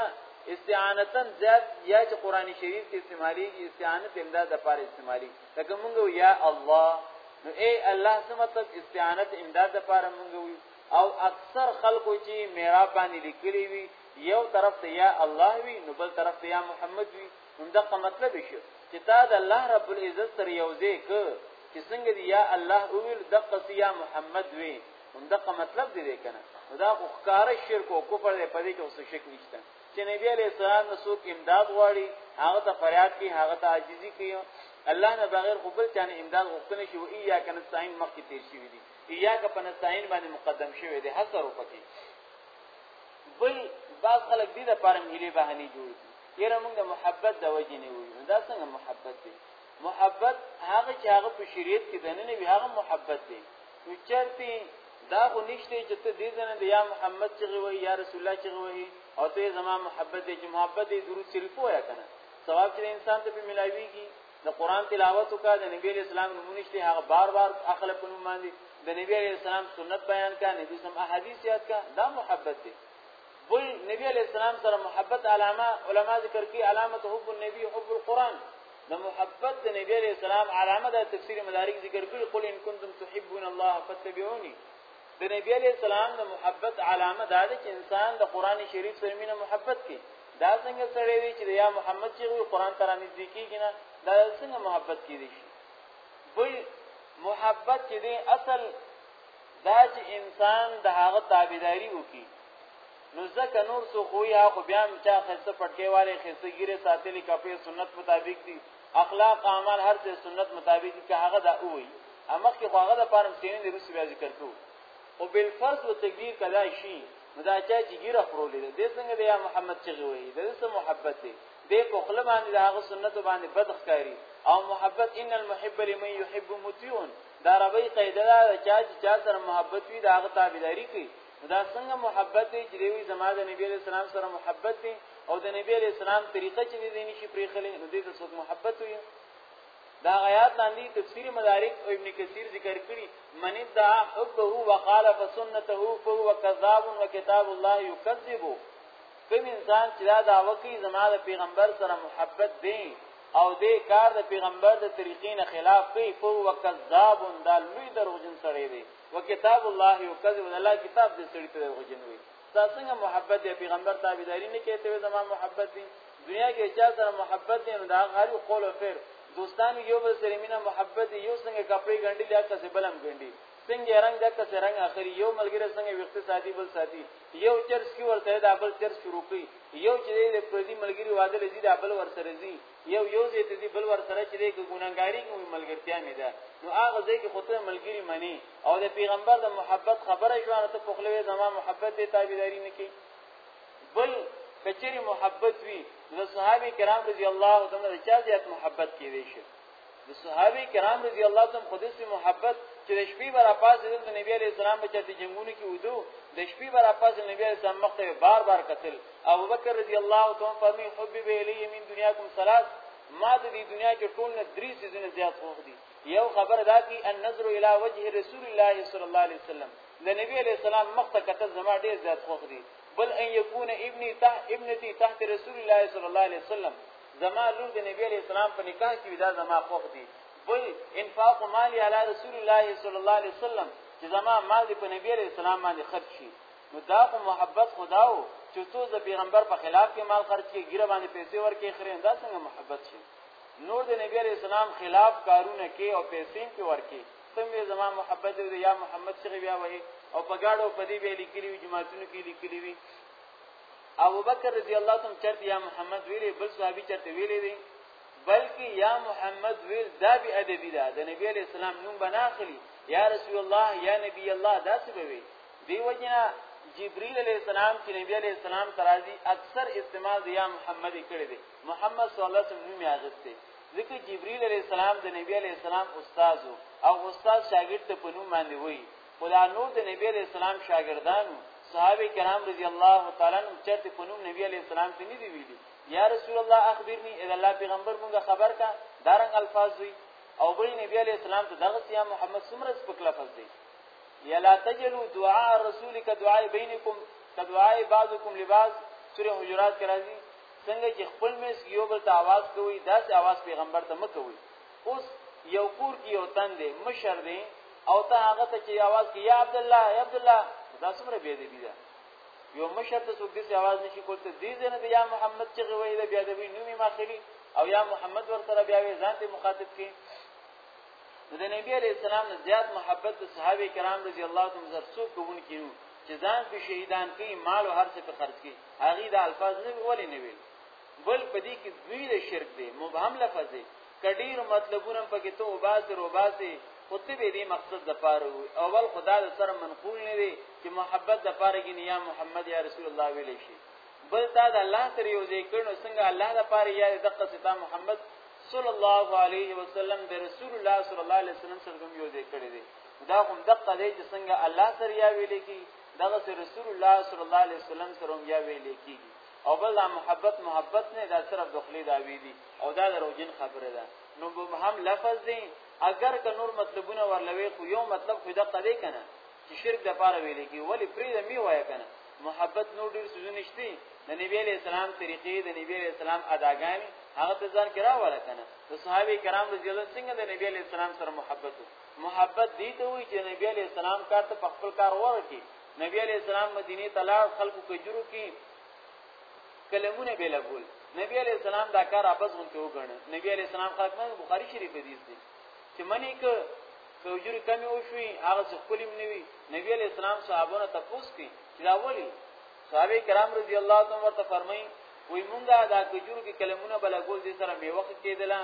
استعانتن زیات یا چې قران شریف کې استعمالي استعانت امداد د پاره استعمالي لکه موږ یا الله نو اے الله څه مطلب استعانت امداد د پاره موږ ویو او اکثر خلکو چې میراب باندې لیکلي وي یو طرف ته یا الله وی نو بل طرف ته یا محمد وی هم دغه مطلب شو چې تا د الله رب العزت سره یو ځای ک چې څنګه دی یا الله او ویل د قصی یا محمد وی هم دغه مطلب دی کنه دا خو ښکار شرک او کفر دی په دې کې اوس شک نشته چې نبی علی السلام نو څوک امداد غواړي هغه ته فریاد کوي هغه ته عاجزي کوي الله نه بغیر خو بل چانه امداد غوښتنه شي او ایا کنه ساين مخکې تیر شي دي ایا که په نستعين باندې مقدم شوی دی حسر وکړي بل بعض خلک دې د پاره هلي بهاني جوړ دي یره موږ د محبت د وجې نه وي دا څنګه محبت دی محبت هغه چې هغه په شریعت کې دنه نه وي هغه محبت دی نو چرته دا خو نشته چې ته دې زنه د یا محمد چې وي یا رسول الله چې وي او ته زما محبت دې چې محبت دې ضرورت صرف وای کنه ثواب چې انسان ته په ملاويږي د قران تلاوت وکړه د نبی اسلام نمونه شته هغه بار بار اخله په نوم باندې د نبی اسلام سنت بیان کا نبی سم احادیث یاد کا دا محبت دی بل نبی علیہ السلام سره محبت علامه علما ذکر کی علامه حب النبی حب القران د محبت د نبی علیہ السلام علامه د تفسیر مدارک ذکر کړي قل ان کنتم تحبون الله فاتبعوني د نبی علیہ السلام د محبت علامه دا ده چې انسان د قران شریف سره مینه محبت کوي دا څنګه سړی وی چې یا محمد چې وی قران ته نږدې کیږي نه دا څنګه محبت کیږي شي بل محبت چې دی اصل دا چې انسان د هغه تابعداري وکي نو ځکه نور څو خو یا خو بیا مچا خسته پټکي والے خسته ګیره ساتلې کپې سنت مطابق دي اخلاق اعمال هر څه سنت مطابق دي که هغه دا وي امخ کې هغه د پاره سینې د روسي بیا ذکر کوو او بل فرض او تقدیر کدا شي نو دا چا چې ګیره خورولې ده دې څنګه بیا محمد چې وی د سم محبت دی دې په خپل باندې د هغه سنت باندې بدخکاری او محبت ان المحب لمن يحب متيون دا ربي قاعده ده چا چې چا سره محبت وي دا هغه تابعداري کوي دا څنګه محبت دی چې دوی زما د نبی له سلام سره محبت دي او د نبی له سلام طریقه چې دې نشي پرې خلې نو دې ته څوک محبت وي دا غیات لاندې تفسیر مدارک او ابن کثیر ذکر کړي من ادعا حبه وخالف سنته فهو كذاب وكتاب الله يكذب کوم انسان چې دا دعوه کوي زما د پیغمبر سره محبت دی او دې کار د پیغمبر د طریقې نه خلاف کوي فهو كذاب دا لوی دروغجن سره دی وکتاب الله يكذب الله کتاب دې سړي ته دروغجن وي دا څنګه محبت دی پیغمبر تابعداري نه کوي ته زما محبت دی دنیا کې چا سره محبت دی نو دا هر قول او فعل دوستان یو بل سره مینا محبت دی یو څنګه کپڑے ګنډي لیا کسه بلم ګنډي څنګه رنگ د کسه رنگ اخري یو ملګری څنګه وخت ساتي بل ساتي یو چرس کی ورته دا بل چرس شروع کوي یو چې د پردي ملګری واده لذي دا بل ور سره زی یو یو ځای ته دی بل ور سره چې دی ګونګاری کوي ملګرتیا مې ده نو هغه ځای کې خطر ملګری منی او د پیغمبر د محبت خبره شو هغه ته پخلوي زما محبت دی تابعداري نه کوي بل کچری محبت وی د صحابه کرام رضی الله تعالی عنهم چا زیات محبت کې دی شي د صحابه کرام رضی الله تعالی خود سي محبت چې د شپې برا پاس د نبی عليه السلام په چرته جنگونو کې ودو د شپې برا پاس د نبی عليه السلام مخ ته بار بار قتل او بکر رضی الله تعالی فرمي حب به الیه من دنیاکم ثلاث ما د دې دنیا کې ټول نه درې سيزونه زیات خوښ دي یو خبر دا کی ان نظر الی وجه رسول الله صلی الله علیه وسلم د نبی علیہ السلام مخ ته کتل زما ډیر زیات خوښ دي بل ان یکون ابنی تحت ابنتی تحت رسول الله صلی الله علیه وسلم زما لور د نبی علی السلام په نکاح کې دا زما خوښ دي بل انفاق مالی علی رسول الله صلی الله علیه وسلم چې زما مال په نبی علی السلام باندې خرج شي نو دا خو محبت خداو چې تو د پیغمبر په خلاف کې مال خرج کې ګیره باندې پیسې ورکې خرې دا څنګه محبت شي نور د نبی علی السلام خلاف کارونه کې او پیسې په ورکې څنګه زما محبت دی یا محمد شغی بیا وایي او په گاډو په دې به لیکلی وي جماعتونو کې لیکلی وي ابو بکر رضی الله عنه چرته یا محمد ویلي بل صحابي چرته ویلي دي بلکې یا محمد ویل دا به ادبی ده د نبی علی السلام نوم بناخلی یا رسول الله یا نبی الله دا څه به وي دی وجنه جبريل عليه السلام چې نبی عليه السلام ترازی اکثر استعمال د یا محمد کړي دي محمد صلی الله علیه وسلم یې اغسته ځکه جبريل عليه السلام د نبی عليه السلام استاد او استاد شاګرد ته په نوم باندې وایي خدا نور د نبی علیہ السلام شاګردان صحابه کرام رضی الله تعالی عنهم چرته په نوم نبی علیہ السلام کې نه دی ویلي یا رسول الله اخبرني اذا الله پیغمبر مونږ خبر کا دارنګ الفاظ وی او بل نبی علیہ السلام ته دغه یا محمد سمرز په لفظ دی یا لا تجلو دعاء الرسول كدعاء بينكم كدعاء بعضكم لبعض سوره حجرات کې راځي څنګه چې خپل مس یو بل ته आवाज کوي داسې आवाज پیغمبر ته مکوي اوس یو کور کې یو تن دی مشر دی او ته هغه ته چې आवाज کې یا عبد الله یا عبد الله دا څومره بی دی بیا یو مشر ته څوک دې आवाज نشي کول ته دې زنه یا محمد چې غوي دا بیا دی نومي ماخلي او یا محمد ورته بیا وی ځان ته مخاطب کې د نبی علی السلام نه زیات محبت د صحابه کرام رضی الله عنهم زر څوک کوون کیو چې ځان په شهیدان کې مال او هر څه په خرج کې هغه د الفاظ نه ولې نه ویل بل پدې کې دوی د شرک دی مبهم لفظ دی کډیر مطلبونه پکې ته وباسي روباسي خطبه به دې مقصد د پاره وي اول خدا د سره منقول نه وي چې محبت د پاره کې یا محمد یا رسول الله ویل شي بل تا د الله سره یو ذکر نو څنګه الله د پاره یا د قصتا محمد صلی الله علیه وسلم د رسول الله صلی الله علیه وسلم سره یو ذکر دی دا هم دقه دی چې څنګه الله سره یا ویل کی دغه رسول الله صلی الله علیه وسلم سره یا ویل کیږي او بل دا محبت محبت نه دا صرف دخلی دا وی دي او دا دروجن خبره ده نو مبهم لفظ دی اگر که نور مطلبونه ورلوي خو یو مطلب خو دقه دی کنه چې شرک د پاره ویل کی ولی پری د می وای کنه محبت نور ډیر سوزو نشتی د نبی علی السلام طریقې د نبی علی السلام اداګان هغه ته ځان کرا ولا کنه د صحابه کرام رضی الله څنګه د نبی علی السلام سره محبت محبت دی ته وی چې نبی علی السلام کار ته خپل کار ورکی نبی علیہ السلام مدینه ته لاړ خلکو کجرو کې کلمونه به لګول نبی علیہ السلام دا کار واپس غونته وګڼ نبی علیہ السلام خلک نه بخاری شریف حدیث دی چې منی ک کجرو کمی او شوي هغه څه خپلم نیوي نبی علیہ السلام صحابونه تپوس کی چې دا ولی صحابه کرام رضی الله تعالی عنهم ته فرمایي وای مونږه دا کجرو کې کلمونه بلګول دي سره میوه کېدله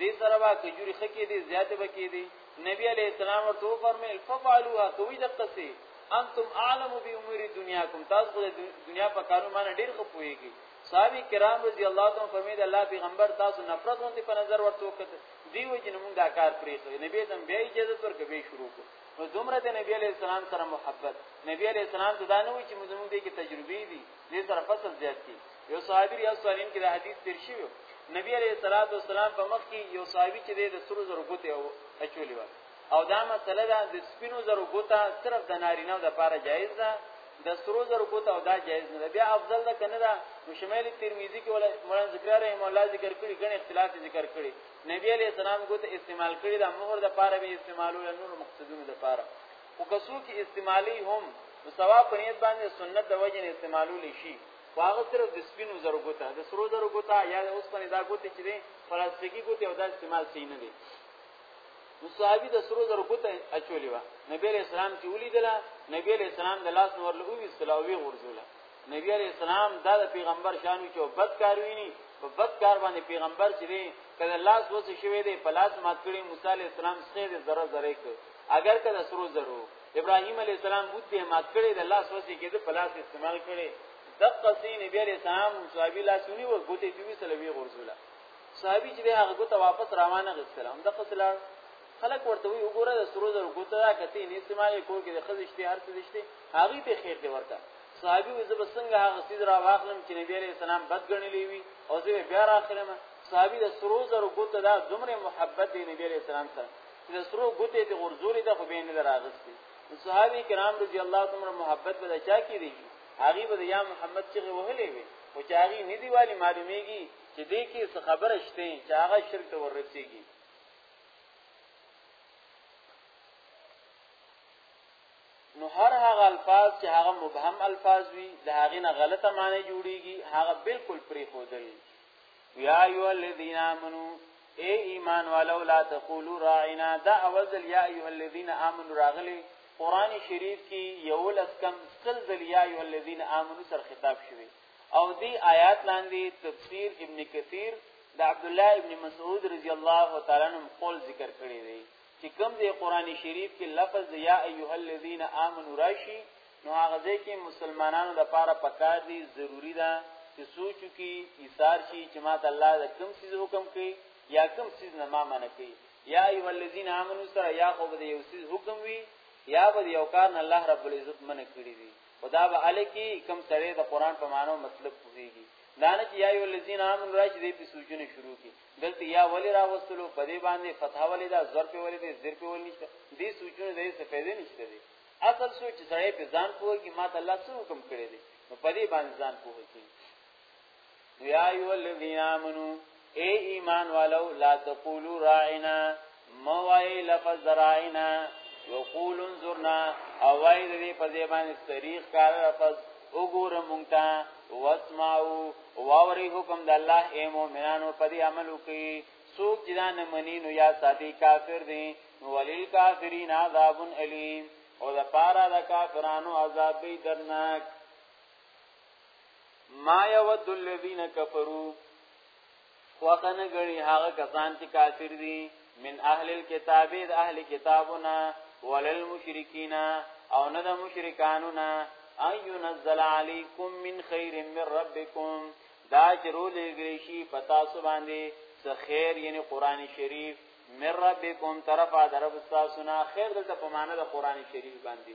دې سره با کجوري خکې دي زیات بکې دي نبی علیہ السلام ورته فرمایل ففعلوها کوي د قصي انتم اعلم بامور دنیاکم تاسو خو د دنیا په کارو باندې ډیر خو پوهیږي صحابه کرام رضی الله تعالی فرمایي الله پیغمبر تاسو نفرت غونډي په نظر ورته وکړ دی وجه نمون دا کار پرې خو نبی دم بیا اجازه ورکړ به شروع کو نو دومره د نبی علیہ السلام سره محبت نبی علیہ السلام ته دا نه وی چې موږ دې کې تجربې دي دې سره فصل زیات کی یو صحابي ریاض سالین کې د حدیث تیر شوی نبی علیہ الصلوۃ والسلام په مخ کې یو صحابي چې د سرو زرو ګوتې او اچولې و او دا مسله ده د سپینو زرو ګوتې صرف د نارینه د لپاره جایز ده د سرو زرو ګوتې او دا جایز نه ده بیا افضل ده کنه ده مشمل ترمذی کې مولانا ذکر رحم الله ذکر کړی ګڼ اختلاف ذکر کړی نبی علیہ السلام ګوتې استعمال کړی د مہر د لپاره به استعمالول نور مقصدونو د لپاره خو که څوک استعمالي هم نو ثواب په نیت باندې سنت د وجه نه استعمالول شي خو هغه صرف د سپینو زرو ګوته د سرو زرو ګوته یا د اوسپنې دا ګوته چې دی پلاستیکي ګوته او دا استعمال صحیح نه دی نو صحابي د سرو زرو ګوته اچولې و نبی له اسلام چې ولیدله نبی له اسلام د لاس نور له ویستله او وی غورځوله نبی علیہ السلام دا د پیغمبر شانو چې بد کار ویني په بد کار باندې پیغمبر چې دی کله لاس وڅ شوی دی په لاس مات کړي موسی علیہ السلام څخه د ذره ذره ک اگر کله سرو زرو ابراهیم علیہ السلام بود دی مات کړي د لاس وڅ کې د پلاس استعمال کړي د قصې نبی علیہ السلام صحابي لاسونی و ګوتې دوی سلوي غرزوله صحابي چې هغه ګوته واپس روانه غسلام د قصلا خلک ورته وی وګوره د سرو زرو ګوته دا کته نه استعمالي کور کې د خزشتي هر څه دشته هغه ته خیر دی ورکا صحابي وي زب څنګه هغه سید را واخلم چې نبی عليه السلام بد غنلې وي او زه بیا را اخلم صحابي د سرو زرو ګوته دا دومره محبت دی نبی عليه السلام سره چې د سرو ګوته ته غرزوري ته خو به نه راغستي صحابي کرام رضی الله تعالی محبت به چا کی دی هغه به یا محمد چې وهلې وي او چې هغه ندی والی معلومیږي چې دې کې خبره شته چې هغه شرک ورسیږي نو هر هغه الفاظ چې هغه مبهم الفاظ وي د هغه نه غلطه معنی جوړيږي هغه بالکل پری خودل یا ایو الذین آمنو اے ایمان والو لا تقولوا راعنا دا اول ذل یا ایو الذین آمنو راغلی قران شریف کې یو لس کم سل ذل یا ایو الذین آمنو سر خطاب شوی او دی آیات لاندې تفسیر ابن کثیر د عبد الله ابن مسعود رضی الله تعالی عنہ قول ذکر کړی دی چې کوم ځای قران شریف کې لفظ یا ایها الذین آمنو راشي نو هغه ځای کې مسلمانانو د پاره پکار دی ضروری ده چې سوچو کې ایثار شي چې ما ته الله د کوم څه حکم کوي یا کوم څه نه ما منه کوي یا ایها الذین آمنو سره یا خو به یو څه حکم وي یا به یو کار نه الله رب العزت منه کړی دی خدا به الکی کم سره د قران په معنی او مطلب پوهیږي دا نه چې یا یو الذین امنوا راځي دې په سوچونه شروع کی دلته یا ولی راوستلو په دې باندې فتح ولی دا زور په ولی دې زر په ولی نشته دې سوچونه دې څه فائدې نشته دې اصل سوچ سره په ځان پوهیږي ما ته الله څه حکم کړی دی نو په دې باندې ځان پوهیږي یا ایو الذین آمنو اے ایمان والو لا تقولوا راعنا موای لفظ راعنا یقول انظرنا اوای دې په دې باندې تاریخ کار لفظ وګوره مونږ ته واسمعوا واوري حکم د الله اے مؤمنانو په دې عمل وکي سوق جدان منینو یا ساتي کافر دي ولیل کافرین عذاب الیم او د پارا د کافرانو عذاب به درناک ما یود الذین کفروا خوخنه غنی هغه کسان چې کافر دي من اهل الكتاب د اهل کتابنا وللمشرکین او نه د مشرکانو نه ايو نزل علیکم من خیر من ربکم دا چې رولې ګریشي پتا سو باندې څه خیر یعنی قران شریف من ربکم طرفا درب تاسو نه خیر دلته په معنا د قران شریف باندې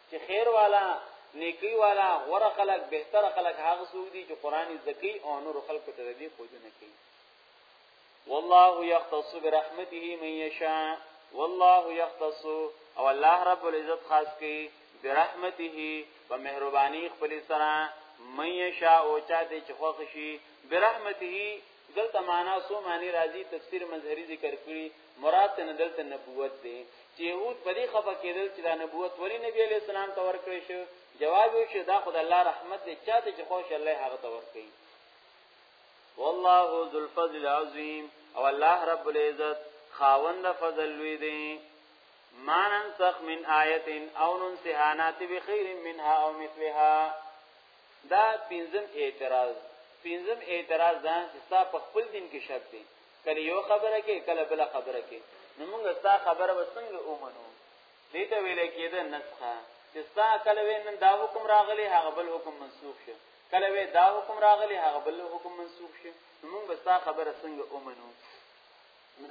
چې خیر والا نیکی والا غوره خلق بهتر خلق هغه څوک دي چې قران زکی او نور خلق ته دې خودنه کوي والله یختص برحمته من یشاء والله یختص او الله رب العزت خاص کوي برحمته په مهرباني خپل سره من یشاء او چا دې چې خوښ شي برحمته دلته معنا سو معنی راځي تفسیر مظهری ذکر کړی مراد ته دلته نبوت دی چې يهود په دې خفه کېدل چې دا نبوت ولی نبی علی السلام ته ورکړی شو جواب یې چې دا خدای الله رحمت دی چاته چې خوش الله هغه ته ورکړي والله ذو الفضل العظیم او الله رب العزت خاوند فضل لوی دی ما ننسخ من آیت او ننسها ناتی بخیر منها او مثلها دا پینزم اعتراض پینزم اعتراض دا چې ستا په خپل دین کې شک دی کله یو خبره کې کله بل خبره کې نو موږ ستا خبره وسنګ اومنو دې ته ویل کېده نسخه چې ستا کله وینن دا حکم راغلی هغه بل حکم منسوخ شو کله وې دا حکم راغلی هغه بل حکم منسوخ شي موږ به ستا خبره څنګه اومنو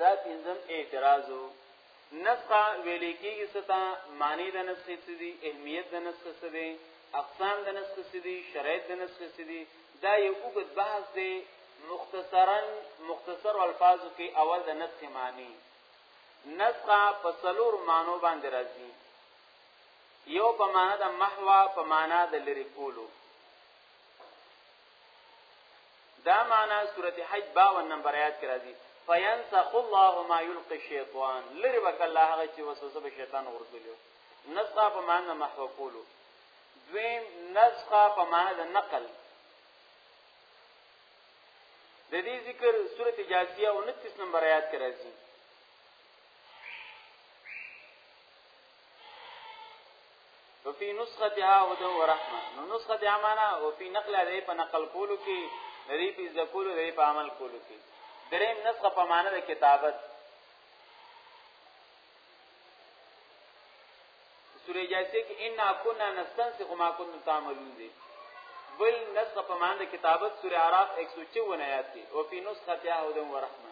دا پنځم اعتراض نسخه ویل کېږي څه ته معنی د نسخې څه دي اهمیت د نسخې څه دی اقسام د نسخې څه دي شرایط د نسخې څه دي دا یو وګد بحث دی مختصرا مختصر الفاظو کې اول د نسخې معنی نسخه په څلور معنو باندې راځي یو په معنا د محوا په معنا د لری کولو دا معنا سورته حج 52 نمبر آیات کې راځي فینسخ الله ما یلقي الشیطان لری وک الله هغه چې وسوسه به شیطان ورغلیو نسخه په معنا محو کولو دویم نسخه په معنا د نقل د دې ذکر سورته جاسیه 29 نمبر آیات کې راځي وفي نسختها هدى ورحمه نو نسخه د امانه او فی نقل دی په نقل کولو کې دی په ذکر دی په عمل کولو کې دریم نسخه په معنی د کتابت سورې جاسه کې ان كنا نستنسخ ما كنتم تعملون دی بل نسخه په معنی د کتابت سورې اعراف 154 آیات کې او فی نسختها هدى ورحمه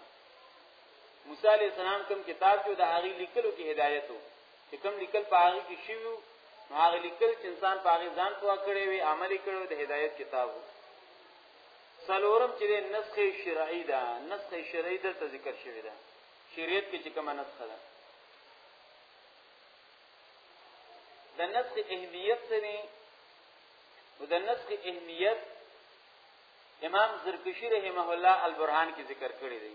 موسی علیہ السلام کوم کتاب جو د هغه لیکلو کې هدایت وو چې کوم لیکل په هغه کې شوی نو هغه لیکل چې انسان په هغه ځان پوه کړی وي عملي کړو د هدایت کتابو سلورم چې نسخه شرعي ده نسخه شرعي ده ته ذکر شوی ده شریعت کې چې کومه نسخه ده د نسخ اهمیت سره او د نسخ اهمیت امام زرکشی رحمه الله البرهان کې ذکر کړی دی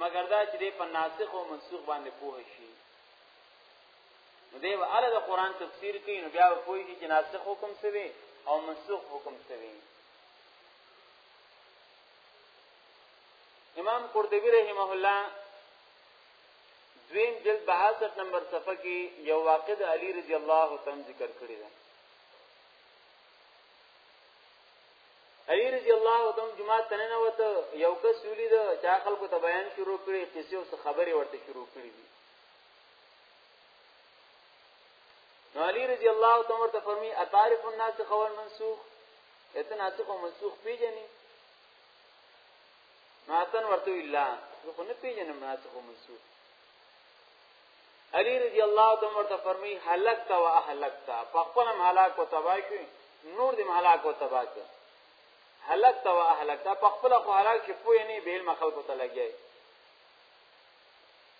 مګر دا چې په ناسخ او منسوخ باندې پوه شي نو دی به اله د قران تفسیر کوي نو بیا پوه شي چې ناسخ حکم څه دی او منسوخ حکم څه دی امام قرطبی رحمه الله دویم جلد 62 نمبر صفحه کې یو واقع د علی رضی الله تعالی ذکر کړی دی علی رضی الله عنه دم جمعه تننه وته یو کس ولید چې خلکو ته بیان شروع کړي قصې او خبرې ورته شروع کړي دي نو علی رضی الله عنه ورته فرمی اتعرف الناس خول منسوخ اته ناسخ او منسوخ پیژني نو اتن ورته ویلا خو نه پیژنم ناسخ او منسوخ علی رضی الله عنه ورته فرمای هلکت او اهلکت فخپل هم هلاک او تباہ شي نور دې هلاک او تباہ کړ هلکت او اهلکت فخپل خو هلاک شي پوی نه بیل مخلق ته لګي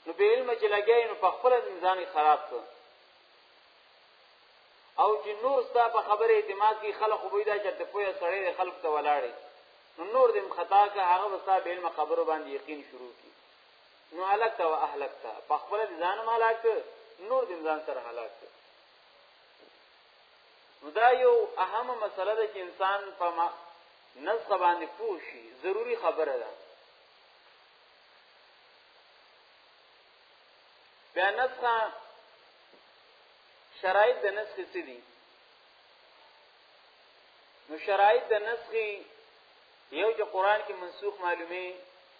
نو بیل مچ لګي نو فخپل ځان خراب کړ او چې نور ستا په خبره اعتماد کی خلق خو بيدا چې ته پوهه سړی خلق ته ولاړې نو نور دې خطا که هغه وستا به علم خبرو باندې یقین شروع کی نو هلاک تا واهلک تا په خپل ځان مالاک نور دین ځان سره هلاک نو دا یو اهمه مسله ده چې انسان په ما نسخ باندې پوه شي ضروری خبره ده بیا نسخه شرایط د نسخ څه دي نو شرایط د نسخ یو چې قران کې منسوخ معلومه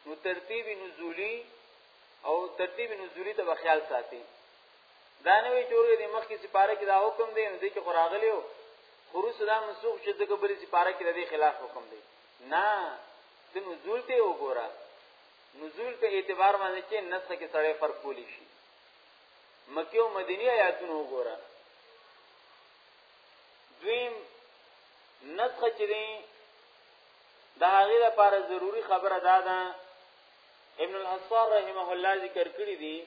نو ترتیب نزولی او ترتیب نزولی ته خیال ساتي دا نوې جوړې د مخ کې سپاره کې دا حکم دی نو د کې قراغلی او خروج دا منسوخ چې دغه بلې سپاره کې د خلاف حکم دی نه ته نزول ته وګوره نزول په اعتبار باندې چې نسخ کې سره فرق کولی شي مکه او مدینه آیاتونه وګوره دویم نسخ چې دی د هغه لپاره ضروری خبره دا ده ابن الحصار رحمه الله ذکر کړی دی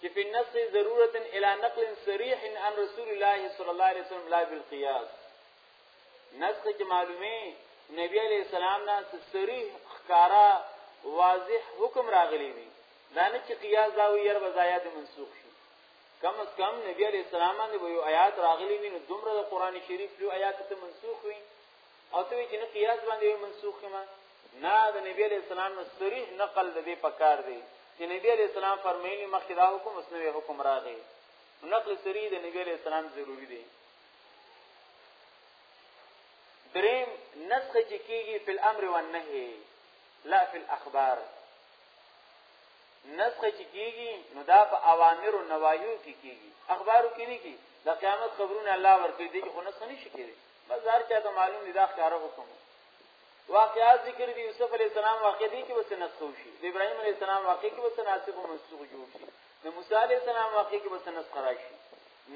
چې په نص ضرورت الى نقل صریح عن رسول الله صلی الله علیه وسلم لا بالقياس نسخ چې معلومه نبی علیہ السلام نه صریح ښکارا واضح حکم راغلی دی دا نه چې قیاس دا وي ير وزایات منسوخ شي کم از کم نبی علیہ السلام باندې ویو آیات راغلی وینو دومره د قران شریف لو آیات ته منسوخ وي او ته چې نه قیاس باندې منسوخ ما نه د نبی علیہ السلام نو صریح نقل د دې پکار دی چې نبی علیہ السلام فرمایلی مخکې دا حکم اوس نوې حکم راغی نقل صریح د نبی علیہ السلام ضروری دی دریم نسخ چې کیږي په الامر والنهي لا فی الاخبار نسخه چې کیږي نو دا په اوامر او نواهیو کې کیږي اخبارو کې نه کیږي د قیامت خبرونه الله ورکړي دي خو نسخه نشي کېږي بس هر چا ته معلوم دي دا ښکارا حکم واقعات ذکر دي یوسف علی السلام واقع دي کې وس نسخه شي د ابراهیم علی السلام واقع کې وس ناسخ او منسوخ جوړ شي د موسی علی السلام واقع کې وس نسخه راشي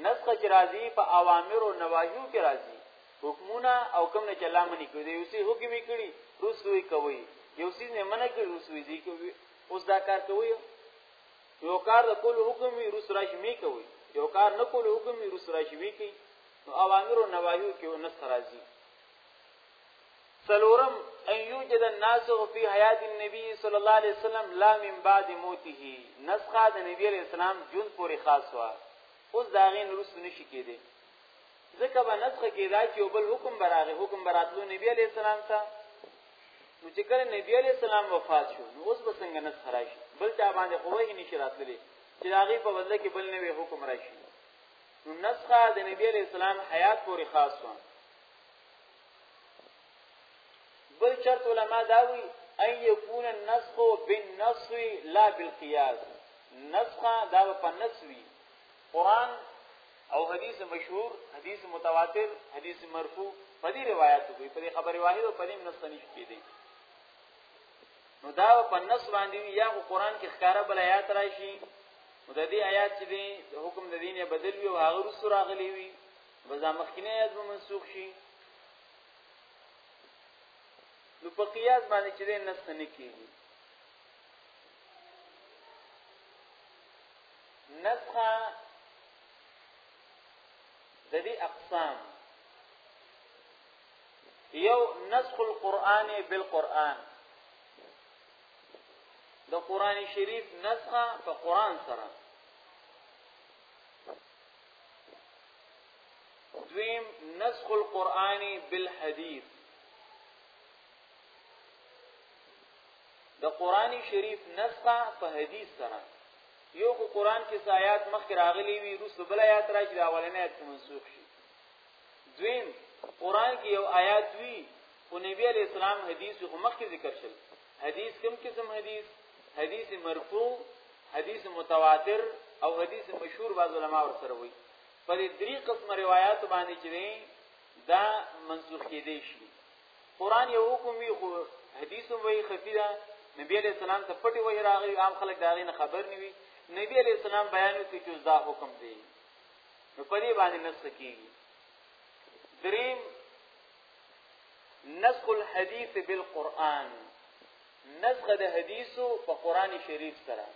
نسخه چې راځي په اوامر او نواهیو کې راځي حکمونه او کوم نه چلامني کوي یوسف حکم یې کړی رسوي کوي یوسف نه منع کړی رسوي کوي اوس دا کار کوي یو کار د کول حکم وی روس راشي می کوي یو کار نه کول حکم وی روس راشي وی کوي نو اوامر او نواهی کې نس راځي سلورم ان یوجد الناس فی حیات النبی صلی الله علیه وسلم لا من بعد موته نسخه د نبی علیہ السلام جون پوری خاص وا اوس دا غین روس نشي کېده ځکه به نسخ کېدا چې یو بل حکم براغه حکم براتلو نبی علی السلام ته نو چې کله نبی علی السلام وفات شو نو اوس به څنګه نسخ راشي بل چا باندې خو وایي نشي راتللی چې هغه په بدله کې بل نوې حکم راشي نو نسخه د نبی علی السلام حیات پورې خاص و بل چرت علما دا وی ان یکون النسخ بالنص لا بالقياس نسخه دا په نسوی قران او حدیث مشهور حدیث متواتر حدیث مرفوع په دې روایت کوي په دې خبره واحده په دې نص نشي کېدی نو دا په نص باندې یا قرآن کې ښکارا بل آیات راشي نو د دې آیات چې دی حکم د دینه بدل وي او هغه رسو راغلی وي بزا مخکینه آیات به منسوخ شي نو په قیاس باندې چې دی نص نه کېږي نسخه د دې اقسام یو نسخ القرآن بالقرآن د قرآن شریف نسخه په قرآن سره دویم نسخ القرآن بالحديث د قرآن شریف نسخه په حدیث سره یو خو قران کې آیات مخکې راغلي وي روسو بل آیات راځي دا اولنې آیات منسوخ شي دویم قران کې یو آیات وی او نبی علی اسلام حدیث خو مخکې ذکر شل حدیث کوم قسم حدیث حدیث مرفوع حدیث متواتر او حدیث مشهور بعض علما ور سره وي په دې درې قسم روایت باندې چې دا منسوخ کېدې شي قران یو حکم وی خو حدیث هم وی خفی ده نبی علیہ السلام ته پټي وحی راغلی عام خلک دا غي نه خبر نیوي نبی علیہ السلام بیان وکړي چې دا حکم دی نو په دې باندې نس کیږي دریم نسخ الحديث بالقران نسخ د حدیثو په قران شریف سره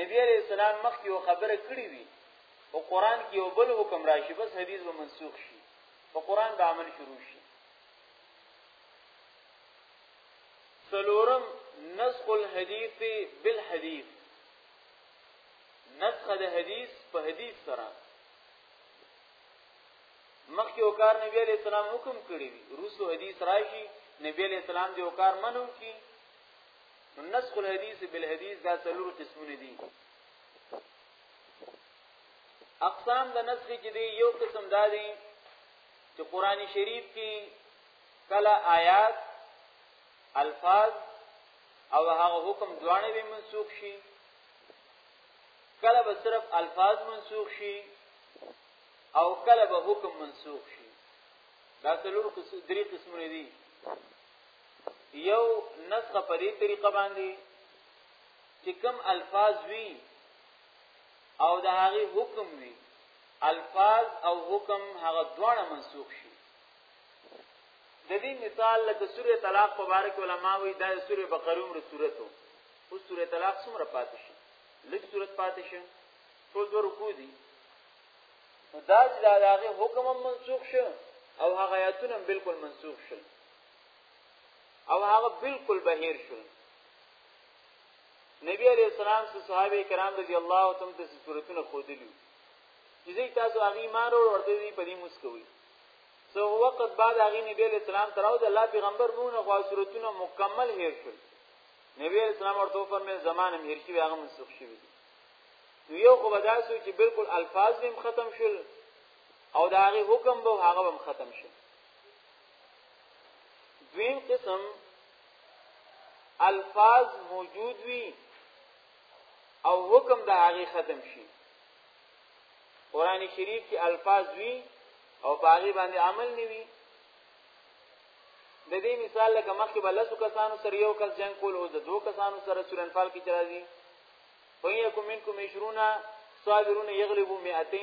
نبی علیہ السلام مخکې خبره کړې وی او قران کې یو بل حکم راشي بس حدیث به منسوخ شي په قران به عمل شروع شي سلورم نسخ الحديث بالحديث نسخ د حدیث په حدیث سره مخکې وکړ نبی علی السلام حکم کړی وی روسو حدیث راشي نبی علی السلام دی وکړ منو کی نسخ الحديث بالحديث دا څلور قسمونه دي اقسام د نسخ چې دی یو قسم دا دی چې قران شریف کې کله آیات الفاظ او هغه حکم دواړه به منسوخ شي کله به صرف الفاظ منسوخ شي او کله به حکم منسوخ شي دا څلور قسم درې قسمونه دي یو نسخه په دې طریقه باندې چې کوم الفاظ وی او د هغه حکم وی الفاظ او حکم هغه دواړه منسوخ شي د دې مثال لکه سوره طلاق په اړه کې علما وی دا سوره بقره عمر سورته او سوره طلاق څومره پاتې شي لږ سورته پاتې شي ټول دوه رکو دي دا چې دا هغه حکم هم منسوخ شو او هغه آیاتونه هم بالکل منسوخ شول او هغه بالکل بهیر شول نبی علیہ السلام سره صحابه کرام رضی الله تعالی عنهم د صورتونو خودلو چې زی تاسو هغه ایمان ور ورته دی په دې مسکوي سو وخت بعد هغه نبی علیہ السلام تراو د الله پیغمبر مونږ غوا صورتونو مکمل هیر شول نبی علیہ السلام ورته فرمایي زمانه هیر شي هغه منسوخ شي نو یو خو بداسو چې بالکل الفاظ هم ختم شول او دا هغه حکم به هغه هم ختم شول دویم قسم الفاظ موجود وي او حکم د هغه ختم شي قران شریف کې الفاظ وي او باغی باندې عمل نیوي د دې مثال لکه مخکې بلسو کسانو سره یو کس جنگ کول او د دوه کسانو سره سورې انفال کې چرایي فیکم منکم 20 صابرون یغلبوا 200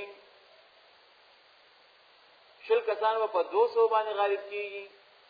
شل کسان په 200 باندې غالب کیږي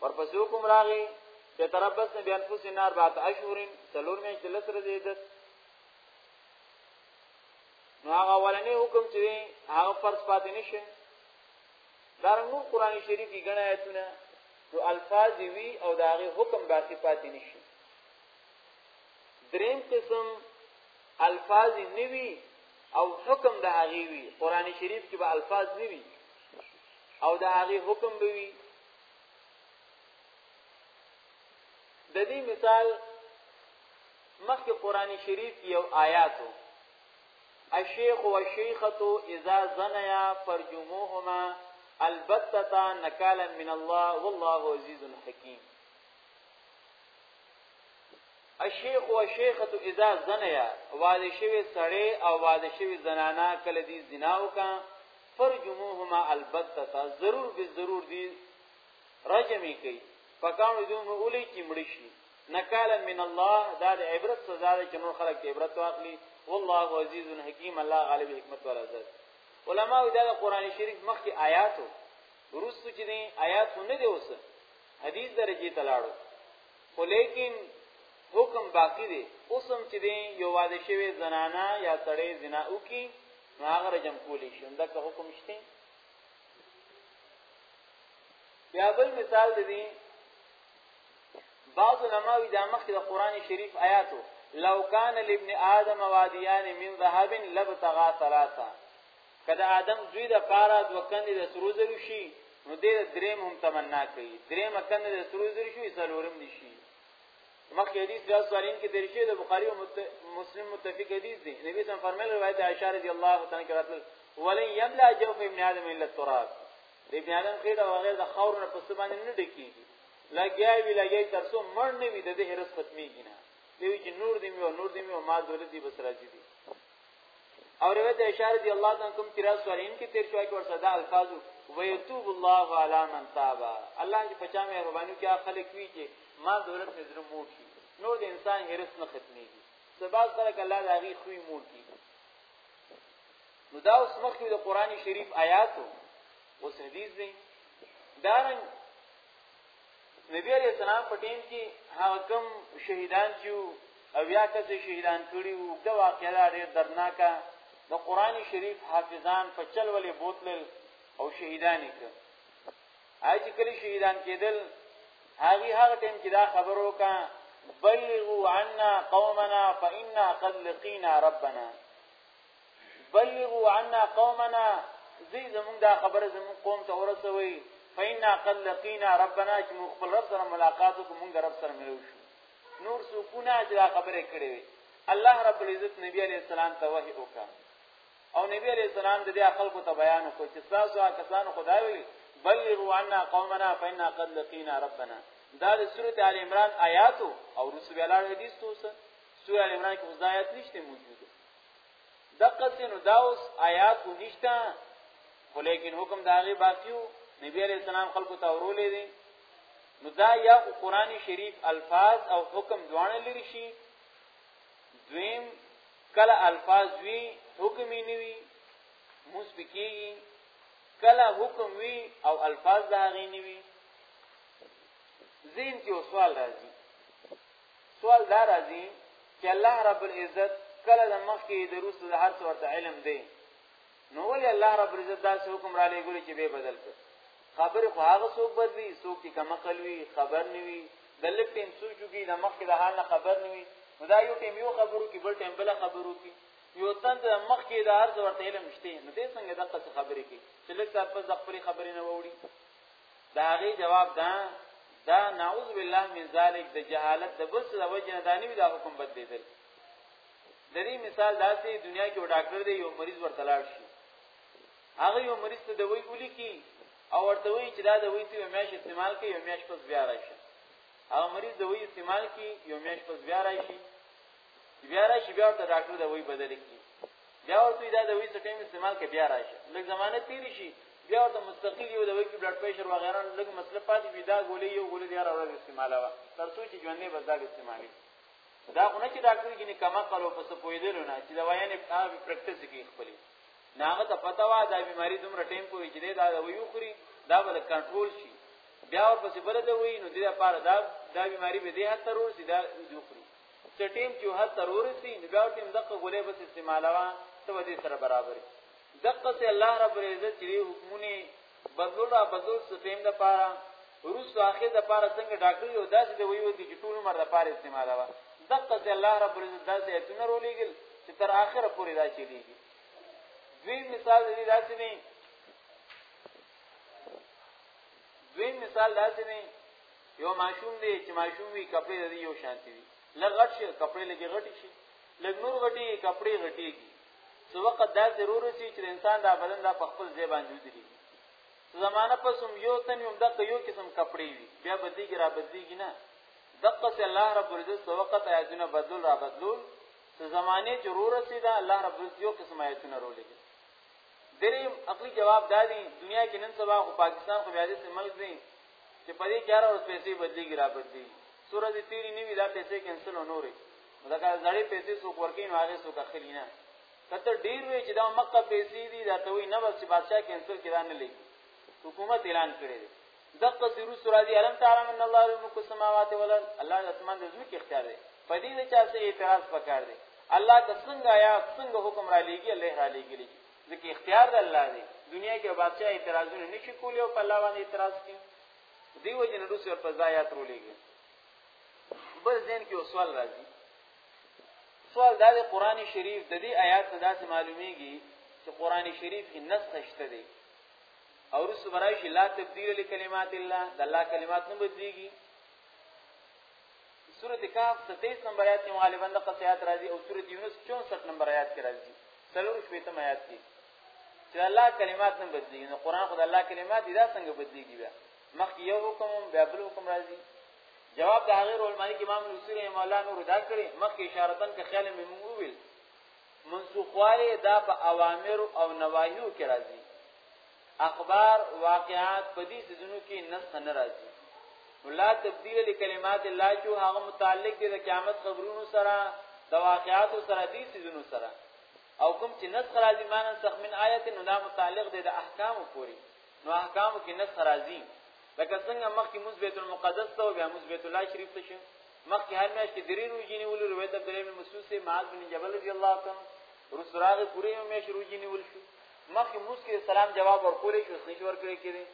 ورپسې حکم راغی چې تربس نه بیان فوس نار بات اشورین سلور مې چې لسر زیدت نو هغه ولنې حکم چې هغه فرض پاتې نشي دا نور قران شریف کې غنا آیتونه نو الفاظ وی او دا هغه حکم باقی پاتې نشي دریم قسم الفاظ نیوی او حکم د هغه وی قران شریف کې به الفاظ نیوی او د هغه حکم به وي د دې مثال مخکې قران شریف یو آیاتو الشیخ والشیخه اذا زنیا فرجموهما البتتا نکالا من الله والله عزیز حکیم الشیخ والشیخه اذا زنیا واده شوی سړی او واده شوی زنانا کله دی زنا وکړي فرجموهما البتتا ضرور به ضرور دی رجمی کوي پکانو دوم اولی چې مړ شي نکالا من الله دا د عبرت سزا ده چې نور خلک ته عبرت واخلي والله عزیز حکیم الله غالب حکمت والا ذات علما دا د قران شریف مخکې آیاتو ورستو چې دي آیات نه دی اوس حدیث درجه تلاړو خو لیکن حکم باقی دی اوسم چې دی یو واده شوی زنانا یا سړی زنا وکي نو هغه رجم کولی شي دا که حکم شته بیا بل مثال دی بعض علماء دا مخکې د قران شریف آیاتو لو کان لابن آدم وادیان من ذهب لبتغى ثلاثه کله آدم دوی د پاره د وکندې د سروزر شي نو دې دریم هم تمنا کوي دریم کندې د سروزر شي سلورم دي شي مخکې حدیث ریاض صالحین کې تیر شوی د بخاری او مسلم متفق حدیث دی نبی صلی الله علیه وسلم فرمایلی روایت عائشہ رضی الله تعالی عنها راتل ولن یملا جوف ابن آدم الا التراب د ابن آدم خېټه وغیر د خور نه پس باندې نه ډکیږي لګیا وی لګیا تر څو مړ نه وي د دې هرس ختميږي نه دوی چې نور دی مې او نور دی مې او ما دولت دی بس راځي دي او روایت عائشہ رضی الله عنها کوم چې راز سوالین کې تیر شوی کې ورسره دا الفاظ ويتوب الله علی من تاب الله چې پچا مې ربانو کې خلک وی چې ما دولت نظر مو کی نو د انسان هرس نه ختميږي سبا سره الله د هغه خوې مو کی نو دا اوس مخکې د قران شریف آیاتو اوس حدیث دی دارن نبی علیہ السلام په ټیم کې هغه کم شهیدان چې او یا کس شهیدان کړي وو د واقعا ډېر درناکه د قران شریف حافظان په چل ولې بوتل او شهیدان کړ آی چې کلی شهیدان کېدل هغه هغه ټیم کې دا خبرو کا بلغوا عنا قومنا فإنا قد لقينا ربنا بلغوا عنا قومنا زی زمون دا خبر زمون قوم ته ورسوي فینا قد لقینا ربنا چې موږ خپل رب سره ملاقات وکړو موږ رب سره ملو شو نور سکونه چې دا خبره کړې وي الله رب العزت نبی علیہ السلام ته وحی وکړ او نبی علیہ السلام د دې خلکو ته بیان وکړ چې تاسو هغه کسانو خدای ویلي بلغوا عنا قومنا فینا قد لقینا ربنا دا د سورته ال عمران آیاتو او رسول الله حدیث توسه سورہ ال عمران کې هدایت نشته موجود دقه سينو دا اوس آیات خو نشته خو لیکن حکم دا غي باقیو نبی عليه السلام خلکو ته ورولې دي نو دا یا قرآن شریف الفاظ او حکم دواړه لري شي دویم کله الفاظ وی حکم یې نیوي موس بکیږي کله حکم وی او الفاظ دا غي نیوي زین کې سوال راځي سوال دا راځي چې الله رب العزت کله د مخ کې د روس د هر څه ورته علم دی نو ولې الله رب العزت دا حکم را لګولې چې به بدل کړ خبر خو هغه څوک بدلی څوک چې کم عقل وي خبر نیوي د لک ټیم سوچو کې د مخ کې د حال نه خبر نیوي نو دا یو ټیم یو خبرو کې بل ټیم بل خبرو کې یو تند مخ کې د هر څه ورته علم شته نو دې څنګه دغه خبرې کې چې لکه تاسو خپل خبرې نه ووري دا غي جواب دا دا نعوذ بالله من ذلک د جهالت د بس د وجه دا نیو دا حکم بدلیدل د دې مثال داسې دنیا کې ډاکټر دی یو مریض ورته لاړ شي هغه یو مریض ته دوی ګولي کی او ورته وی چې دا دوی ته میاش استعمال کوي یو میاش پس بیا راشي هغه مریض دوی استعمال کی یو میاش پس بیا راشي چې بیا راشي بیا ورته ډاکټر دا وایي بدل کی بیا ورته دا د وایي سټیم استعمال کې بیا راشي لږ زمانه تیر شي بیا ورته مستقیل یو د وایي کې بلډ پريشر وغیرہ لږ مسله پاتې وي دا ګولې یو ګولې دی راوړل استعمالوه تر څو چې ژوندې بس دا استعمالي دا خو نه چې ډاکټر کې نه کما کلو پس پویدل نه چې دا وایي نه پریکټیس کې خپلې ناغه ته پتا وا دا بیماری دومره ټیم کوي چې دا د ویو خوري دا بل کنټرول شي بیا ورپسې بل د وی نو د لپاره دا دا بیماری به دې هتر ورسي دا ویو خوري څه ټیم چې حد تر ورسی نو بیا ټیم دغه غولې بس استعمالوا ته ودی سره برابر دغه سي الله رب العزت چې حکمونه بدلول را بدلول څه ټیم د پاره روس اخر د پاره څنګه ډاکټر یو داسې دی ویو چې ټول عمر د پاره استعمالوا دغه سي الله رب العزت داسې ایتونه رولېګل چې تر اخره پورې دا چلیږي دوی مثال دې داسې نه دوی مثال داسې نه یو ماشوم دی چې ماشوم وی کپڑے د یو شانتی وی لغټ شي کپڑے لګي غټي شي لګ نور غټي کپڑے غټي کی سو وخت دا ضرور شي چې انسان دا بدن دا په خپل ځای باندې ودري زمانہ پس هم یو تن هم د یو قسم کپڑے وی بیا بدلیږي را بدلیږي نه دقه سي الله رب العزت سو وخت آیاتونه بدل را بدلول سو زمانه ضرور شي دا الله رب العزت یو قسم آیاتونه رولېږي درې عقلي جواب دادی دنیا کې نن سبا خو پاکستان خو بیا دې ملک دی چې په دې کې هر ورځ پیسې بدلیږي را بدلیږي سورې دې تیری نیوي دا پیسې کینسل او نورې دا کار زړې پیسې څوک ورکین او هغه څوک اخلي نه کته ډیر وی چې دا مکه پیسې دي دا ته وی نه بس چې بادشاہ کینسل کړه نه لګي حکومت اعلان کړی دی دغه سیرو سورې دې علم تعالی من الله الملک السماوات والارض الله د اسمان د زمکه اختیار دی په دې چې اعتراض وکړ دی الله که څنګه آیا څنګه حکم را لېږي الله را لېږي ځکه اختیار د الله دی دنیا کې بادشاہ اعتراضونه نشي کولی او په الله باندې اعتراض کوي دی وجه نه روسي پر ځایات رولېږي بل ځین کې سوال راځي سوال دا د قران شریف د دې آیات نه داسې معلومیږي چې قران شریف کې نسخ شته دی او رسو برایش لا تبدیل لکلمات الله د الله کلمات نه بدلیږي سورۃ کهف 27 نمبر آیات کې غالبا د قصیات راځي او سورۃ یونس 64 نمبر آیات کې راځي سلور شپیتم آیات کې چې الله کلمات نه بدلیږي نو قران خدای الله کلمات دا څنګه بدلیږي بیا مخ یو حکم بیا بل حکم راځي جواب د هغه رول مالک امام نصیر مولا نور دا کړی مخ اشارتن که خیال مې موویل منسوخواله دا په اوامر او نواهیو کې راځي اخبار واقعات په دې سيزونو کې نسخ نه راځي ولا تبديل لکلمات الله چې هغه متعلق دی د قیامت خبرونو سره د واقعات سره دې سيزونو سره او کوم چې نسخ راځي مانن سخ من آیت نو دا متعلق دی د احکام پوری نو احکام کې نسخ راځي لکه څنګه مخکې موږ بیت المقدس ته او بیا موږ بیت الله شریف ته شو مخکې هر میاشت کې درې روزې نیول روایت عبد الله بن مسعود سے معاذ بن جبل رضی الله عنه رسراغ پوری میاشت روزې نیول شو مخکې موږ کې سلام جواب ورکولې چې اوس نشي ورکړي کېږي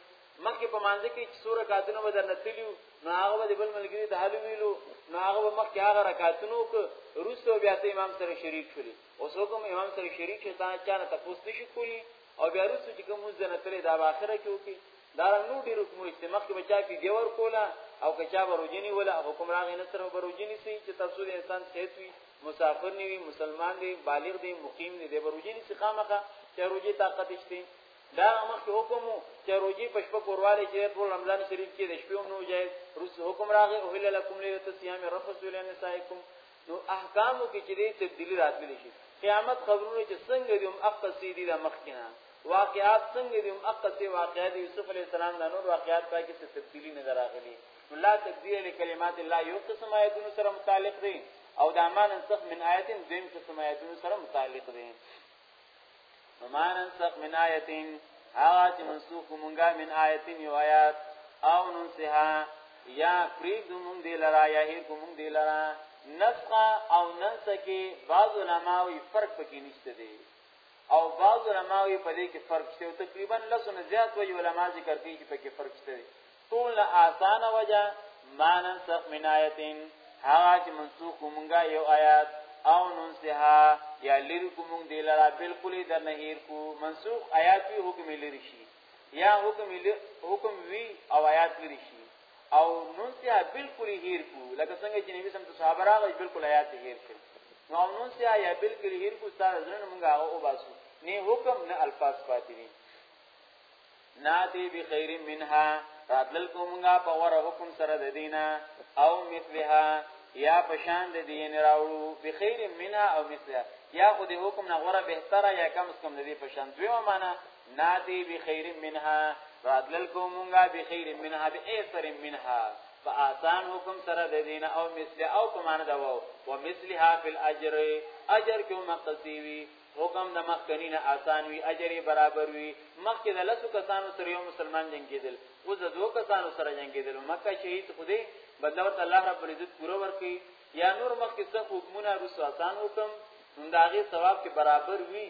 مخکې په مانځ کې چې سور رکعاتونه به درنه تلیو نو هغه به بل ملګری ته حل ویلو نو هغه به مخکې هغه رکعاتونو ک روسو بیا ته امام سره شریک شولې اوس کوم امام سره شریک شې تا چا نه تاسو نشي کولی او بیا روسو چې کوم ځنه نه تلې دا اخره کې وکي دا نو ډیر کوم چې مخکې بچا کې دی ور کولا او کچا بروجنی ولا حکم راغی نه سره بروجنی سي چې تاسو انسان صحت وي مسافر نیوی مسلمان دی بالغ دی مقیم دی د روجی نسی خامخه چې روجی طاقت شته دا مخ حکم چې روجی په شپه کورواله چې ټول رمضان شریف کې د شپې هم نو جایز روس حکم راغی او هلل لكم ليله الصيام رفث الى نسائكم نو احکامو کې چې دې تبدیلی راتلی شي قیامت خبرونه چې څنګه دې هم عقل سي دي د مخ کې نه واقعات څنګه دې هم عقل سي واقعات یوسف علی السلام د نور واقعات پای کې تبدیلی نظر راغلي لا تبدیل لکلمات الله یو قسم آیتونو سره متعلق دي او د امان انسخ من آیتین دویم قسم آیتونو سره متعلق دي امان انسخ من آیتین هغه چې منسوخ مونږه من آیتین یو آیات او ننسها یا پریګ مونږ دی لرا یا هیر مونږ دی لرا نسخه او ننسه کې بعض علماوی فرق پکې نشته دی او بعض علماوی په دې کې فرق شته او تقریبا لسونه زیات وی علما ذکر کوي چې پکې فرق شته دی ټول نه آسان وجه مانن سخ من آیتین هغه چې منسوخ کومګه یو آیات او ننسها یا لری کومګ دی لرا بالکل در نه هیر کو منسوخ آیات وی حکم لری شي یا حکم حکم وی او آیات لری شي او ننسها بالکل هیر کو لکه څنګه چې نبی سم صحابه راغی بالکل آیات هیر کړ نو ننسها یا بالکل هیر کو ستاره زنه مونږه او باسو نه حکم نه الفاظ پاتې دي ناتی بخیر منها راتلل کومنګا په ور حکم سره د دینه او مثلها یا پشان د دین راوړو بخیر منها او مثلها یا خو د حکم نه غوړه بهتره یا کم اس کم د دې پشان دویمه معنا ناتی بخیر منها راتلل کومنګا بخیر منها به ایثر منها په آسان حکم سره د دین او مثل او په معنا دا وو و مثلها فی الاجر اجر کوم قصیوی حکم د مخکنی نه آسان وي اجر برابر وي مخکې د لسو کسانو سره یو مسلمان جنگیدل او د دوه کسانو سره جنگیدل مکه شهید خوده بدل ورته الله رب العزت پوره ورکي یا نور مخکې څه حکمونه رسو آسان حکم نو دا غي ثواب کې برابر وي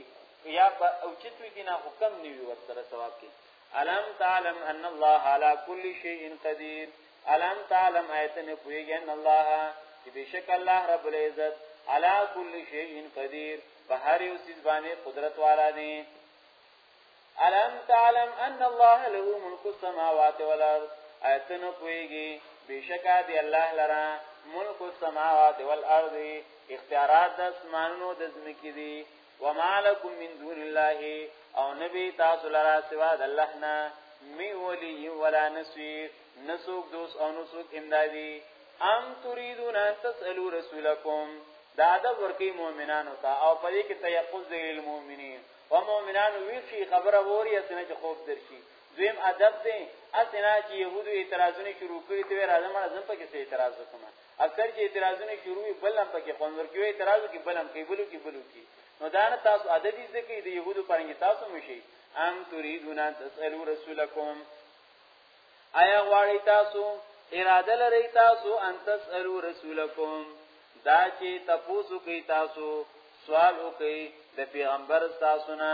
یا او چت وي نه حکم نیوي ورسره ثواب کې الم تعلم ان الله على كل شيء قدير الم تعلم ایتن پویګن الله چې بشک الله رب العزت علا کل شیء قدیر په هر یو سیز باندې قدرت والا دی الم تعلم ان الله له ملک السماوات والارض ایتن پویګي بشک دی الله لرا ملک السماوات والارض اختیارات د اسمانونو د زمکې دي وما لكم من دون الله او نبی تاسو لرا سوا د الله نه می ولی ولا نصير نسوک دوست او نسوک امدادی ام تريدون ان تسالوا رسولكم دا ادب ورکی مؤمنانو ته او په دې کې تيقظ دی للمؤمنین و مؤمنانو وی شي خبره ووري اسنه چې خوب درشي دویم ادب دی اسنه چې يهودو اعتراضونه شروع کړي ته راځم راځم په کې اعتراض وکړم اکثر چې اعتراضونه شروع وي بل هم پکې خوند ورکوي اعتراض کوي بل هم کوي بل کوي بل کوي نو دا نه تاسو ادب یې ځکه د يهودو پرنګ تاسو مشي ام تريدون تسالو رسولکم آیا غواړی تاسو اراده لري تاسو ان تسالو رسولکم دا چې تاسو کوي تاسو سوال وکي د پیغمبر تاسو نه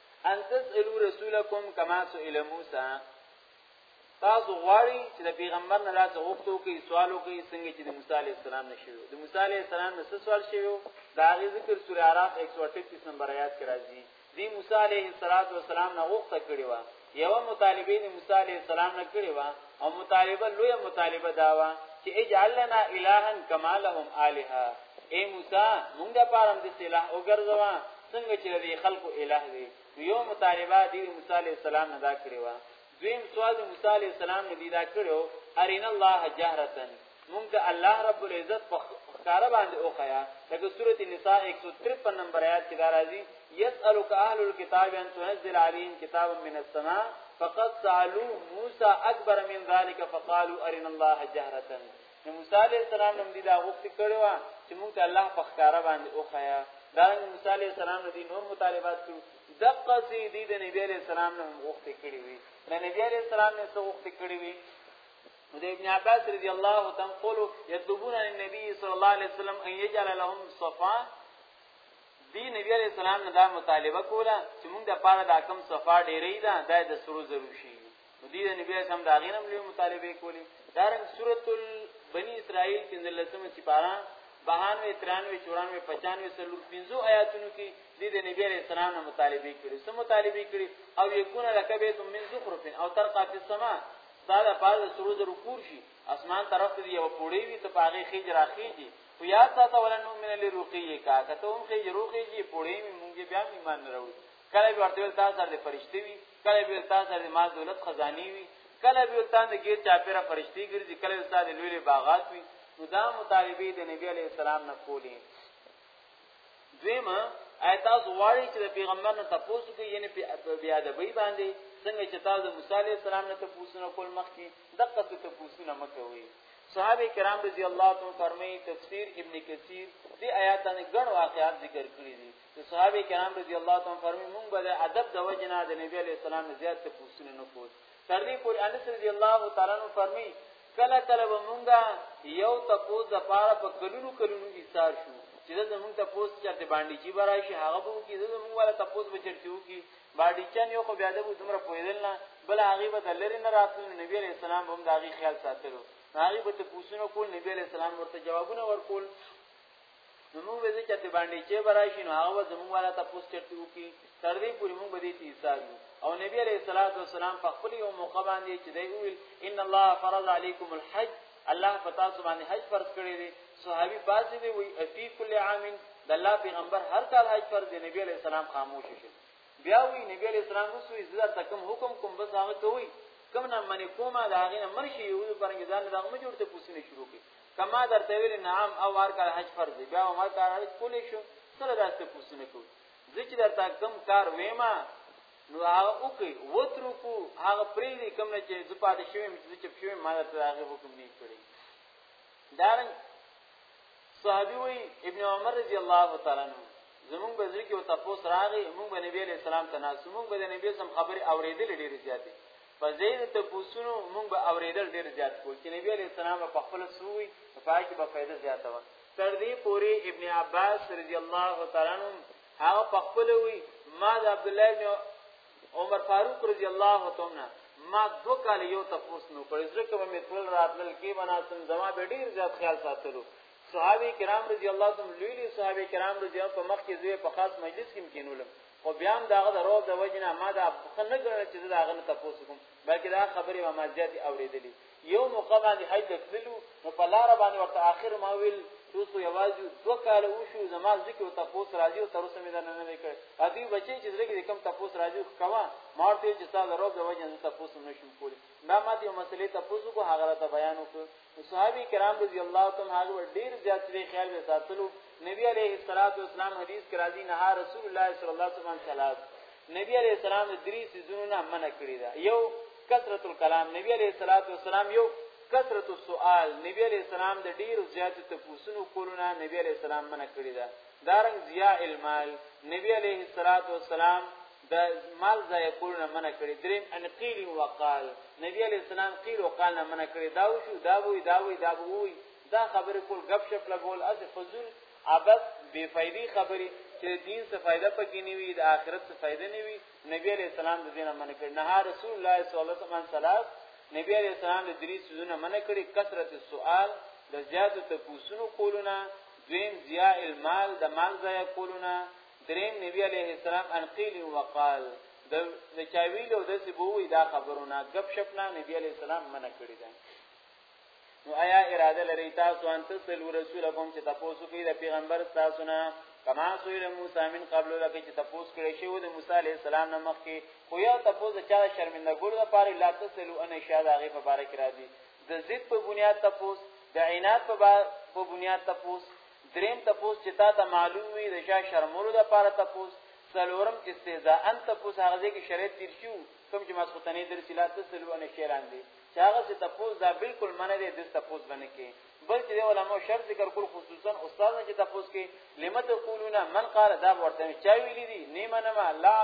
ان تسالو رسولکم کما سئل موسی تاسو غواړي چې د پیغمبر نه لاس غوښتو کې سوال وکړي څنګه چې د موسی عليه السلام نشو د موسی عليه السلام نه سوال شوی دا غي ذکر سوره اعراف 138 نمبر آیات کې راځي دی موسی عليه السلام نه غوښته کړی و یو مطالبه موسی عليه السلام نه کړی و او مطالبه لوی مطالبه داوا چې اجعل لنا الها کما لهم الها اے موسی موږ د پاره د سلاح وګرځوا څنګه چې د خلکو الہ دی یو مطالبه د موسی علی السلام نه دا کړی و دویم سوال موسی علی السلام نه دی دا کړو ارین الله جهرتن مونږ ته الله رب العزت په ښکارا باندې او خیا لکه سوره النساء 153 نمبر آیات کې دا راځي یسالک اهل الكتاب ان تنزل عليهم کتابا من السماء فقد سالو موسی اکبر من ذلك فقالوا ارنا الله جهرة نو موسی علیہ السلام نوم دی دا غوښتي کړو چې موږ ته الله په ښکارا باندې او خیا دا موسی علیہ السلام نو دی نور مطالبات کړو دقه سي دی د نبی علیہ السلام نوم غوښتي کړی وي نبی علیہ السلام نه څه غوښتي کړی وي نو د ابن عباس رضی الله تعالی قولو یطلبون النبي صلی الله علیه وسلم ان یجعل لهم صفا دی نبی علیہ السلام نه دا مطالبه کوله چې موږ د پاره د حکم صفا ډیرې ده دا د سرو زرو شي نو دی د نبی اسلام دا غینم له مطالبه کولی دارن سورۃ بنی اسرائیل کې د لسمه سپاره 92 93 94 95 سلور 15 آیاتونو کې د دې نبی عليه السلام نه مطالبه کړي سم مطالبه کړي او یکونه لکبه من زخرف او ترقى في السماء ستا د پاره د سرو زرو کور شي اسمان طرف ته یو پوړی وي ته پاغه خېج راخېږي خو یا ساته ولنو من لرقیه کا کته هم خېج روخېږي پوړی می مونږ بیا ایمان نه راوړي کله به ورته تاسو سره د فرشتي وي کله به تاسو سره د مال دولت خزاني وي کله به تاسو د غیر چاپیره فرشتي ګرځي کله به تاسو د لوی باغات وي نو دا مطالبه د نبی علی السلام نه کولې دویمه آیا تاسو غواړئ چې د پیغمبر نه تاسو کې یعنی په بیا د بی باندې څنګه چې تاسو د موسی علی السلام نه تاسو نه کول مخکې دغه څه تاسو نه مکوي صحابه کرام رضی الله تعالی فرمایي تفسیر ابن کثیر دې آیات باندې ګڼ واقعات ذکر کړی دي چې صحابه کرام رضی الله تعالی فرمایي مونږ به ادب د وجنا د نبی علی السلام نه زیات تاسو نه کول تر دې پورې انس رضی الله تعالی عنہ فرمایي کله کله به مونږه یو تپوس د پاره په کلونو کلونو ایثار شو چې دا زمونږ تپوس چرته باندې چې برای شي هغه به کې دا زمونږ ولا تپوس به چرته وکي باندې چن یو خو بیا د دومره پویدل نه بل هغه به د لری نه راتلل نبی عليه السلام هم دا غي خیال ساتلو هغه به تپوسونه کول نبی عليه السلام ورته جوابونه ورکول نو موږ به چې ته باندې چې براشي نو هغه زموږ والا ته پوس چرته وکي تر دې پورې موږ به دې ته حساب او نبی عليه الصلاه والسلام په خپل یو موقع باندې چې دی ویل ان الله فرض عليكم الحج الله پتا سبحانه حج فرض کړی دی صحابي پاسې دی وی افي كل عام د الله پیغمبر هر کال حج فرض دی نبی عليه السلام خاموش شي بیا وی نبی عليه السلام وسوي زړه تکم حکم کوم بس هغه ته وی کوم نه منې کومه دا غینه مرشي یو پرنګ ځان دا مې جوړته پوښتنه شروع کړي کما درته ویل نعم او هر کار حج فرض دی بیا هر کار حج کولی شو سره داسته پوښتنه کو ځکه درته کم کار وېما نو هغه وکي وترکو هغه پرې دي کم نه چې د پاتې شوی چې چې شوی ما درته هغه حکم نه کړی دارن صحابي وی ابن عمر رضی الله تعالی عنہ زمون به ځکه او تاسو راغی مونږ به نبی علیہ السلام ته ناس مونږ به نبی سم خبره اوریدل ډیر زیاتې فزید ته پوسونو مونږ به اوریدل ډیر زیات کو چې نبی علی السلام په خپل سوی په پای کې به فائدہ زیاته و تر دې پورې ابن عباس رضی الله تعالی عنہ هغه په خپل وی ما د عبد الله بن عمر فاروق رضی الله تعالی ما دو کال یو تاسو نو کړی ځکه مې ټول راتل کې مناسم زما به ډیر زیات خیال ساتلو صحابه کرام رضی الله تعالی لوی لوی صحابه کرام رضی الله په مخ کې زوی په خاص مجلس کې کینولم خو بیا هم داغه د روب د وجنه ما دا څه نه ګڼل چې دا غن تاسو کوم بلکې دا خبره ما مازیات اوریدلې یو موقع باندې حج تللو نو په لار باندې ورته اخر ما ویل تاسو یوازې دوه کال وشو زما ځکه او تاسو راځي او تر اوسه مې دا نه نه کړ ا دې بچي چې زړه کې کم تاسو راځي کوا ما ته چې تاسو روب د وجنه تاسو نشم کولی دا ما دې مسلې تاسو کو هغه ته بیان وکړ صحابي کرام رضی الله تعالی عنهم ور ډیر زیات سوي خیال به ساتلو نبی عليه الصلاه والسلام حدیث کې راځي نه رسول الله صلی الله علیه وسلم ثلاث نبی عليه السلام درې سيزونو نه منع کړی دا یو کثرت الكلام نبی عليه الصلاه والسلام یو کثرت السؤال نبی عليه السلام د ډیر زیات تفوسونو کولونه نبی عليه السلام منع کړی دا دارنګ ضیاء المال نبی عليه الصلاه والسلام د مال ضایع کول نه منع کړي دریم ان قیل وقال نبی علی السلام قیل وقال نه منع کړي دا وشو دا وی دا وی دا وی دا خبر کول غب شپ لګول از فزول ابس بے فائدې خبرې چې دین څه فائدہ پکې نه وي د آخرت څه فائدہ نه وي نبی علی السلام د دینه منع کړي نه رسول الله صلی الله علیه وسلم صلوات نبی علی السلام د درې سوزونه منع کړي کثرت السؤال د زیاتو تپوسونو کولونه دویم ضیاء المال د مال ضایع کولونه دریم نبی علیه السلام ان قیل وقال د د چا ویل او د سی بووی دا خبرونه غب شپ نه نبی علی السلام منع کړی ده نو آیا اراده لري تاسو ان تسلو رسولکم چې تاسو کې د پیغمبر تاسو نه کما سویل موسی من قبل لکه چې تاسو کړی شو د موسی علی السلام نه مخکې خو یا تاسو د چا شرمنده ګول د پاره لا تسلو ان شاده هغه په باره کې راځي د ضد په بنیاد تاسو د عینات په بنیاد تاسو دریم تپوس چې تا ته معلوم وي د شاه شرمولو د پاره تپوس سلورم استهزاء ان تپوس هغه ځای کې شریعت تیر شو کوم چې مسخوتنې درسي لا ته سلوونه شیران دي چې هغه څه تپوس دا بالکل منه دي د تپوس باندې کې بل چې علماء شرط ذکر کول خصوصا استاد چې تپوس کې لمه تقولون من قال دا ورته چا ویلي دي نیمه نه لا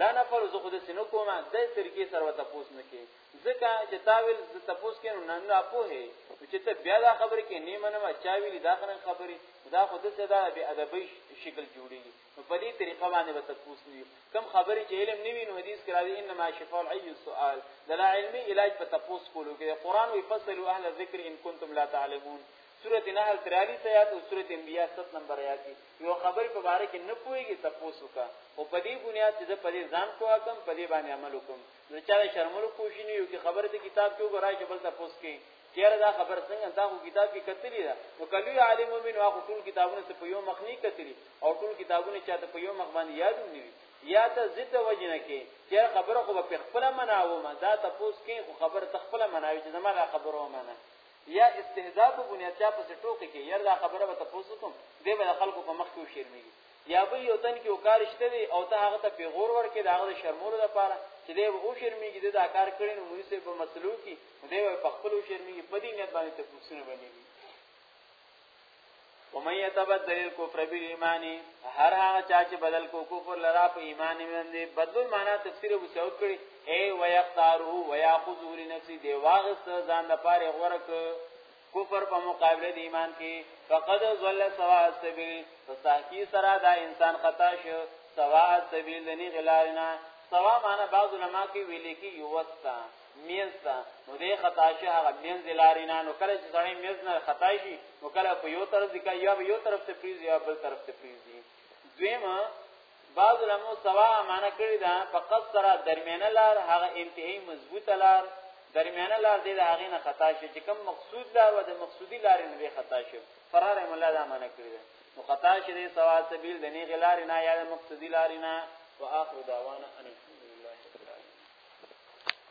لا نفر زه خود سينو کومه د طریقې سره تپوس نه کې ځکه چې تا ویل زه تپوس کینو نه نه پوه چې ته بیا دا خبرې کې نه منم چا ویلي دا خنن خبرې دا خو د صدا به ادبي شکل جوړیږي نو په دې طریقه باندې به تپوس نه کم خبرې چې علم نه وینو حدیث کې راځي انما شفاء العي السؤال د لا علمي علاج په تپوس کولو کې قرآن وی فصل اهل ذکر ان کنتم لا تعلمون سورۃ نحل 43 آیات او سورۃ انبیاء 7 نمبر آیات یو خبر په باره کې نه پويږي تاسو کا او په دې بنیاد چې په دې ځان کوه کم په دې باندې عمل وکم نو چا شرمولو کوشي نه یو کې خبره د کتاب کې وګورای چې بل ته پوس کې چیرې دا خبر څنګه دا خو کتاب کې کتلی دا نو کلوی عالم مومن واخ ټول کتابونه ته په یو مخ نه کتلی او ټول کتابونه چاته په یو مخ باندې یاد نه وي یا ته ضد وجنه کې چې خبره خو په خپل مناو ما دا ته پوس کې خو خبره تخپل مناوي چې زموږه خبرو منه یا استهزاء په بنیاد چا په ټوکی کې یره دا خبره به تاسو کوم دی به خلکو په مخ کې شرمېږي یا بل یو تن کې وکار شته دی او ته هغه ته پیغور ورکې دا هغه شرمولو لپاره چې دی او شرمېږي د دا کار کړي نو موږ په مسلو کې دی په خپل شرمېږي په دې نیت باندې ته پوښتنه باندې ومن يتبدل الكفر بالایمان هر هغه چا چې بدل کو کفر لرا په ایمان باندې بدل معنا تفسیر ابو سعود کړي اے ويختاره وياخذه لنفسه دی واغس ځان لپاره غورک کفر په مقابله د ایمان کې فقد ضل سوا السبيل فساکی سره دا انسان خطا شو سوا السبيل دني غلارنا سوا معنا بعض علما کې ویل کې یوستا میزتا نو دې خطا شي هغه مینز لارینا نو کله چې ځړې میز نه خطا شي نو کله په یو طرف ځکه یا یو طرف ته پریز یا بل طرف ته پریز دویمه بعض علماء سوا معنا کړی دا فقط سره درمیانه لار هغه انتهایی مضبوطه لار درمیانه لار دې دا هغه نه خطا شي چې کوم مقصود لار و د مقصودی لار نه به خطا شي فرار مولا دا معنا کړی دا نو خطا شي دې سوا سبیل د نه غلار نه یا د مقصودی لار نه واخر دعوانا ان